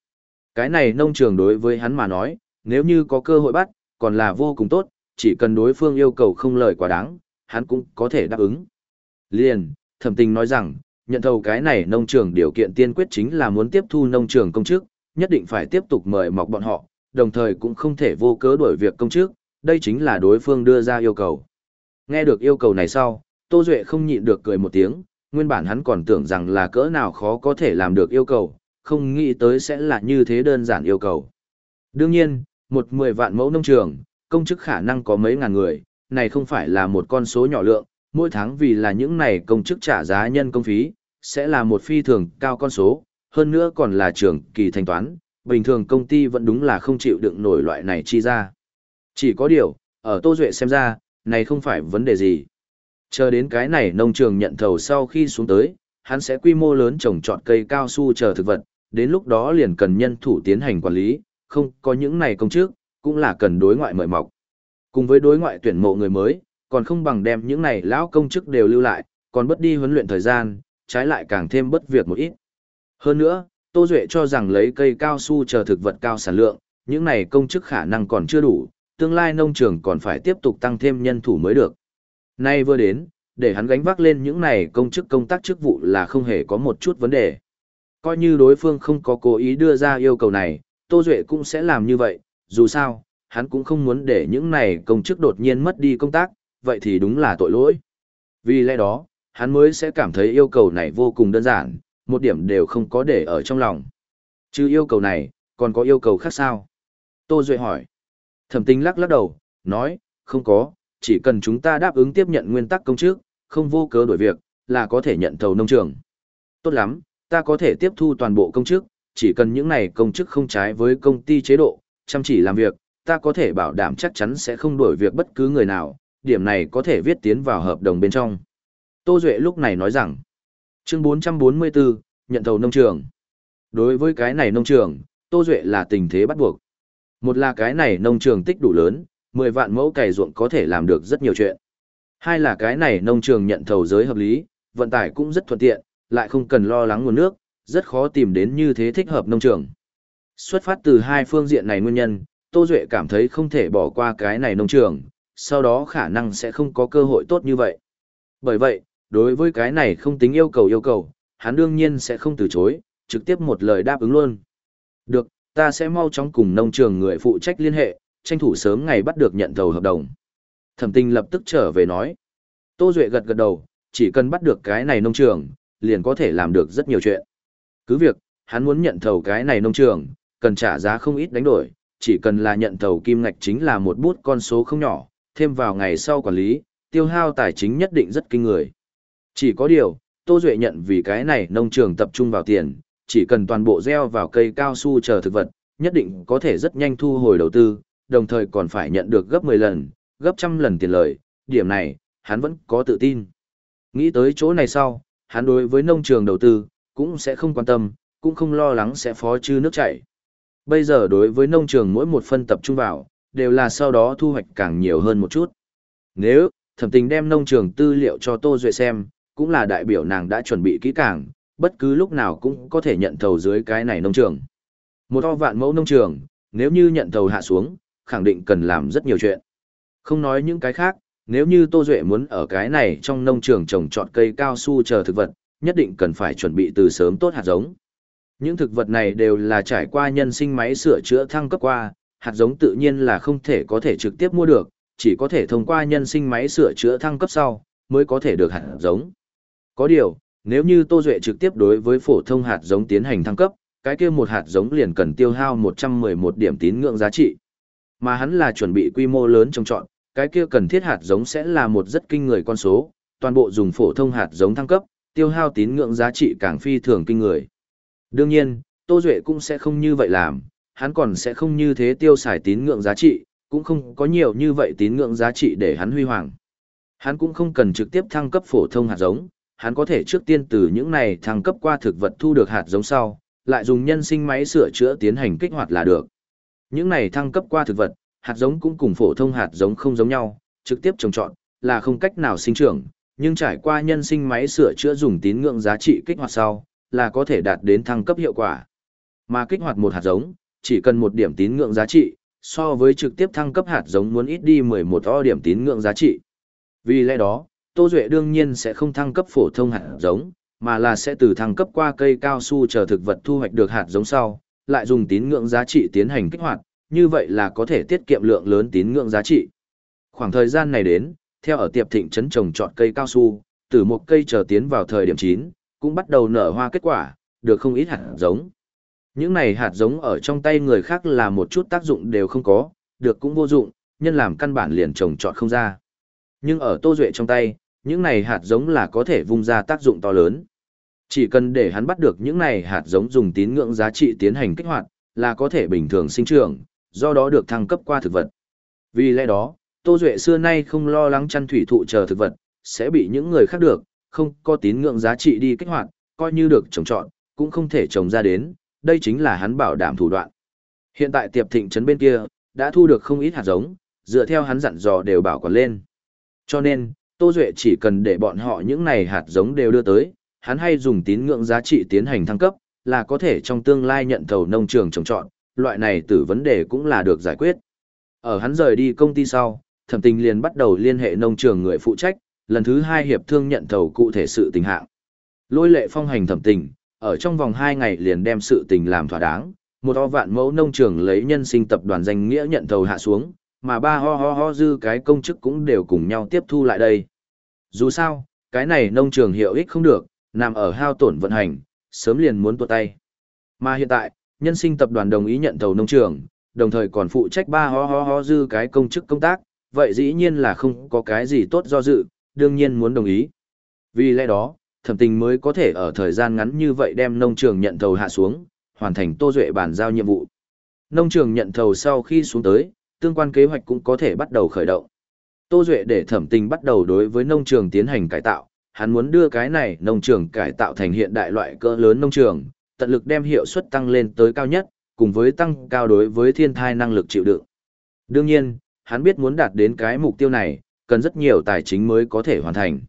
Cái này nông trường đối với hắn mà nói, nếu như có cơ hội bắt, còn là vô cùng tốt, chỉ cần đối phương yêu cầu không lời quá đáng, hắn cũng có thể đáp ứng. Liền, thẩm tình nói rằng, nhận thầu cái này nông trường điều kiện tiên quyết chính là muốn tiếp thu nông trường công chức, nhất định phải tiếp tục mời mọc bọn họ, đồng thời cũng không thể vô cớ đổi việc công chức, đây chính là đối phương đưa ra yêu cầu. Nghe được yêu cầu này sau, Tô Duệ không nhịn được cười một tiếng, nguyên bản hắn còn tưởng rằng là cỡ nào khó có thể làm được yêu cầu, không nghĩ tới sẽ là như thế đơn giản yêu cầu. Đương nhiên, một mười vạn mẫu nông trường, công chức khả năng có mấy ngàn người, này không phải là một con số nhỏ lượng, mỗi tháng vì là những này công chức trả giá nhân công phí, sẽ là một phi thường cao con số, hơn nữa còn là trường kỳ thanh toán, bình thường công ty vẫn đúng là không chịu đựng nổi loại này chi ra. Chỉ có điều, ở Tô Duệ xem ra, này không phải vấn đề gì. Chờ đến cái này nông trường nhận thầu sau khi xuống tới, hắn sẽ quy mô lớn trồng trọt cây cao su chờ thực vật, đến lúc đó liền cần nhân thủ tiến hành quản lý, không có những này công chức, cũng là cần đối ngoại mời mọc. Cùng với đối ngoại tuyển mộ người mới, còn không bằng đem những này lão công chức đều lưu lại, còn bất đi huấn luyện thời gian, trái lại càng thêm bất việc một ít. Hơn nữa, Tô Duệ cho rằng lấy cây cao su chờ thực vật cao sản lượng, những này công chức khả năng còn chưa đủ, tương lai nông trường còn phải tiếp tục tăng thêm nhân thủ mới được. Nay vừa đến, để hắn gánh vác lên những này công chức công tác chức vụ là không hề có một chút vấn đề. Coi như đối phương không có cố ý đưa ra yêu cầu này, Tô Duệ cũng sẽ làm như vậy, dù sao, hắn cũng không muốn để những này công chức đột nhiên mất đi công tác, vậy thì đúng là tội lỗi. Vì lẽ đó, hắn mới sẽ cảm thấy yêu cầu này vô cùng đơn giản, một điểm đều không có để ở trong lòng. Chứ yêu cầu này, còn có yêu cầu khác sao? Tô Duệ hỏi. Thẩm tinh lắc lắc đầu, nói, không có, chỉ cần chúng ta đáp ứng tiếp nhận nguyên tắc công chức, không vô cớ đổi việc, là có thể nhận thầu nông trường. Tốt lắm, ta có thể tiếp thu toàn bộ công chức, chỉ cần những này công chức không trái với công ty chế độ, chăm chỉ làm việc, ta có thể bảo đảm chắc chắn sẽ không đổi việc bất cứ người nào, điểm này có thể viết tiến vào hợp đồng bên trong. Tô Duệ lúc này nói rằng, chương 444, nhận thầu nông trường. Đối với cái này nông trường, Tô Duệ là tình thế bắt buộc. Một là cái này nông trường tích đủ lớn, 10 vạn mẫu cày ruộng có thể làm được rất nhiều chuyện. Hai là cái này nông trường nhận thầu giới hợp lý, vận tải cũng rất thuận tiện, lại không cần lo lắng nguồn nước, rất khó tìm đến như thế thích hợp nông trường. Xuất phát từ hai phương diện này nguyên nhân, Tô Duệ cảm thấy không thể bỏ qua cái này nông trường, sau đó khả năng sẽ không có cơ hội tốt như vậy. Bởi vậy, đối với cái này không tính yêu cầu yêu cầu, hắn đương nhiên sẽ không từ chối, trực tiếp một lời đáp ứng luôn. Được, ta sẽ mau chóng cùng nông trường người phụ trách liên hệ, tranh thủ sớm ngày bắt được nhận thầu hợp đồng. Thẩm tinh lập tức trở về nói. Tô Duệ gật gật đầu, chỉ cần bắt được cái này nông trường, liền có thể làm được rất nhiều chuyện. Cứ việc, hắn muốn nhận thầu cái này nông trường, cần trả giá không ít đánh đổi, chỉ cần là nhận thầu kim ngạch chính là một bút con số không nhỏ, thêm vào ngày sau quản lý, tiêu hao tài chính nhất định rất kinh người. Chỉ có điều, Tô Duệ nhận vì cái này nông trường tập trung vào tiền, chỉ cần toàn bộ gieo vào cây cao su chờ thực vật, nhất định có thể rất nhanh thu hồi đầu tư, đồng thời còn phải nhận được gấp 10 lần, gấp trăm lần tiền lời, điểm này, hắn vẫn có tự tin. Nghĩ tới chỗ này sau, hắn đối với nông trường đầu tư, cũng sẽ không quan tâm, cũng không lo lắng sẽ phó chư nước chảy. Bây giờ đối với nông trường mỗi một phân tập trung vào, đều là sau đó thu hoạch càng nhiều hơn một chút. Nếu, thẩm tình đem nông trường tư liệu cho Tô Duệ xem, cũng là đại biểu nàng đã chuẩn bị kỹ càng, bất cứ lúc nào cũng có thể nhận thầu dưới cái này nông trường. Một to vạn mẫu nông trường, nếu như nhận thầu hạ xuống, khẳng định cần làm rất nhiều chuyện. Không nói những cái khác, nếu như Tô Duệ muốn ở cái này trong nông trường trồng trọt cây cao su chờ thực vật, nhất định cần phải chuẩn bị từ sớm tốt hạt giống. Những thực vật này đều là trải qua nhân sinh máy sửa chữa thăng cấp qua, hạt giống tự nhiên là không thể có thể trực tiếp mua được, chỉ có thể thông qua nhân sinh máy sửa chữa thăng cấp sau, mới có thể được hạt giống. Có điều, nếu như Tô Duệ trực tiếp đối với phổ thông hạt giống tiến hành thăng cấp, cái kia một hạt giống liền cần tiêu hao 111 điểm tín ngưỡng giá trị. Mà hắn là chuẩn bị quy mô lớn trồng trọn, cái kia cần thiết hạt giống sẽ là một rất kinh người con số, toàn bộ dùng phổ thông hạt giống thăng cấp, tiêu hao tín ngưỡng giá trị càng phi thường kinh người. Đương nhiên, Tô Duệ cũng sẽ không như vậy làm, hắn còn sẽ không như thế tiêu xài tín ngưỡng giá trị, cũng không có nhiều như vậy tín ngưỡng giá trị để hắn huy hoàng. Hắn cũng không cần trực tiếp thăng cấp phổ thông hạt giống, hắn có thể trước tiên từ những này thăng cấp qua thực vật thu được hạt giống sau, lại dùng nhân sinh máy sửa chữa tiến hành kích hoạt là được. Những này thăng cấp qua thực vật, hạt giống cũng cùng phổ thông hạt giống không giống nhau, trực tiếp trồng trọt là không cách nào sinh trưởng, nhưng trải qua nhân sinh máy sửa chữa dùng tín ngưỡng giá trị kích hoạt sau, là có thể đạt đến thăng cấp hiệu quả. Mà kích hoạt một hạt giống, chỉ cần một điểm tín ngưỡng giá trị, so với trực tiếp thăng cấp hạt giống muốn ít đi 11 o điểm tín ngưỡng giá trị. Vì lẽ đó, Tô Duệ đương nhiên sẽ không thăng cấp phổ thông hạt giống, mà là sẽ từ thăng cấp qua cây cao su chờ thực vật thu hoạch được hạt giống sau, lại dùng tín ngưỡng giá trị tiến hành kích hoạt, như vậy là có thể tiết kiệm lượng lớn tín ngưỡng giá trị. Khoảng thời gian này đến, theo ở tiệp thịnh trấn trồng trọt cây cao su, từ một cây chờ tiến vào thời điểm chín, cũng bắt đầu nở hoa kết quả, được không ít hạt giống. Những này hạt giống ở trong tay người khác là một chút tác dụng đều không có, được cũng vô dụng, nhân làm căn bản liền trồng trọt không ra. Nhưng ở Tô Duệ trong tay, những này hạt giống là có thể vung ra tác dụng to lớn. Chỉ cần để hắn bắt được những này hạt giống dùng tín ngưỡng giá trị tiến hành kích hoạt, là có thể bình thường sinh trưởng, do đó được thăng cấp qua thực vật. Vì lẽ đó, Tô Duệ xưa nay không lo lắng chăn thủy thụ chờ thực vật, sẽ bị những người khác được, không có tín ngưỡng giá trị đi kích hoạt, coi như được trồng trọn, cũng không thể trồng ra đến, đây chính là hắn bảo đảm thủ đoạn. Hiện tại tiệp thịnh trấn bên kia, đã thu được không ít hạt giống, dựa theo hắn dặn dò đều bảo quản lên. Cho nên, Tô Duệ chỉ cần để bọn họ những này hạt giống đều đưa tới, hắn hay dùng tín ngưỡng giá trị tiến hành thăng cấp, là có thể trong tương lai nhận thầu nông trường trồng trọt. loại này tử vấn đề cũng là được giải quyết. Ở hắn rời đi công ty sau, thẩm tình liền bắt đầu liên hệ nông trường người phụ trách, lần thứ hai hiệp thương nhận thầu cụ thể sự tình hạng. Lôi lệ phong hành thẩm tình, ở trong vòng 2 ngày liền đem sự tình làm thỏa đáng, một ho vạn mẫu nông trường lấy nhân sinh tập đoàn danh nghĩa nhận thầu hạ xuống, mà ba ho ho ho dư cái công chức cũng đều cùng nhau tiếp thu lại đây. Dù sao, cái này nông trường hiệu ích không được, nằm ở hao tổn vận hành, sớm liền muốn tuột tay. Mà hiện tại, nhân sinh tập đoàn đồng ý nhận thầu nông trường, đồng thời còn phụ trách ba ho ho ho dư cái công chức công tác, vậy dĩ nhiên là không có cái gì tốt do dự, đương nhiên muốn đồng ý. Vì lẽ đó, thẩm tình mới có thể ở thời gian ngắn như vậy đem nông trường nhận thầu hạ xuống, hoàn thành tô duệ bàn giao nhiệm vụ. Nông trường nhận thầu sau khi xuống tới, tương quan kế hoạch cũng có thể bắt đầu khởi động. Tô Duệ để thẩm tình bắt đầu đối với nông trường tiến hành cải tạo, hắn muốn đưa cái này nông trường cải tạo thành hiện đại loại cỡ lớn nông trường, tận lực đem hiệu suất tăng lên tới cao nhất, cùng với tăng cao đối với thiên thai năng lực chịu đựng. Đương nhiên, hắn biết muốn đạt đến cái mục tiêu này, cần rất nhiều tài chính mới có thể hoàn thành.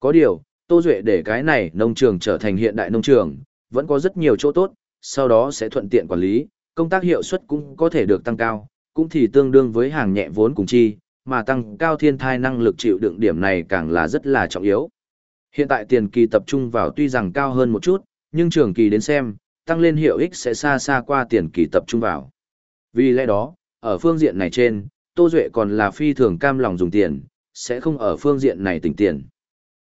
Có điều, Tô Duệ để cái này nông trường trở thành hiện đại nông trường, vẫn có rất nhiều chỗ tốt, sau đó sẽ thuận tiện quản lý, công tác hiệu suất cũng có thể được tăng cao, cũng thì tương đương với hàng nhẹ vốn cùng chi, mà tăng cao thiên thai năng lực chịu đựng điểm này càng là rất là trọng yếu. Hiện tại tiền kỳ tập trung vào tuy rằng cao hơn một chút, nhưng trường kỳ đến xem, tăng lên hiệu ích sẽ xa xa qua tiền kỳ tập trung vào. Vì lẽ đó, ở phương diện này trên, Tô Duệ còn là phi thường cam lòng dùng tiền, sẽ không ở phương diện này tỉnh tiền.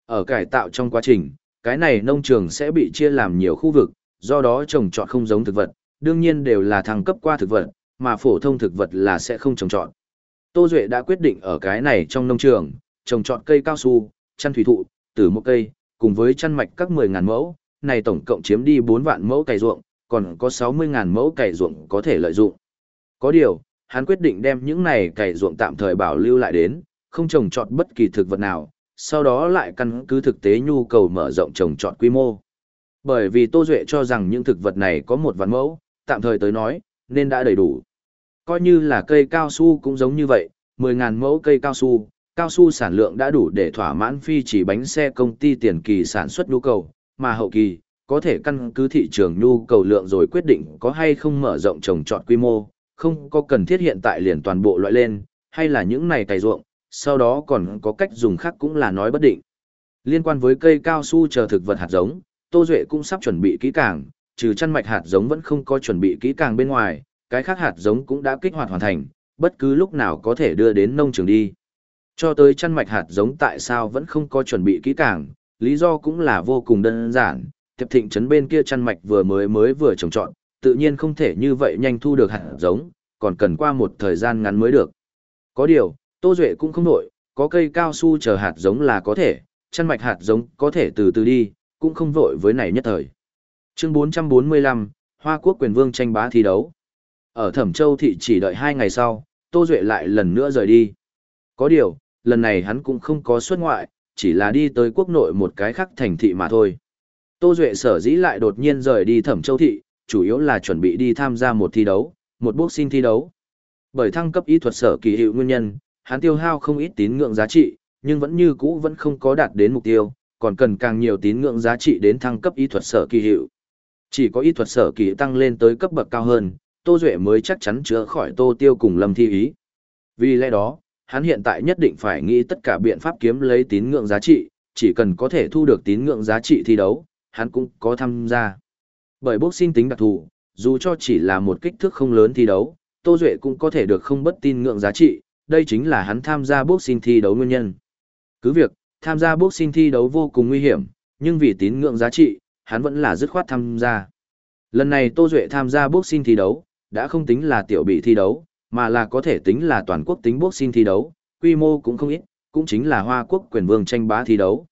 Ở cải tạo trong quá trình, cái này nông trường sẽ bị chia làm nhiều khu vực, do đó trồng trọt không giống thực vật, đương nhiên đều là thăng cấp qua thực vật, mà phổ thông thực vật là sẽ không trồng trọt. Tô Duệ đã quyết định ở cái này trong nông trường, trồng trọt cây cao su, chăn thủy thụ, tử một cây, cùng với chăn mạch các 10.000 mẫu, này tổng cộng chiếm đi 4 vạn mẫu cày ruộng, còn có 60.000 mẫu cày ruộng có thể lợi dụng. Có điều, hắn quyết định đem những này cày ruộng tạm thời bảo lưu lại đến, không trồng trọt bất kỳ thực vật nào, sau đó lại căn cứ thực tế nhu cầu mở rộng trồng trọt quy mô. Bởi vì Tô Duệ cho rằng những thực vật này có một vạn mẫu, tạm thời tới nói, nên đã đầy đủ. Coi như là cây cao su cũng giống như vậy, 10.000 mẫu cây cao su, cao su sản lượng đã đủ để thỏa mãn phi chỉ bánh xe công ty tiền kỳ sản xuất nhu cầu, mà hậu kỳ, có thể căn cứ thị trường nhu cầu lượng rồi quyết định có hay không mở rộng trồng trọt quy mô, không có cần thiết hiện tại liền toàn bộ loại lên, hay là những này cày ruộng, sau đó còn có cách dùng khác cũng là nói bất định. Liên quan với cây cao su chờ thực vật hạt giống, Tô Duệ cũng sắp chuẩn bị kỹ càng, trừ chăn mạch hạt giống vẫn không có chuẩn bị kỹ càng bên ngoài, cái khác hạt giống cũng đã kích hoạt hoàn thành, bất cứ lúc nào có thể đưa đến nông trường đi. Cho tới chăn mạch hạt giống tại sao vẫn không có chuẩn bị kỹ càng, lý do cũng là vô cùng đơn giản, tiệp thịnh trấn bên kia chăn mạch vừa mới mới vừa trồng trọn, tự nhiên không thể như vậy nhanh thu được hạt giống, còn cần qua một thời gian ngắn mới được. Có điều, Tô Duệ cũng không nổi, có cây cao su chờ hạt giống là có thể, chăn mạch hạt giống có thể từ từ đi, cũng không vội với này nhất thời. Chương 445, Hoa Quốc quyền vương tranh bá thi đấu. Ở Thẩm Châu thị chỉ đợi hai ngày sau, Tô Duệ lại lần nữa rời đi. Có điều, lần này hắn cũng không có xuất ngoại, chỉ là đi tới quốc nội một cái khác thành thị mà thôi. Tô Duệ sở dĩ lại đột nhiên rời đi Thẩm Châu thị, chủ yếu là chuẩn bị đi tham gia một thi đấu, một boxing thi đấu. Bởi thăng cấp y thuật sở kỳ hiệu nguyên nhân, hắn tiêu hao không ít tín ngưỡng giá trị, nhưng vẫn như cũ vẫn không có đạt đến mục tiêu, còn cần càng nhiều tín ngưỡng giá trị đến thăng cấp y thuật sở kỳ hiệu. Chỉ có y thuật sở kỳ tăng lên tới cấp bậc cao hơn, Tô Duệ mới chắc chắn chữa khỏi Tô Tiêu cùng Lâm Thi Ý. Vì lẽ đó, hắn hiện tại nhất định phải nghĩ tất cả biện pháp kiếm lấy tín ngưỡng giá trị, chỉ cần có thể thu được tín ngưỡng giá trị thi đấu, hắn cũng có tham gia. Bởi boxing tính đặc thù, dù cho chỉ là một kích thước không lớn thi đấu, Tô Duệ cũng có thể được không bất tin ngưỡng giá trị, đây chính là hắn tham gia boxing thi đấu nguyên nhân. Cứ việc, tham gia boxing thi đấu vô cùng nguy hiểm, nhưng vì tín ngưỡng giá trị, hắn vẫn là dứt khoát tham gia. Lần này Tô Duệ tham gia boxing thi đấu, đã không tính là tiểu bị thi đấu, mà là có thể tính là toàn quốc tính boxing thi đấu, quy mô cũng không ít, cũng chính là Hoa Quốc quyền vương tranh bá thi đấu.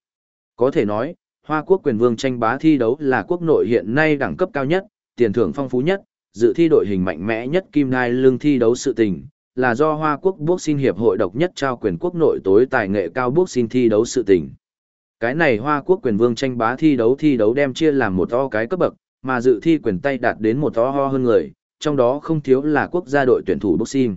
Có thể nói, Hoa Quốc quyền vương tranh bá thi đấu là quốc nội hiện nay đẳng cấp cao nhất, tiền thưởng phong phú nhất, dự thi đội hình mạnh mẽ nhất kim nai lương thi đấu sự tình, là do Hoa Quốc Boxing Hiệp hội độc nhất trao quyền quốc nội tối tài nghệ cao boxing thi đấu sự tình. Cái này Hoa Quốc quyền vương tranh bá thi đấu thi đấu đem chia làm một to cái cấp bậc, mà dự thi quyền tay đạt đến một to ho hơn người, trong đó không thiếu là quốc gia đội tuyển thủ boxing.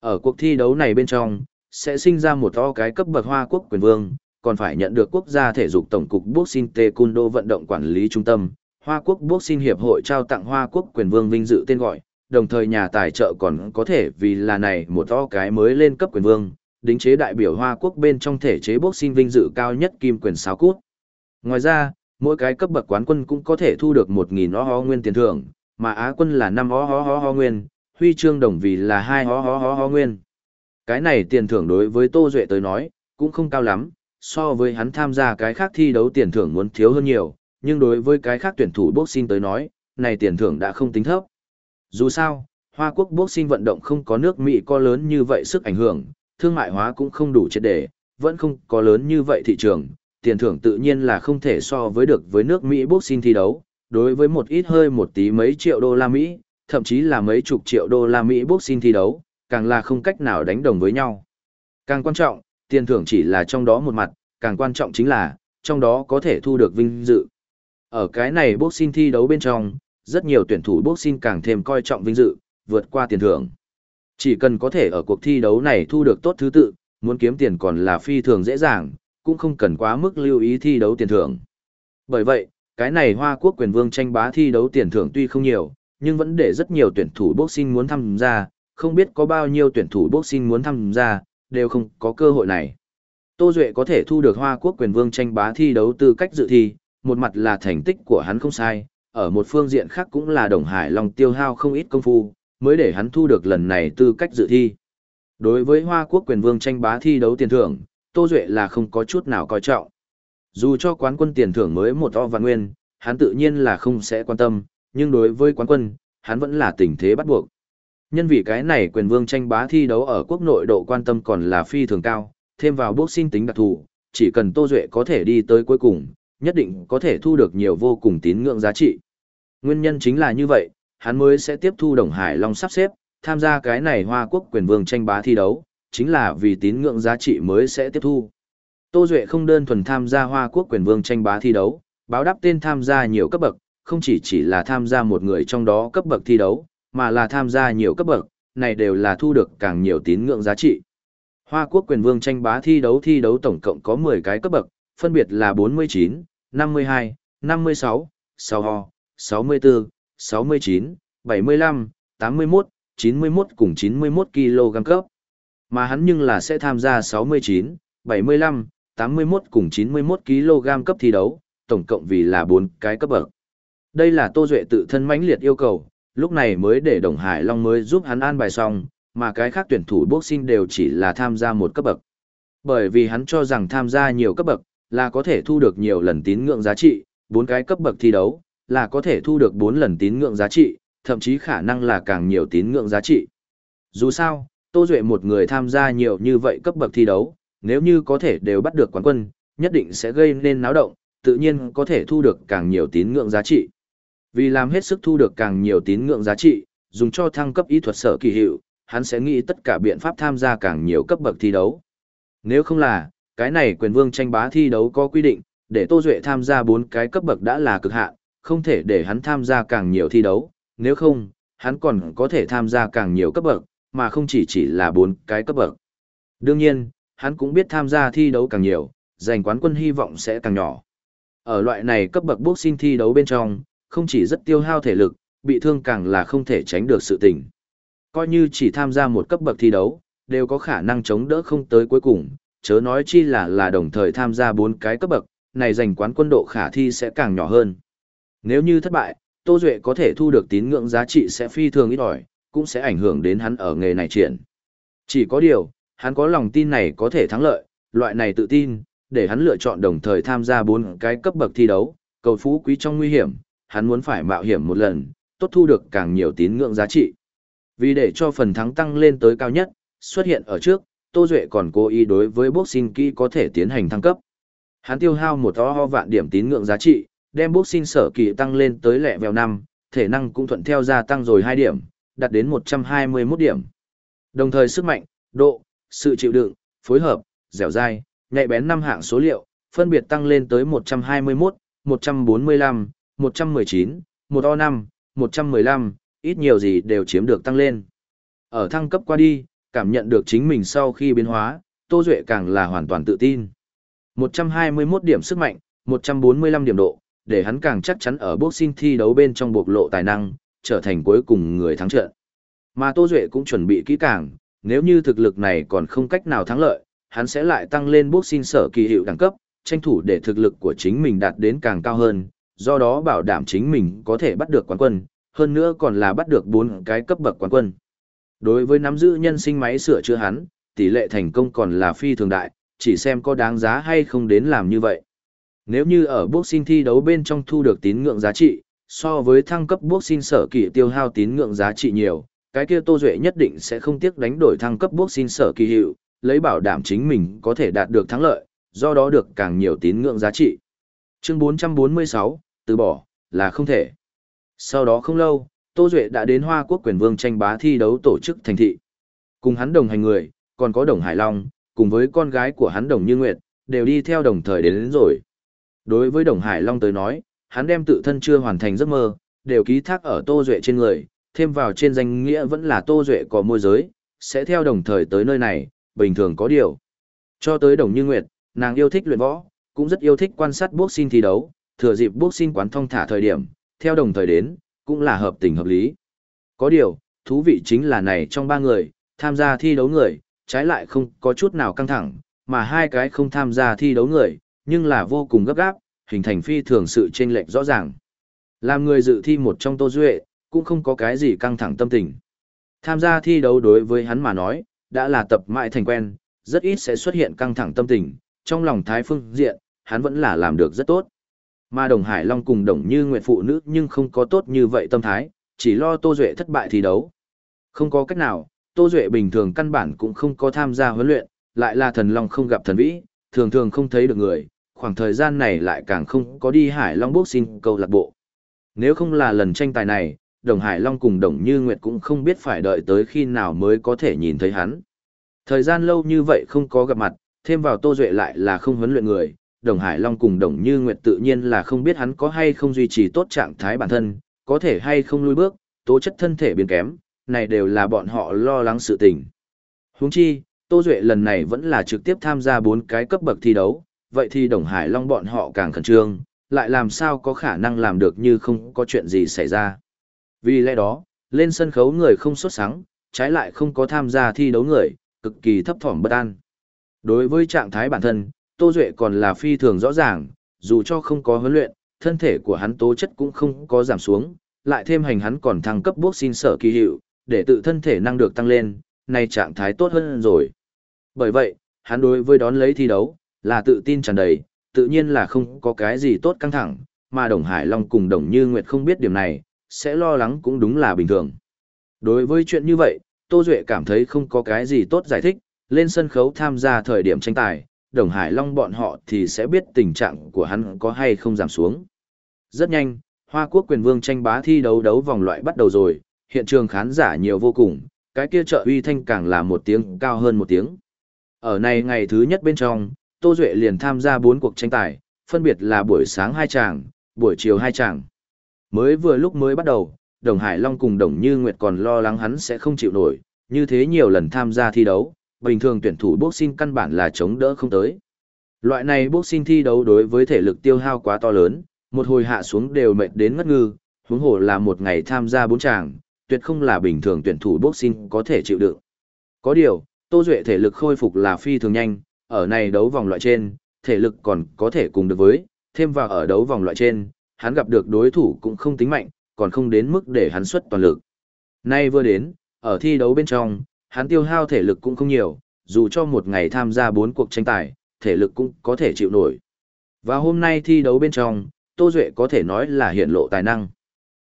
Ở cuộc thi đấu này bên trong, sẽ sinh ra một to cái cấp bậc Hoa Quốc quyền vương, còn phải nhận được quốc gia thể dục tổng cục Boxing Taekwondo vận động quản lý trung tâm, Hoa Quốc Boxing Hiệp hội trao tặng Hoa Quốc quyền vương vinh dự tên gọi, đồng thời nhà tài trợ còn có thể vì là này một to cái mới lên cấp quyền vương, đính chế đại biểu Hoa Quốc bên trong thể chế boxing vinh dự cao nhất kim quyền sáu cút. Ngoài ra, mỗi cái cấp bậc quán quân cũng có thể thu được 1.000 ho ho nguyên tiền thưởng, mà Á quân là năm ho ho ho ho nguyên, huy chương đồng vì là hai ho ho ho ho nguyên. Cái này tiền thưởng đối với Tô Duệ tới nói, cũng không cao lắm, so với hắn tham gia cái khác thi đấu tiền thưởng muốn thiếu hơn nhiều, nhưng đối với cái khác tuyển thủ boxing tới nói, này tiền thưởng đã không tính thấp. Dù sao, Hoa Quốc boxing vận động không có nước Mỹ có lớn như vậy sức ảnh hưởng, thương mại hóa cũng không đủ triệt để, vẫn không có lớn như vậy thị trường, tiền thưởng tự nhiên là không thể so với được với nước Mỹ boxing thi đấu, đối với một ít hơi một tí mấy triệu đô la Mỹ, thậm chí là mấy chục triệu đô la Mỹ boxing thi đấu, càng là không cách nào đánh đồng với nhau. Càng quan trọng, tiền thưởng chỉ là trong đó một mặt, càng quan trọng chính là, trong đó có thể thu được vinh dự. Ở cái này boxing thi đấu bên trong, rất nhiều tuyển thủ boxing càng thêm coi trọng vinh dự, vượt qua tiền thưởng. Chỉ cần có thể ở cuộc thi đấu này thu được tốt thứ tự, muốn kiếm tiền còn là phi thường dễ dàng, cũng không cần quá mức lưu ý thi đấu tiền thưởng. Bởi vậy, cái này Hoa Quốc quyền vương tranh bá thi đấu tiền thưởng tuy không nhiều, nhưng vẫn để rất nhiều tuyển thủ boxing muốn tham gia, không biết có bao nhiêu tuyển thủ boxing muốn tham gia, đều không có cơ hội này. Tô Duệ có thể thu được Hoa Quốc quyền vương tranh bá thi đấu tư cách dự thi, một mặt là thành tích của hắn không sai, ở một phương diện khác cũng là Đồng Hải Long tiêu hao không ít công phu, mới để hắn thu được lần này tư cách dự thi. Đối với Hoa Quốc quyền vương tranh bá thi đấu tiền thưởng, Tô Duệ là không có chút nào coi trọng. Dù cho quán quân tiền thưởng mới một o và nguyên, hắn tự nhiên là không sẽ quan tâm, nhưng đối với quán quân, hắn vẫn là tình thế bắt buộc. Nhân vì cái này quyền vương tranh bá thi đấu ở quốc nội độ quan tâm còn là phi thường cao, thêm vào boxing tính đặc thù, chỉ cần Tô Duệ có thể đi tới cuối cùng, nhất định có thể thu được nhiều vô cùng tín ngưỡng giá trị. Nguyên nhân chính là như vậy, hắn mới sẽ tiếp thu Đồng Hải Long sắp xếp, tham gia cái này Hoa Quốc quyền vương tranh bá thi đấu, chính là vì tín ngưỡng giá trị mới sẽ tiếp thu. Tô Duệ không đơn thuần tham gia Hoa Quốc quyền vương tranh bá thi đấu, báo đáp tên tham gia nhiều cấp bậc, không chỉ chỉ là tham gia một người trong đó cấp bậc thi đấu, mà là tham gia nhiều cấp bậc, này đều là thu được càng nhiều tín ngưỡng giá trị. Hoa quốc quyền vương tranh bá thi đấu thi đấu tổng cộng có 10 cái cấp bậc, phân biệt là 49, 52, 56, 6 ho, 64, 69, 75, 81, 91 cùng 91 kg cấp. Mà hắn nhưng là sẽ tham gia 69, 75, 81 cùng 91 kg cấp thi đấu, tổng cộng vì là 4 cái cấp bậc. Đây là Tô Duệ tự thân mãnh liệt yêu cầu, lúc này mới để Đồng Hải Long mới giúp hắn an bài xong, mà cái khác tuyển thủ boxing đều chỉ là tham gia một cấp bậc. Bởi vì hắn cho rằng tham gia nhiều cấp bậc là có thể thu được nhiều lần tín ngưỡng giá trị, bốn cái cấp bậc thi đấu là có thể thu được 4 lần tín ngưỡng giá trị, thậm chí khả năng là càng nhiều tín ngưỡng giá trị. Dù sao, Tô Duệ một người tham gia nhiều như vậy cấp bậc thi đấu, nếu như có thể đều bắt được quán quân, nhất định sẽ gây nên náo động, tự nhiên có thể thu được càng nhiều tín ngưỡng giá trị. Vì làm hết sức thu được càng nhiều tín ngưỡng giá trị, dùng cho thăng cấp ý thuật sở kỳ hiệu, hắn sẽ nghĩ tất cả biện pháp tham gia càng nhiều cấp bậc thi đấu. Nếu không là, cái này quyền vương tranh bá thi đấu có quy định, để Tô Duệ tham gia 4 cái cấp bậc đã là cực hạn, không thể để hắn tham gia càng nhiều thi đấu, nếu không, hắn còn có thể tham gia càng nhiều cấp bậc, mà không chỉ chỉ là 4 cái cấp bậc. Đương nhiên, hắn cũng biết tham gia thi đấu càng nhiều, giành quán quân hy vọng sẽ càng nhỏ. Ở loại này cấp bậc boxing thi đấu bên trong, không chỉ rất tiêu hao thể lực, bị thương càng là không thể tránh được sự tình. Coi như chỉ tham gia một cấp bậc thi đấu, đều có khả năng chống đỡ không tới cuối cùng, chớ nói chi là là đồng thời tham gia bốn cái cấp bậc, này giành quán quân độ khả thi sẽ càng nhỏ hơn. Nếu như thất bại, Tô Duệ có thể thu được tín ngưỡng giá trị sẽ phi thường ít ỏi, cũng sẽ ảnh hưởng đến hắn ở nghề này triển. Chỉ có điều, hắn có lòng tin này có thể thắng lợi, loại này tự tin, để hắn lựa chọn đồng thời tham gia bốn cái cấp bậc thi đấu, cầu phú quý trong nguy hiểm, hắn muốn phải mạo hiểm một lần, tốt thu được càng nhiều tín ngưỡng giá trị. Vì để cho phần thắng tăng lên tới cao nhất, xuất hiện ở trước, Tô Duệ còn cố ý đối với boxing kỹ có thể tiến hành thăng cấp. Hắn tiêu hao một ho vạn điểm tín ngưỡng giá trị, đem boxing sở kỳ tăng lên tới lẹ vèo 5, thể năng cũng thuận theo gia tăng rồi 2 điểm, đạt đến 121 điểm. Đồng thời sức mạnh, độ, sự chịu đựng, phối hợp, dẻo dai, nhạy bén năm hạng số liệu, phân biệt tăng lên tới 121, 145, 119, 1O5, 115, ít nhiều gì đều chiếm được tăng lên. Ở thăng cấp qua đi, cảm nhận được chính mình sau khi biến hóa, Tô Duệ càng là hoàn toàn tự tin. 121 điểm sức mạnh, 145 điểm độ, để hắn càng chắc chắn ở boxing thi đấu bên trong bộc lộ tài năng, trở thành cuối cùng người thắng trận. Mà Tô Duệ cũng chuẩn bị kỹ càng, nếu như thực lực này còn không cách nào thắng lợi, hắn sẽ lại tăng lên boxing sở kỳ hiệu đẳng cấp, tranh thủ để thực lực của chính mình đạt đến càng cao hơn, do đó bảo đảm chính mình có thể bắt được quán quân, hơn nữa còn là bắt được 4 cái cấp bậc quán quân. Đối với nắm giữ nhân sinh máy sửa chữa hắn, tỷ lệ thành công còn là phi thường đại, chỉ xem có đáng giá hay không đến làm như vậy. Nếu như ở boxing thi đấu bên trong thu được tín ngưỡng giá trị, so với thăng cấp boxing sở kỳ tiêu hao tín ngưỡng giá trị nhiều, cái kia Tô Duệ nhất định sẽ không tiếc đánh đổi thăng cấp bước xin sở kỳ hiệu, lấy bảo đảm chính mình có thể đạt được thắng lợi, do đó được càng nhiều tín ngưỡng giá trị. Chương 446, từ bỏ, là không thể. Sau đó không lâu, Tô Duệ đã đến Hoa Quốc quyền vương tranh bá thi đấu tổ chức thành thị. Cùng hắn đồng hành người, còn có Đồng Hải Long, cùng với con gái của hắn Đồng Như Nguyệt, đều đi theo đồng thời đến, đến rồi. Đối với Đồng Hải Long tới nói, hắn đem tự thân chưa hoàn thành giấc mơ, đều ký thác ở Tô Duệ trên người, thêm vào trên danh nghĩa vẫn là Tô Duệ có môi giới, sẽ theo đồng thời tới nơi này, bình thường có điều. Cho tới Đồng Như Nguyệt, nàng yêu thích luyện võ, cũng rất yêu thích quan sát boxing thi đấu, thừa dịp boxing quán thông thả thời điểm, theo đồng thời đến, cũng là hợp tình hợp lý. Có điều, thú vị chính là này trong ba người, tham gia thi đấu người, trái lại không có chút nào căng thẳng, mà hai cái không tham gia thi đấu người, nhưng là vô cùng gấp gáp, hình thành phi thường sự chênh lệch rõ ràng. Làm người dự thi một trong Tô Duệ, cũng không có cái gì căng thẳng tâm tình. Tham gia thi đấu đối với hắn mà nói, đã là tập mãi thành quen, rất ít sẽ xuất hiện căng thẳng tâm tình, trong lòng thái phương diện, hắn vẫn là làm được rất tốt. Mà Đồng Hải Long cùng Đồng Như Nguyệt phụ nữ nhưng không có tốt như vậy tâm thái, chỉ lo Tô Duệ thất bại thi đấu. Không có cách nào, Tô Duệ bình thường căn bản cũng không có tham gia huấn luyện, lại là thần long không gặp thần vĩ, thường thường không thấy được người, khoảng thời gian này lại càng không có đi Hải Long Boxing câu lạc bộ. Nếu không là lần tranh tài này, Đồng Hải Long cùng Đồng Như Nguyệt cũng không biết phải đợi tới khi nào mới có thể nhìn thấy hắn. Thời gian lâu như vậy không có gặp mặt, thêm vào Tô Duệ lại là không huấn luyện người, Đồng Hải Long cùng Đồng Như Nguyệt tự nhiên là không biết hắn có hay không duy trì tốt trạng thái bản thân, có thể hay không lui bước, tố chất thân thể biến kém, này đều là bọn họ lo lắng sự tình. Huống chi, Tô Duệ lần này vẫn là trực tiếp tham gia bốn cái cấp bậc thi đấu, vậy thì Đồng Hải Long bọn họ càng khẩn trương, lại làm sao có khả năng làm được như không có chuyện gì xảy ra. Vì lẽ đó, lên sân khấu người không xuất sáng, trái lại không có tham gia thi đấu người, cực kỳ thấp thỏm bất an. Đối với trạng thái bản thân, Tô Duệ còn là phi thường rõ ràng, dù cho không có huấn luyện, thân thể của hắn tố chất cũng không có giảm xuống, lại thêm hành hắn còn thăng cấp xin sở kỳ hiệu, để tự thân thể năng được tăng lên, nay trạng thái tốt hơn rồi. Bởi vậy, hắn đối với đón lấy thi đấu, là tự tin tràn đầy, tự nhiên là không có cái gì tốt căng thẳng, mà Đồng Hải Long cùng Đồng Như Nguyệt không biết điểm này, sẽ lo lắng cũng đúng là bình thường. Đối với chuyện như vậy, Tô Duệ cảm thấy không có cái gì tốt giải thích, lên sân khấu tham gia thời điểm tranh tài, Đồng Hải Long bọn họ thì sẽ biết tình trạng của hắn có hay không giảm xuống. Rất nhanh, Hoa Quốc quyền vương tranh bá thi đấu đấu vòng loại bắt đầu rồi, hiện trường khán giả nhiều vô cùng, cái kia trợ uy thanh càng là một tiếng cao hơn một tiếng. Ở này ngày thứ nhất bên trong, Tô Duệ liền tham gia bốn cuộc tranh tài, phân biệt là buổi sáng hai tràng, buổi chiều hai tràng. Mới vừa lúc mới bắt đầu, Đồng Hải Long cùng Đồng Như Nguyệt còn lo lắng hắn sẽ không chịu nổi, như thế nhiều lần tham gia thi đấu, bình thường tuyển thủ boxing căn bản là chống đỡ không tới. Loại này boxing thi đấu đối với thể lực tiêu hao quá to lớn, một hồi hạ xuống đều mệt đến ngất ngư, huống hồ là một ngày tham gia bốn tràng, tuyệt không là bình thường tuyển thủ boxing có thể chịu đựng. Có điều, Tô Duệ thể lực khôi phục là phi thường nhanh, ở này đấu vòng loại trên, thể lực còn có thể cùng được với, thêm vào ở đấu vòng loại trên, hắn gặp được đối thủ cũng không tính mạnh, còn không đến mức để hắn xuất toàn lực. Nay vừa đến, ở thi đấu bên trong, hắn tiêu hao thể lực cũng không nhiều, dù cho một ngày tham gia bốn cuộc tranh tài, thể lực cũng có thể chịu nổi. Và hôm nay thi đấu bên trong, Tô Duệ có thể nói là hiện lộ tài năng.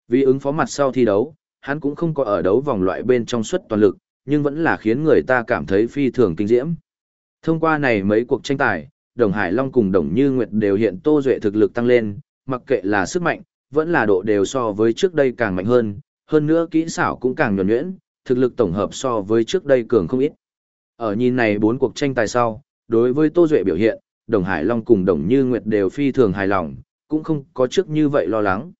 Vì ứng phó mặt sau thi đấu, hắn cũng không có ở đấu vòng loại bên trong suất toàn lực, nhưng vẫn là khiến người ta cảm thấy phi thường kinh diễm. Thông qua này mấy cuộc tranh tài, Đồng Hải Long cùng Đồng Như Nguyệt đều hiện Tô Duệ thực lực tăng lên, mặc kệ là sức mạnh, vẫn là độ đều so với trước đây càng mạnh hơn, hơn nữa kỹ xảo cũng càng nhuần nhuyễn, thực lực tổng hợp so với trước đây cường không ít. Ở nhìn này bốn cuộc tranh tài sau, đối với Tô Duệ biểu hiện, Đồng Hải Long cùng Đồng Như Nguyệt đều phi thường hài lòng, cũng không có trước như vậy lo lắng.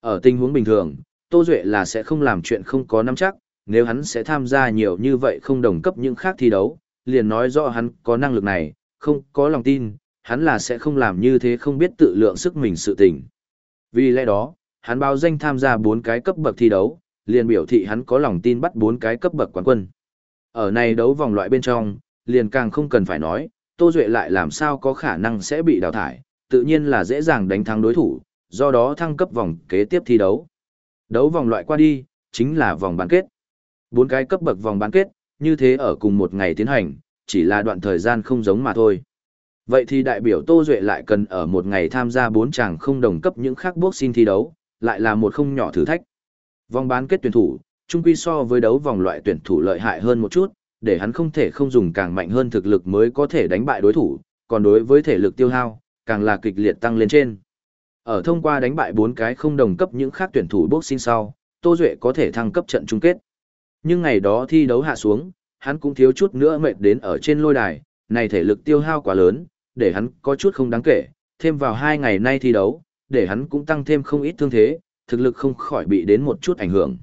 Ở tình huống bình thường, Tô Duệ là sẽ không làm chuyện không có nắm chắc, nếu hắn sẽ tham gia nhiều như vậy không đồng cấp những khác thi đấu, liền nói rõ hắn có năng lực này, không có lòng tin, hắn là sẽ không làm như thế không biết tự lượng sức mình sự tình. Vì lẽ đó, hắn báo danh tham gia 4 cái cấp bậc thi đấu, liền biểu thị hắn có lòng tin bắt 4 cái cấp bậc quán quân. Ở này đấu vòng loại bên trong, liền càng không cần phải nói, Tô Duệ lại làm sao có khả năng sẽ bị đào thải, tự nhiên là dễ dàng đánh thắng đối thủ, do đó thăng cấp vòng kế tiếp thi đấu. Đấu vòng loại qua đi, chính là vòng bán kết. Bốn cái cấp bậc vòng bán kết, như thế ở cùng một ngày tiến hành, chỉ là đoạn thời gian không giống mà thôi. Vậy thì đại biểu Tô Duệ lại cần ở một ngày tham gia bốn chàng không đồng cấp những khác xin thi đấu, lại là một không nhỏ thử thách. Vòng bán kết tuyển thủ, chung quy so với đấu vòng loại tuyển thủ lợi hại hơn một chút, để hắn không thể không dùng càng mạnh hơn thực lực mới có thể đánh bại đối thủ, còn đối với thể lực tiêu hao, càng là kịch liệt tăng lên trên. Ở thông qua đánh bại bốn cái không đồng cấp những khác tuyển thủ boxing sau, Tô Duệ có thể thăng cấp trận chung kết. Nhưng ngày đó thi đấu hạ xuống, hắn cũng thiếu chút nữa mệt đến ở trên lôi đài, này thể lực tiêu hao quá lớn, để hắn có chút không đáng kể, thêm vào hai ngày nay thi đấu, để hắn cũng tăng thêm không ít thương thế, thực lực không khỏi bị đến một chút ảnh hưởng.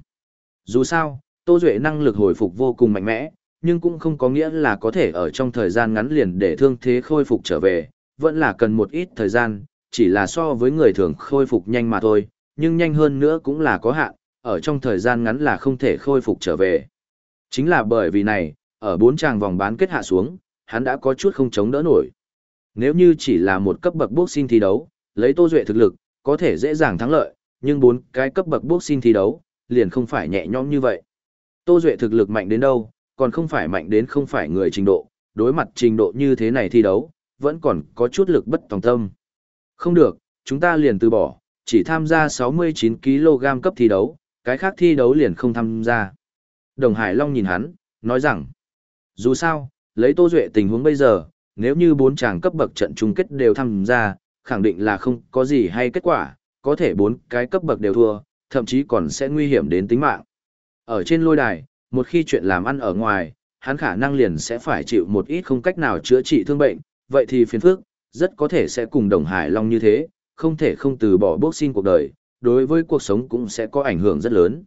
Dù sao, Tô Duệ năng lực hồi phục vô cùng mạnh mẽ, nhưng cũng không có nghĩa là có thể ở trong thời gian ngắn liền để thương thế khôi phục trở về, vẫn là cần một ít thời gian, chỉ là so với người thường khôi phục nhanh mà thôi, nhưng nhanh hơn nữa cũng là có hạn, ở trong thời gian ngắn là không thể khôi phục trở về. Chính là bởi vì này, ở bốn tràng vòng bán kết hạ xuống, hắn đã có chút không chống đỡ nổi. Nếu như chỉ là một cấp bậc boxing thi đấu, lấy Tô Duệ thực lực, có thể dễ dàng thắng lợi, nhưng bốn cái cấp bậc boxing thi đấu, liền không phải nhẹ nhõm như vậy. Tô Duệ thực lực mạnh đến đâu, còn không phải mạnh đến không phải người trình độ, đối mặt trình độ như thế này thi đấu, vẫn còn có chút lực bất tòng tâm. Không được, chúng ta liền từ bỏ, chỉ tham gia 69kg cấp thi đấu, cái khác thi đấu liền không tham gia. Đồng Hải Long nhìn hắn, nói rằng, dù sao, lấy Tô Duệ tình huống bây giờ, nếu như bốn chàng cấp bậc trận chung kết đều tham gia, khẳng định là không có gì hay kết quả, có thể bốn cái cấp bậc đều thua, thậm chí còn sẽ nguy hiểm đến tính mạng. Ở trên lôi đài, một khi chuyện làm ăn ở ngoài, hắn khả năng liền sẽ phải chịu một ít không cách nào chữa trị thương bệnh, vậy thì phiền phức, rất có thể sẽ cùng Đồng Hải Long như thế, không thể không từ bỏ boxing cuộc đời, đối với cuộc sống cũng sẽ có ảnh hưởng rất lớn.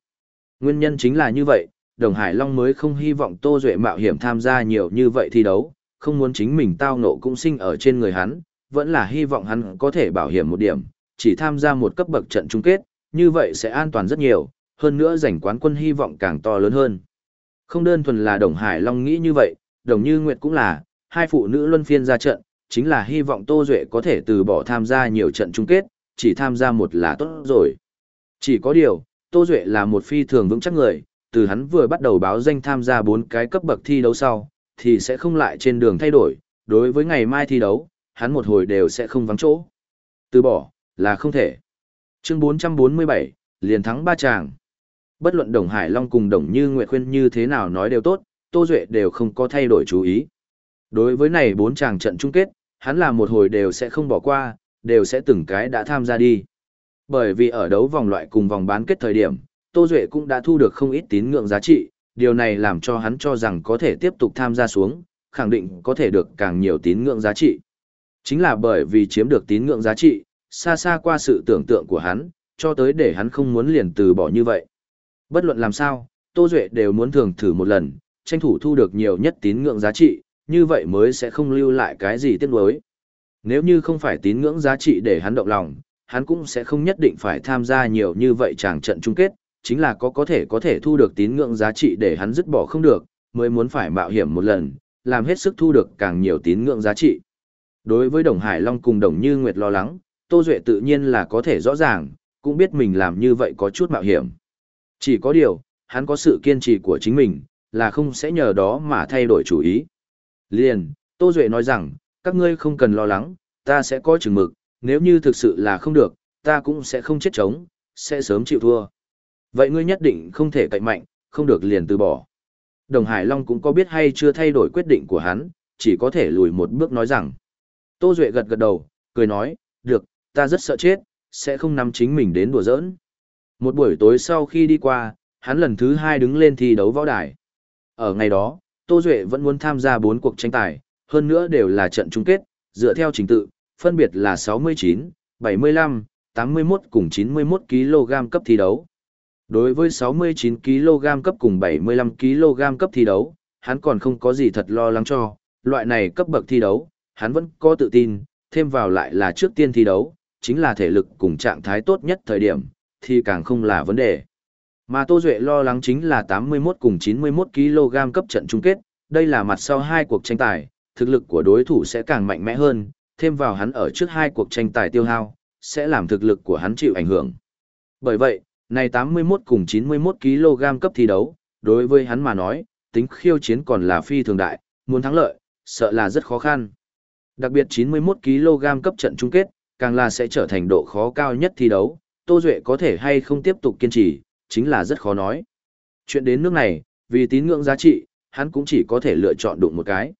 Nguyên nhân chính là như vậy, Đồng Hải Long mới không hy vọng Tô Duệ mạo hiểm tham gia nhiều như vậy thi đấu, không muốn chính mình tao nộ cũng sinh ở trên người hắn, vẫn là hy vọng hắn có thể bảo hiểm một điểm, chỉ tham gia một cấp bậc trận chung kết, như vậy sẽ an toàn rất nhiều, hơn nữa giành quán quân hy vọng càng to lớn hơn. Không đơn thuần là Đồng Hải Long nghĩ như vậy, Đồng Như Nguyệt cũng là, hai phụ nữ luân phiên ra trận, chính là hy vọng Tô Duệ có thể từ bỏ tham gia nhiều trận chung kết, chỉ tham gia một là tốt rồi. Chỉ có điều, Tô Duệ là một phi thường vững chắc người, từ hắn vừa bắt đầu báo danh tham gia bốn cái cấp bậc thi đấu sau, thì sẽ không lại trên đường thay đổi, đối với ngày mai thi đấu, hắn một hồi đều sẽ không vắng chỗ. Từ bỏ, là không thể. Chương 447, liền thắng ba chàng. Bất luận Đồng Hải Long cùng Đồng Như Nguyệt khuyên như thế nào nói đều tốt, Tô Duệ đều không có thay đổi chú ý. Đối với này bốn chàng trận chung kết, hắn là một hồi đều sẽ không bỏ qua, đều sẽ từng cái đã tham gia đi. Bởi vì ở đấu vòng loại cùng vòng bán kết thời điểm, Tô Duệ cũng đã thu được không ít tín ngưỡng giá trị, điều này làm cho hắn cho rằng có thể tiếp tục tham gia xuống, khẳng định có thể được càng nhiều tín ngưỡng giá trị. Chính là bởi vì chiếm được tín ngưỡng giá trị, xa xa qua sự tưởng tượng của hắn, cho tới để hắn không muốn liền từ bỏ như vậy. Bất luận làm sao, Tô Duệ đều muốn thường thử một lần, tranh thủ thu được nhiều nhất tín ngưỡng giá trị, như vậy mới sẽ không lưu lại cái gì tiếc nuối. Nếu như không phải tín ngưỡng giá trị để hắn động lòng, hắn cũng sẽ không nhất định phải tham gia nhiều như vậy chàng trận chung kết, chính là có có thể có thể thu được tín ngưỡng giá trị để hắn dứt bỏ không được, mới muốn phải mạo hiểm một lần, làm hết sức thu được càng nhiều tín ngưỡng giá trị. Đối với Đồng Hải Long cùng Đồng Như Nguyệt lo lắng, Tô Duệ tự nhiên là có thể rõ ràng, cũng biết mình làm như vậy có chút mạo hiểm. Chỉ có điều, hắn có sự kiên trì của chính mình, là không sẽ nhờ đó mà thay đổi chủ ý. Liền, Tô Duệ nói rằng, các ngươi không cần lo lắng, ta sẽ có chừng mực, nếu như thực sự là không được, ta cũng sẽ không chết chống, sẽ sớm chịu thua. Vậy ngươi nhất định không thể cậy mạnh, không được liền từ bỏ. Đồng Hải Long cũng có biết hay chưa thay đổi quyết định của hắn, chỉ có thể lùi một bước nói rằng. Tô Duệ gật gật đầu, cười nói, được, ta rất sợ chết, sẽ không nắm chính mình đến đùa giỡn. Một buổi tối sau khi đi qua, hắn lần thứ hai đứng lên thi đấu võ đài. Ở ngày đó, Tô Duệ vẫn muốn tham gia bốn cuộc tranh tài, hơn nữa đều là trận chung kết, dựa theo trình tự, phân biệt là 69, 75, 81 cùng 91 kg cấp thi đấu. Đối với 69 kg cấp cùng 75 kg cấp thi đấu, hắn còn không có gì thật lo lắng cho, loại này cấp bậc thi đấu, hắn vẫn có tự tin, thêm vào lại là trước tiên thi đấu, chính là thể lực cùng trạng thái tốt nhất thời điểm, thì càng không là vấn đề. Mà Tô Duệ lo lắng chính là 81 cùng 91 kg cấp trận chung kết, đây là mặt sau hai cuộc tranh tài, thực lực của đối thủ sẽ càng mạnh mẽ hơn, thêm vào hắn ở trước hai cuộc tranh tài tiêu hao, sẽ làm thực lực của hắn chịu ảnh hưởng. Bởi vậy, này 81 cùng 91 kg cấp thi đấu, đối với hắn mà nói, tính khiêu chiến còn là phi thường đại, muốn thắng lợi, sợ là rất khó khăn. Đặc biệt 91 kg cấp trận chung kết, càng là sẽ trở thành độ khó cao nhất thi đấu, Tô Duệ có thể hay không tiếp tục kiên trì, chính là rất khó nói. Chuyện đến nước này, vì tín ngưỡng giá trị, hắn cũng chỉ có thể lựa chọn đụng một cái.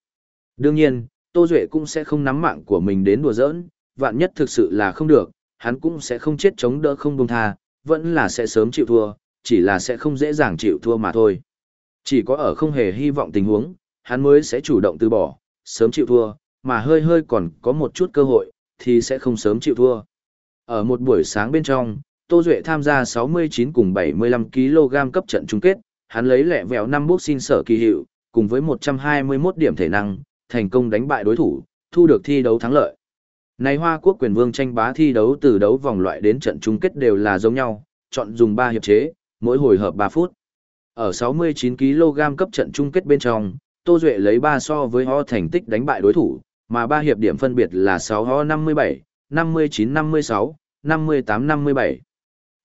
Đương nhiên, Tô Duệ cũng sẽ không nắm mạng của mình đến đùa giỡn, vạn nhất thực sự là không được, hắn cũng sẽ không chết chống đỡ không buông tha, vẫn là sẽ sớm chịu thua, chỉ là sẽ không dễ dàng chịu thua mà thôi. Chỉ có ở không hề hy vọng tình huống, hắn mới sẽ chủ động từ bỏ, sớm chịu thua, mà hơi hơi còn có một chút cơ hội, thì sẽ không sớm chịu thua. Ở một buổi sáng bên trong, Tô Duệ tham gia 69 cùng 75 kg cấp trận chung kết, hắn lấy lẹ vẹo 5 bước xin sở kỳ hiệu, cùng với 121 điểm thể năng, thành công đánh bại đối thủ, thu được thi đấu thắng lợi. Này Hoa Quốc quyền vương tranh bá thi đấu từ đấu vòng loại đến trận chung kết đều là giống nhau, chọn dùng 3 hiệp chế, mỗi hồi hợp 3 phút. Ở 69 kg cấp trận chung kết bên trong, Tô Duệ lấy 3 so với ho thành tích đánh bại đối thủ, mà 3 hiệp điểm phân biệt là 6 ho 57, 59 56, 58 57.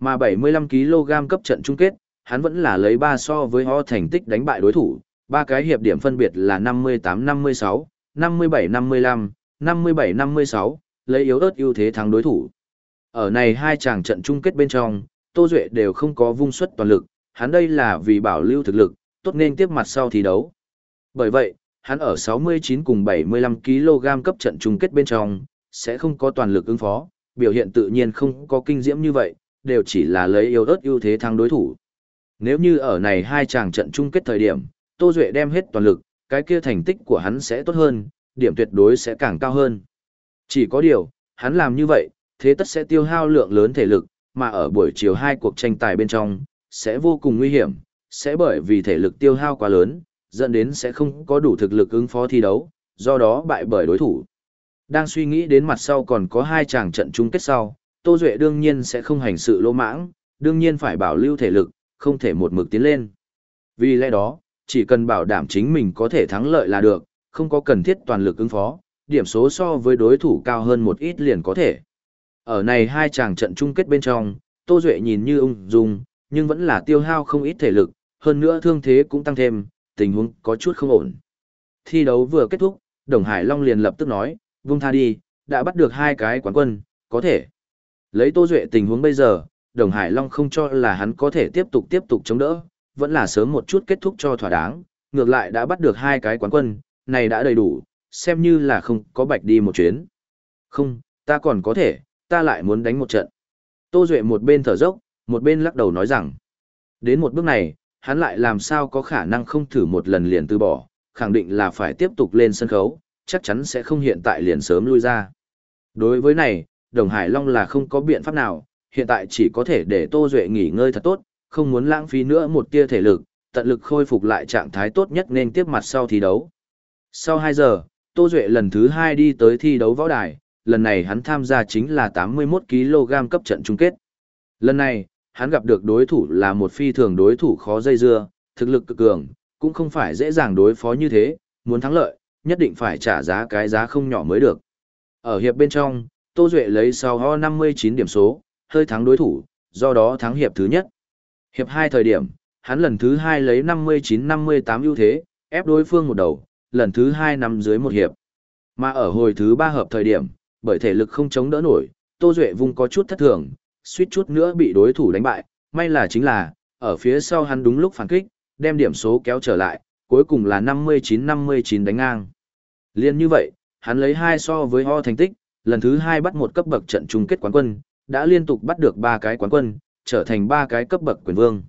Mà 75 kg cấp trận chung kết, hắn vẫn là lấy 3 so với ho thành tích đánh bại đối thủ, ba cái hiệp điểm phân biệt là 58-56, 57-55, 57-56, lấy yếu ớt ưu thế thắng đối thủ. Ở này hai chàng trận chung kết bên trong, Tô Duệ đều không có vung suất toàn lực, hắn đây là vì bảo lưu thực lực, tốt nên tiếp mặt sau thi đấu. Bởi vậy, hắn ở 69 cùng 75 kg cấp trận chung kết bên trong, sẽ không có toàn lực ứng phó, biểu hiện tự nhiên không có kinh diễm như vậy, đều chỉ là lấy yếu ớt ưu thế thắng đối thủ. Nếu như ở này hai chàng trận chung kết thời điểm, Tô Duệ đem hết toàn lực, cái kia thành tích của hắn sẽ tốt hơn, điểm tuyệt đối sẽ càng cao hơn. Chỉ có điều, hắn làm như vậy, thế tất sẽ tiêu hao lượng lớn thể lực, mà ở buổi chiều hai cuộc tranh tài bên trong, sẽ vô cùng nguy hiểm, sẽ bởi vì thể lực tiêu hao quá lớn, dẫn đến sẽ không có đủ thực lực ứng phó thi đấu, do đó bại bởi đối thủ. Đang suy nghĩ đến mặt sau còn có hai chàng trận chung kết sau, Tô Duệ đương nhiên sẽ không hành sự lỗ mãng, đương nhiên phải bảo lưu thể lực, không thể một mực tiến lên. Vì lẽ đó, chỉ cần bảo đảm chính mình có thể thắng lợi là được, không có cần thiết toàn lực ứng phó, điểm số so với đối thủ cao hơn một ít liền có thể. Ở này hai chàng trận chung kết bên trong, Tô Duệ nhìn như ung dung, nhưng vẫn là tiêu hao không ít thể lực, hơn nữa thương thế cũng tăng thêm, tình huống có chút không ổn. Thi đấu vừa kết thúc, Đồng Hải Long liền lập tức nói, vung tha đi, đã bắt được hai cái quán quân, có thể. Lấy Tô Duệ tình huống bây giờ, Đồng Hải Long không cho là hắn có thể tiếp tục tiếp tục chống đỡ, vẫn là sớm một chút kết thúc cho thỏa đáng, ngược lại đã bắt được hai cái quán quân, này đã đầy đủ, xem như là không có bạch đi một chuyến. Không, ta còn có thể, ta lại muốn đánh một trận. Tô Duệ một bên thở dốc, một bên lắc đầu nói rằng, đến một bước này, hắn lại làm sao có khả năng không thử một lần liền từ bỏ, khẳng định là phải tiếp tục lên sân khấu, chắc chắn sẽ không hiện tại liền sớm lui ra. Đối với này, Đồng Hải Long là không có biện pháp nào, hiện tại chỉ có thể để Tô Duệ nghỉ ngơi thật tốt, không muốn lãng phí nữa một tia thể lực, tận lực khôi phục lại trạng thái tốt nhất nên tiếp mặt sau thi đấu. Sau 2 giờ, Tô Duệ lần thứ 2 đi tới thi đấu võ đài, lần này hắn tham gia chính là 81kg cấp trận chung kết. Lần này, hắn gặp được đối thủ là một phi thường đối thủ khó dây dưa, thực lực cực cường, cũng không phải dễ dàng đối phó như thế, muốn thắng lợi, nhất định phải trả giá cái giá không nhỏ mới được. Ở hiệp bên trong, Tô Duệ lấy sau ho 59 điểm số, hơi thắng đối thủ, do đó thắng hiệp thứ nhất. Hiệp 2 thời điểm, hắn lần thứ 2 lấy 59-58 ưu thế, ép đối phương một đầu, lần thứ hai nằm dưới một hiệp. Mà ở hồi thứ ba hợp thời điểm, bởi thể lực không chống đỡ nổi, Tô Duệ vung có chút thất thường, suýt chút nữa bị đối thủ đánh bại, may là chính là, ở phía sau hắn đúng lúc phản kích, đem điểm số kéo trở lại, cuối cùng là 59-59 đánh ngang. Liên như vậy, hắn lấy 2 so với ho thành tích, lần thứ hai bắt một cấp bậc trận chung kết quán quân, đã liên tục bắt được 3 cái quán quân, trở thành 3 cái cấp bậc quyền vương.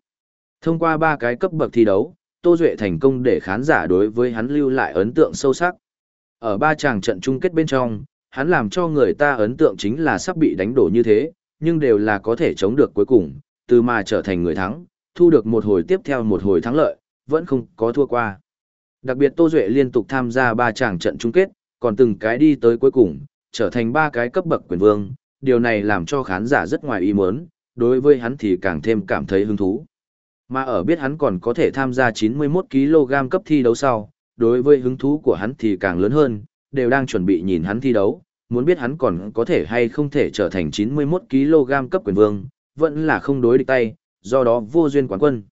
Thông qua 3 cái cấp bậc thi đấu, Tô Duệ thành công để khán giả đối với hắn lưu lại ấn tượng sâu sắc. Ở ba chàng trận chung kết bên trong, hắn làm cho người ta ấn tượng chính là sắp bị đánh đổ như thế, nhưng đều là có thể chống được cuối cùng, từ mà trở thành người thắng, thu được một hồi tiếp theo một hồi thắng lợi, vẫn không có thua qua. Đặc biệt Tô Duệ liên tục tham gia ba chàng trận chung kết, còn từng cái đi tới cuối cùng, trở thành ba cái cấp bậc quyền vương, điều này làm cho khán giả rất ngoài ý muốn, đối với hắn thì càng thêm cảm thấy hứng thú. Mà ở biết hắn còn có thể tham gia 91kg cấp thi đấu sau, đối với hứng thú của hắn thì càng lớn hơn, đều đang chuẩn bị nhìn hắn thi đấu, muốn biết hắn còn có thể hay không thể trở thành 91kg cấp quyền vương, vẫn là không đối địch tay, do đó vô duyên quán quân.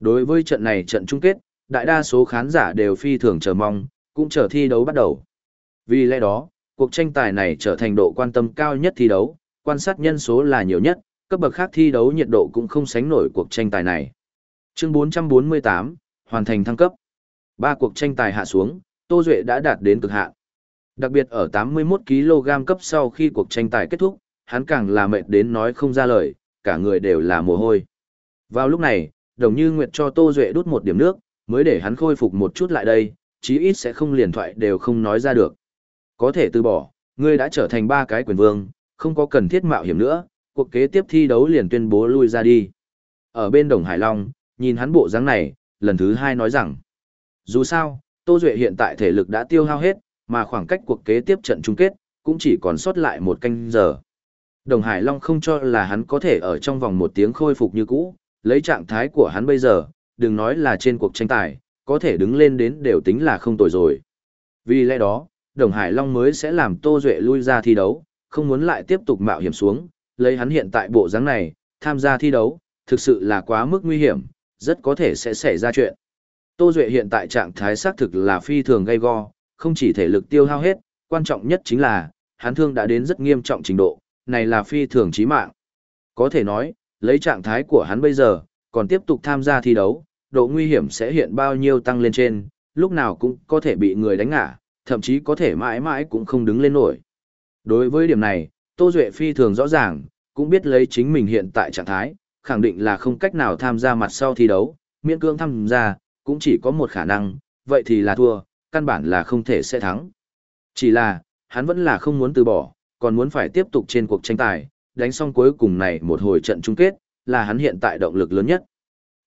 Đối với trận này trận chung kết, đại đa số khán giả đều phi thường chờ mong, cũng chờ thi đấu bắt đầu. Vì lẽ đó, cuộc tranh tài này trở thành độ quan tâm cao nhất thi đấu, quan sát nhân số là nhiều nhất, cấp bậc khác thi đấu nhiệt độ cũng không sánh nổi cuộc tranh tài này. Chương 448, hoàn thành thăng cấp. Ba cuộc tranh tài hạ xuống, Tô Duệ đã đạt đến cực hạn. Đặc biệt ở 81kg cấp sau khi cuộc tranh tài kết thúc, hắn càng là mệt đến nói không ra lời, cả người đều là mồ hôi. Vào lúc này, đồng như Nguyệt cho Tô Duệ đút một điểm nước, mới để hắn khôi phục một chút lại đây, chí ít sẽ không liền thoại đều không nói ra được. Có thể từ bỏ, ngươi đã trở thành ba cái quyền vương, không có cần thiết mạo hiểm nữa, cuộc kế tiếp thi đấu liền tuyên bố lui ra đi. Ở bên Đồng Hải Long, nhìn hắn bộ dáng này, lần thứ hai nói rằng, dù sao, Tô Duệ hiện tại thể lực đã tiêu hao hết, mà khoảng cách cuộc kế tiếp trận chung kết, cũng chỉ còn sót lại một canh giờ. Đồng Hải Long không cho là hắn có thể ở trong vòng một tiếng khôi phục như cũ, lấy trạng thái của hắn bây giờ, đừng nói là trên cuộc tranh tài, có thể đứng lên đến đều tính là không tồi rồi. Vì lẽ đó, Đồng Hải Long mới sẽ làm Tô Duệ lui ra thi đấu, không muốn lại tiếp tục mạo hiểm xuống, lấy hắn hiện tại bộ dáng này, tham gia thi đấu, thực sự là quá mức nguy hiểm, rất có thể sẽ xảy ra chuyện. Tô Duệ hiện tại trạng thái xác thực là phi thường gây go, không chỉ thể lực tiêu hao hết, quan trọng nhất chính là, hắn thương đã đến rất nghiêm trọng trình độ, này là phi thường chí mạng. Có thể nói, lấy trạng thái của hắn bây giờ, còn tiếp tục tham gia thi đấu, độ nguy hiểm sẽ hiện bao nhiêu tăng lên trên, lúc nào cũng có thể bị người đánh ngã, thậm chí có thể mãi mãi cũng không đứng lên nổi. Đối với điểm này, Tô Duệ phi thường rõ ràng, cũng biết lấy chính mình hiện tại trạng thái, khẳng định là không cách nào tham gia mặt sau thi đấu, miễn cưỡng tham gia, cũng chỉ có một khả năng, vậy thì là thua, căn bản là không thể sẽ thắng. Chỉ là, hắn vẫn là không muốn từ bỏ, còn muốn phải tiếp tục trên cuộc tranh tài, đánh xong cuối cùng này một hồi trận chung kết, là hắn hiện tại động lực lớn nhất.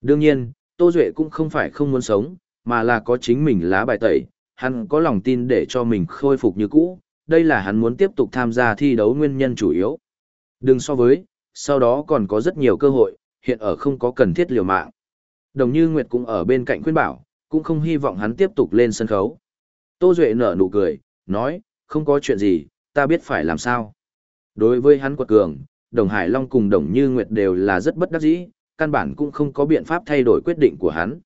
Đương nhiên, Tô Duệ cũng không phải không muốn sống, mà là có chính mình lá bài tẩy, hắn có lòng tin để cho mình khôi phục như cũ, đây là hắn muốn tiếp tục tham gia thi đấu nguyên nhân chủ yếu. Đừng so với, sau đó còn có rất nhiều cơ hội, hiện ở không có cần thiết liều mạng. Đồng như Nguyệt cũng ở bên cạnh khuyên bảo, cũng không hy vọng hắn tiếp tục lên sân khấu. Tô Duệ nở nụ cười, nói, không có chuyện gì, ta biết phải làm sao. Đối với hắn quật cường, Đồng Hải Long cùng Đồng Như Nguyệt đều là rất bất đắc dĩ, căn bản cũng không có biện pháp thay đổi quyết định của hắn.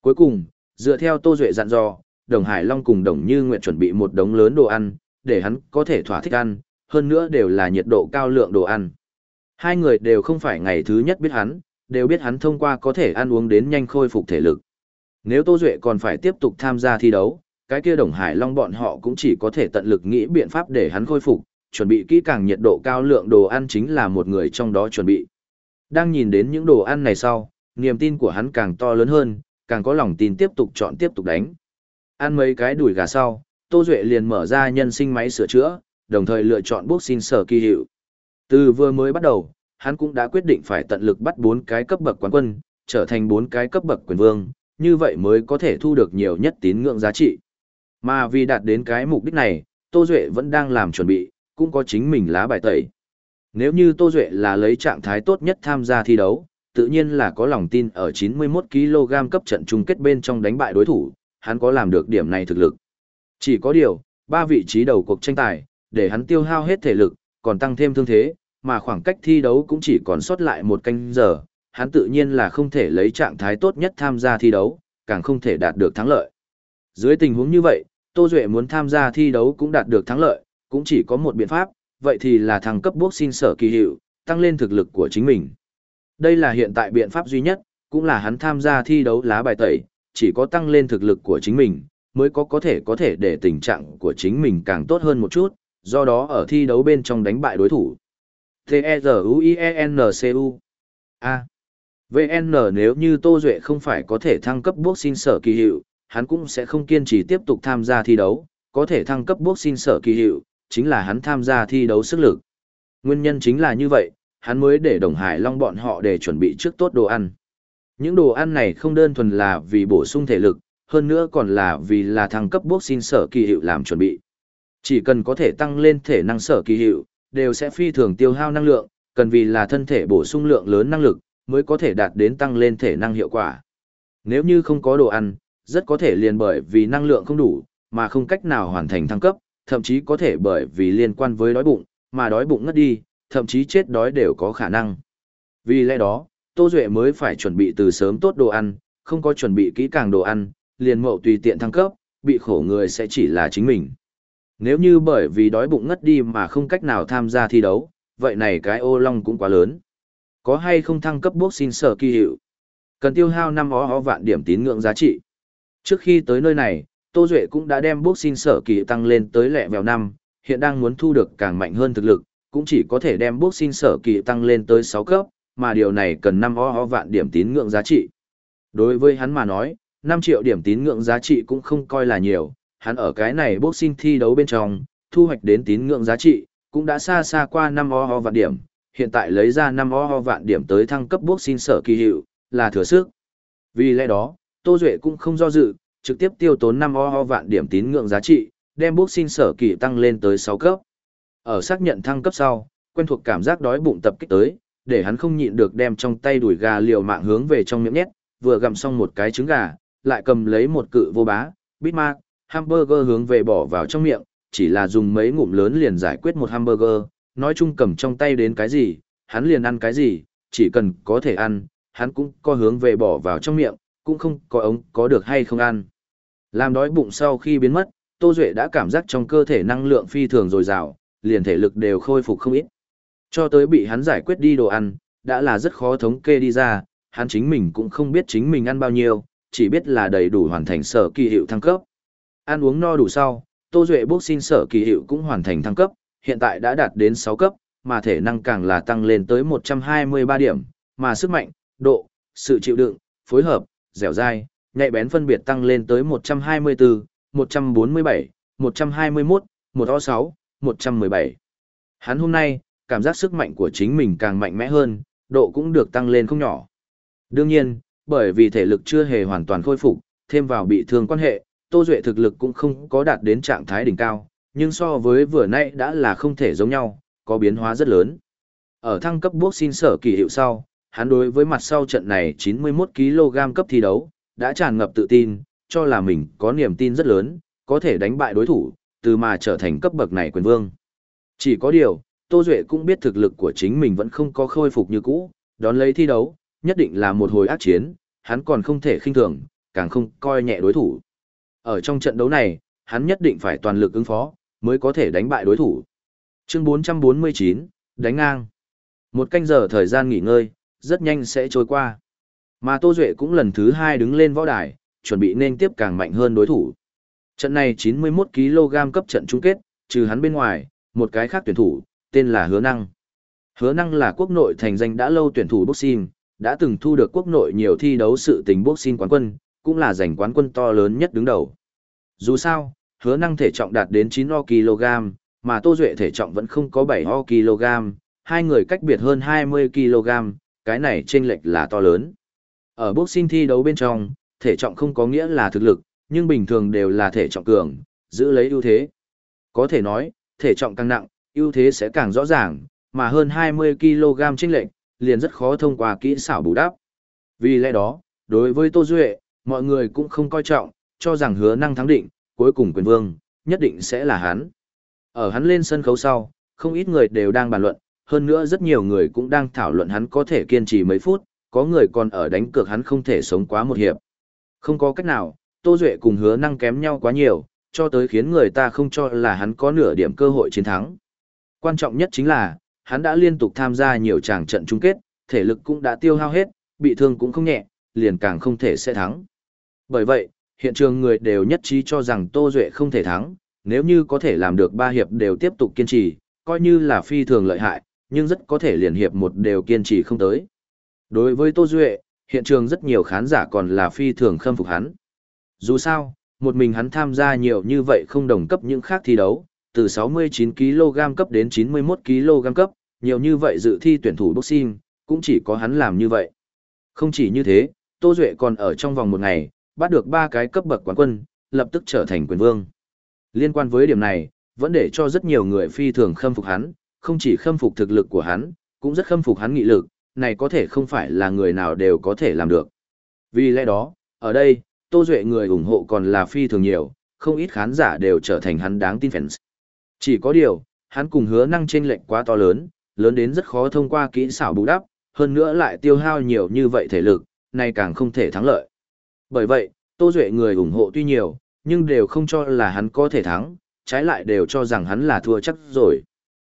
Cuối cùng, dựa theo Tô Duệ dặn dò, Đồng Hải Long cùng Đồng Như Nguyệt chuẩn bị một đống lớn đồ ăn, để hắn có thể thỏa thích ăn, hơn nữa đều là nhiệt độ cao lượng đồ ăn. Hai người đều không phải ngày thứ nhất biết hắn, đều biết hắn thông qua có thể ăn uống đến nhanh khôi phục thể lực. Nếu Tô Duệ còn phải tiếp tục tham gia thi đấu, cái kia Đồng Hải Long bọn họ cũng chỉ có thể tận lực nghĩ biện pháp để hắn khôi phục, chuẩn bị kỹ càng nhiệt độ cao lượng đồ ăn chính là một người trong đó chuẩn bị. Đang nhìn đến những đồ ăn này sau, niềm tin của hắn càng to lớn hơn, càng có lòng tin tiếp tục chọn tiếp tục đánh. Ăn mấy cái đùi gà sau, Tô Duệ liền mở ra nhân sinh máy sửa chữa, đồng thời lựa chọn boxing sở kỳ hiệu. Từ vừa mới bắt đầu, hắn cũng đã quyết định phải tận lực bắt 4 cái cấp bậc quán quân, trở thành 4 cái cấp bậc quyền vương, như vậy mới có thể thu được nhiều nhất tín ngưỡng giá trị. Mà vì đạt đến cái mục đích này, Tô Duệ vẫn đang làm chuẩn bị, cũng có chính mình lá bài tẩy. Nếu như Tô Duệ là lấy trạng thái tốt nhất tham gia thi đấu, tự nhiên là có lòng tin ở 91kg cấp trận chung kết bên trong đánh bại đối thủ, hắn có làm được điểm này thực lực. Chỉ có điều, ba vị trí đầu cuộc tranh tài, để hắn tiêu hao hết thể lực, còn tăng thêm thương thế, mà khoảng cách thi đấu cũng chỉ còn sót lại một canh giờ, hắn tự nhiên là không thể lấy trạng thái tốt nhất tham gia thi đấu, càng không thể đạt được thắng lợi. Dưới tình huống như vậy, Tô Duệ muốn tham gia thi đấu cũng đạt được thắng lợi, cũng chỉ có một biện pháp, vậy thì là thăng cấp xin sở kỳ hiệu, tăng lên thực lực của chính mình. Đây là hiện tại biện pháp duy nhất, cũng là hắn tham gia thi đấu lá bài tẩy, chỉ có tăng lên thực lực của chính mình, mới có có thể có thể để tình trạng của chính mình càng tốt hơn một chút, do đó ở thi đấu bên trong đánh bại đối thủ. T-E-Z-U-I-E-N-C-U A. VN nếu như Tô Duệ không phải có thể thăng cấp boxing sở kỳ hiệu, hắn cũng sẽ không kiên trì tiếp tục tham gia thi đấu, có thể thăng cấp boxing sở kỳ hiệu, chính là hắn tham gia thi đấu sức lực. Nguyên nhân chính là như vậy, hắn mới để Đồng Hải Long bọn họ để chuẩn bị trước tốt đồ ăn. Những đồ ăn này không đơn thuần là vì bổ sung thể lực, hơn nữa còn là vì là thăng cấp boxing sở kỳ hiệu làm chuẩn bị. Chỉ cần có thể tăng lên thể năng sở kỳ hiệu, đều sẽ phi thường tiêu hao năng lượng, cần vì là thân thể bổ sung lượng lớn năng lực, mới có thể đạt đến tăng lên thể năng hiệu quả. Nếu như không có đồ ăn, rất có thể liền bởi vì năng lượng không đủ, mà không cách nào hoàn thành thăng cấp, thậm chí có thể bởi vì liên quan với đói bụng, mà đói bụng ngất đi, thậm chí chết đói đều có khả năng. Vì lẽ đó, Tô Duệ mới phải chuẩn bị từ sớm tốt đồ ăn, không có chuẩn bị kỹ càng đồ ăn, liền mậu tùy tiện thăng cấp, bị khổ người sẽ chỉ là chính mình. Nếu như bởi vì đói bụng ngất đi mà không cách nào tham gia thi đấu, vậy này cái ô long cũng quá lớn. Có hay không thăng cấp boxing sở kỳ hiệu? Cần tiêu hao năm ó ó vạn điểm tín ngưỡng giá trị. Trước khi tới nơi này, Tô Duệ cũng đã đem boxing sở kỳ tăng lên tới lẹ vèo năm, hiện đang muốn thu được càng mạnh hơn thực lực, cũng chỉ có thể đem boxing sở kỳ tăng lên tới 6 cấp, mà điều này cần 5 ó ó vạn điểm tín ngưỡng giá trị. Đối với hắn mà nói, 5 triệu điểm tín ngưỡng giá trị cũng không coi là nhiều, hắn ở cái này boxing thi đấu bên trong, thu hoạch đến tín ngưỡng giá trị, cũng đã xa xa qua 5 ho ho vạn điểm, hiện tại lấy ra 5 ho ho vạn điểm tới thăng cấp boxing sở kỳ hiệu, là thừa sức. Vì lẽ đó, Tô Duệ cũng không do dự, trực tiếp tiêu tốn 5 ho ho vạn điểm tín ngưỡng giá trị, đem boxing sở kỳ tăng lên tới 6 cấp. Ở xác nhận thăng cấp sau, quen thuộc cảm giác đói bụng tập kích tới, để hắn không nhịn được đem trong tay đuổi gà liều mạng hướng về trong miệng nhét, vừa gặm xong một cái trứng gà, lại cầm lấy một cự vô bá, Bitmark, hamburger hướng về bỏ vào trong miệng, chỉ là dùng mấy ngụm lớn liền giải quyết một hamburger, nói chung cầm trong tay đến cái gì, hắn liền ăn cái gì, chỉ cần có thể ăn, hắn cũng có hướng về bỏ vào trong miệng, cũng không có ống có được hay không ăn. Làm đói bụng sau khi biến mất, Tô Duệ đã cảm giác trong cơ thể năng lượng phi thường dồi dào, liền thể lực đều khôi phục không ít. Cho tới bị hắn giải quyết đi đồ ăn, đã là rất khó thống kê đi ra, hắn chính mình cũng không biết chính mình ăn bao nhiêu, chỉ biết là đầy đủ hoàn thành sở kỳ hiệu thăng cấp. Ăn uống no đủ sau, Tô Duệ xin sở kỳ hiệu cũng hoàn thành thăng cấp, hiện tại đã đạt đến 6 cấp, mà thể năng càng là tăng lên tới 123 điểm, mà sức mạnh, độ, sự chịu đựng, phối hợp, dẻo dai, nhạy bén phân biệt tăng lên tới 124, 147, 121, 106, 117. Hắn hôm nay, cảm giác sức mạnh của chính mình càng mạnh mẽ hơn, độ cũng được tăng lên không nhỏ. Đương nhiên, Bởi vì thể lực chưa hề hoàn toàn khôi phục, thêm vào bị thương quan hệ, Tô Duệ thực lực cũng không có đạt đến trạng thái đỉnh cao, nhưng so với vừa nãy đã là không thể giống nhau, có biến hóa rất lớn. Ở thăng cấp bước xin sở kỳ hiệu sau, hắn đối với mặt sau trận này 91kg cấp thi đấu, đã tràn ngập tự tin, cho là mình có niềm tin rất lớn, có thể đánh bại đối thủ, từ mà trở thành cấp bậc này quyền vương. Chỉ có điều, Tô Duệ cũng biết thực lực của chính mình vẫn không có khôi phục như cũ, đón lấy thi đấu, nhất định là một hồi ác chiến, hắn còn không thể khinh thường, càng không coi nhẹ đối thủ. Ở trong trận đấu này, hắn nhất định phải toàn lực ứng phó, mới có thể đánh bại đối thủ. Chương 449, đánh ngang. Một canh giờ thời gian nghỉ ngơi, rất nhanh sẽ trôi qua. Mà Tô Duệ cũng lần thứ hai đứng lên võ đài, chuẩn bị nên tiếp càng mạnh hơn đối thủ. Trận này 91kg cấp trận chung kết, trừ hắn bên ngoài, một cái khác tuyển thủ, tên là Hứa Năng. Hứa Năng là quốc nội thành danh đã lâu tuyển thủ boxing, đã từng thu được quốc nội nhiều thi đấu sự tình boxing quán quân, cũng là giành quán quân to lớn nhất đứng đầu. Dù sao, Hứa Năng thể trọng đạt đến 9 kg, mà Tô Duệ thể trọng vẫn không có 7 kg, hai người cách biệt hơn 20 kg, cái này chênh lệch là to lớn. Ở boxing thi đấu bên trong, thể trọng không có nghĩa là thực lực, nhưng bình thường đều là thể trọng cường, giữ lấy ưu thế. Có thể nói, thể trọng càng nặng, ưu thế sẽ càng rõ ràng, mà hơn 20 kg chênh lệch, liền rất khó thông qua kỹ xảo bù đắp. Vì lẽ đó, đối với Tô Duệ, mọi người cũng không coi trọng, cho rằng hứa năng thắng định, cuối cùng quyền vương, nhất định sẽ là hắn. Ở hắn lên sân khấu sau, không ít người đều đang bàn luận, hơn nữa rất nhiều người cũng đang thảo luận hắn có thể kiên trì mấy phút, có người còn ở đánh cược hắn không thể sống quá một hiệp. Không có cách nào, Tô Duệ cùng hứa năng kém nhau quá nhiều, cho tới khiến người ta không cho là hắn có nửa điểm cơ hội chiến thắng. Quan trọng nhất chính là, hắn đã liên tục tham gia nhiều tràng trận chung kết, thể lực cũng đã tiêu hao hết, bị thương cũng không nhẹ, liền càng không thể sẽ thắng. Bởi vậy, hiện trường người đều nhất trí cho rằng Tô Duệ không thể thắng, nếu như có thể làm được ba hiệp đều tiếp tục kiên trì, coi như là phi thường lợi hại, nhưng rất có thể liền hiệp một đều kiên trì không tới. Đối với Tô Duệ, hiện trường rất nhiều khán giả còn là phi thường khâm phục hắn. Dù sao, một mình hắn tham gia nhiều như vậy không đồng cấp những khác thi đấu, từ 69kg cấp đến 91kg cấp, nhiều như vậy dự thi tuyển thủ boxing, cũng chỉ có hắn làm như vậy. Không chỉ như thế, Tô Duệ còn ở trong vòng một ngày, bắt được ba cái cấp bậc quán quân, lập tức trở thành quyền vương. Liên quan với điểm này, vẫn để cho rất nhiều người phi thường khâm phục hắn, không chỉ khâm phục thực lực của hắn, cũng rất khâm phục hắn nghị lực, này có thể không phải là người nào đều có thể làm được. Vì lẽ đó, ở đây, Tô Duệ người ủng hộ còn là phi thường nhiều, không ít khán giả đều trở thành hắn đáng tin fans. Chỉ có điều, hắn cùng hứa năng chênh lệnh quá to lớn, lớn đến rất khó thông qua kỹ xảo bù đắp, hơn nữa lại tiêu hao nhiều như vậy thể lực, này càng không thể thắng lợi. Bởi vậy, Tô Duệ người ủng hộ tuy nhiều, nhưng đều không cho là hắn có thể thắng, trái lại đều cho rằng hắn là thua chắc rồi.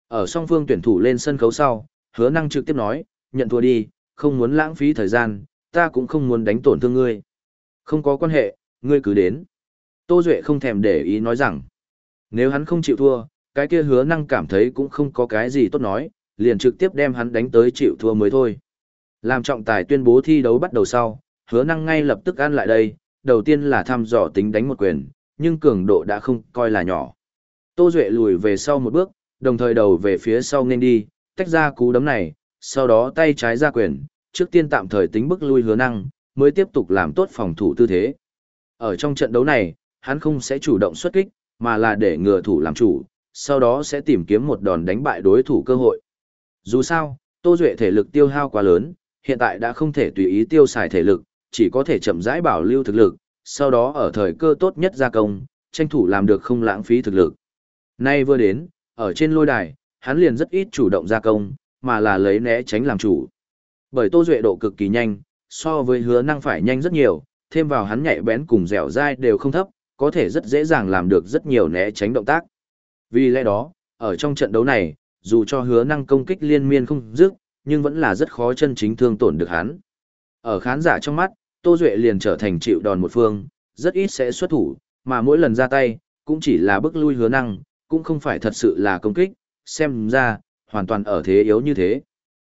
Ở song phương tuyển thủ lên sân khấu sau, hứa năng trực tiếp nói, nhận thua đi, không muốn lãng phí thời gian, ta cũng không muốn đánh tổn thương ngươi. Không có quan hệ, ngươi cứ đến. Tô Duệ không thèm để ý nói rằng, nếu hắn không chịu thua, cái kia hứa năng cảm thấy cũng không có cái gì tốt nói, liền trực tiếp đem hắn đánh tới chịu thua mới thôi. Làm trọng tài tuyên bố thi đấu bắt đầu sau, hứa năng ngay lập tức ăn lại đây, đầu tiên là thăm dò tính đánh một quyền, nhưng cường độ đã không coi là nhỏ. Tô Duệ lùi về sau một bước, đồng thời đầu về phía sau nên đi, tách ra cú đấm này, sau đó tay trái ra quyền, trước tiên tạm thời tính bức lui hứa năng, mới tiếp tục làm tốt phòng thủ tư thế. Ở trong trận đấu này, hắn không sẽ chủ động xuất kích, mà là để ngừa thủ làm chủ, sau đó sẽ tìm kiếm một đòn đánh bại đối thủ cơ hội. Dù sao, Tô Duệ thể lực tiêu hao quá lớn, hiện tại đã không thể tùy ý tiêu xài thể lực, chỉ có thể chậm rãi bảo lưu thực lực, sau đó ở thời cơ tốt nhất gia công, tranh thủ làm được không lãng phí thực lực. Nay vừa đến, ở trên lôi đài, hắn liền rất ít chủ động gia công, mà là lấy né tránh làm chủ. Bởi Tô Duệ độ cực kỳ nhanh, so với hứa năng phải nhanh rất nhiều, thêm vào hắn nhạy bén cùng dẻo dai đều không thấp, có thể rất dễ dàng làm được rất nhiều né tránh động tác. Vì lẽ đó, ở trong trận đấu này, dù cho hứa năng công kích liên miên không dứt, nhưng vẫn là rất khó chân chính thương tổn được hắn. Ở khán giả trong mắt, Tô Duệ liền trở thành chịu đòn một phương, rất ít sẽ xuất thủ, mà mỗi lần ra tay, cũng chỉ là bức lui hứa năng, cũng không phải thật sự là công kích, xem ra, hoàn toàn ở thế yếu như thế.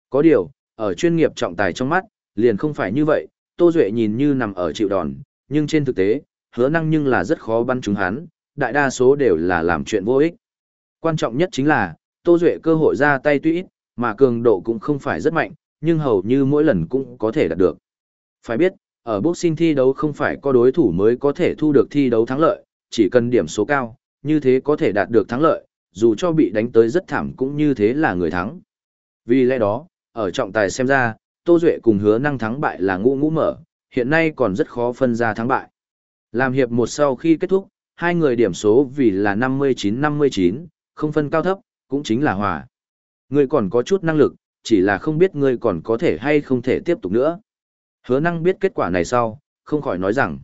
Có điều, ở chuyên nghiệp trọng tài trong mắt, liền không phải như vậy, Tô Duệ nhìn như nằm ở chịu đòn, nhưng trên thực tế, hứa năng nhưng là rất khó bắn trúng hắn, đại đa số đều là làm chuyện vô ích. Quan trọng nhất chính là, Tô Duệ cơ hội ra tay tuy ít, mà cường độ cũng không phải rất mạnh, nhưng hầu như mỗi lần cũng có thể đạt được. Phải biết, ở boxing thi đấu không phải có đối thủ mới có thể thu được thi đấu thắng lợi, chỉ cần điểm số cao, như thế có thể đạt được thắng lợi, dù cho bị đánh tới rất thảm cũng như thế là người thắng. Vì lẽ đó, ở trọng tài xem ra, Tô Duệ cùng hứa năng thắng bại là ngũ ngũ mở, hiện nay còn rất khó phân ra thắng bại. Làm hiệp một sau khi kết thúc, hai người điểm số vì là 59-59, không phân cao thấp, cũng chính là hòa. Người còn có chút năng lực, chỉ là không biết ngươi còn có thể hay không thể tiếp tục nữa. Hứa năng biết kết quả này sau, không khỏi nói rằng,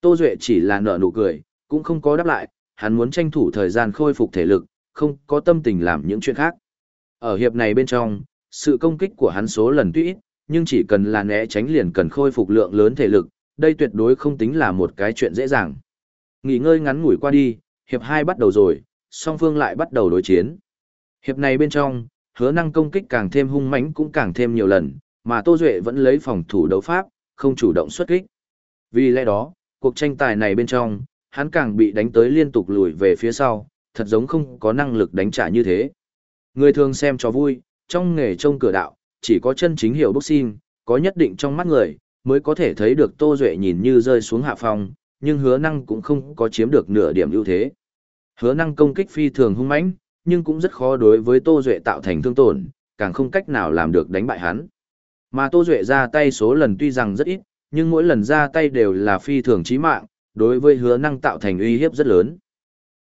Tô Duệ chỉ là nở nụ cười, cũng không có đáp lại, hắn muốn tranh thủ thời gian khôi phục thể lực, không có tâm tình làm những chuyện khác. Ở hiệp này bên trong, sự công kích của hắn số lần tuy ít, nhưng chỉ cần là né tránh liền cần khôi phục lượng lớn thể lực, đây tuyệt đối không tính là một cái chuyện dễ dàng. Nghỉ ngơi ngắn ngủi qua đi, hiệp 2 bắt đầu rồi, song phương lại bắt đầu đối chiến. Hiệp này bên trong, hứa năng công kích càng thêm hung mãnh cũng càng thêm nhiều lần, mà Tô Duệ vẫn lấy phòng thủ đấu pháp, không chủ động xuất kích. Vì lẽ đó, cuộc tranh tài này bên trong, hắn càng bị đánh tới liên tục lùi về phía sau, thật giống không có năng lực đánh trả như thế. Người thường xem cho vui, trong nghề trông cửa đạo, chỉ có chân chính hiểu boxing, có nhất định trong mắt người, mới có thể thấy được Tô Duệ nhìn như rơi xuống hạ phong, nhưng hứa năng cũng không có chiếm được nửa điểm ưu thế. Hứa năng công kích phi thường hung mãnh, nhưng cũng rất khó đối với Tô Duệ tạo thành thương tổn, càng không cách nào làm được đánh bại hắn. Mà Tô Duệ ra tay số lần tuy rằng rất ít, nhưng mỗi lần ra tay đều là phi thường chí mạng, đối với hứa năng tạo thành uy hiếp rất lớn.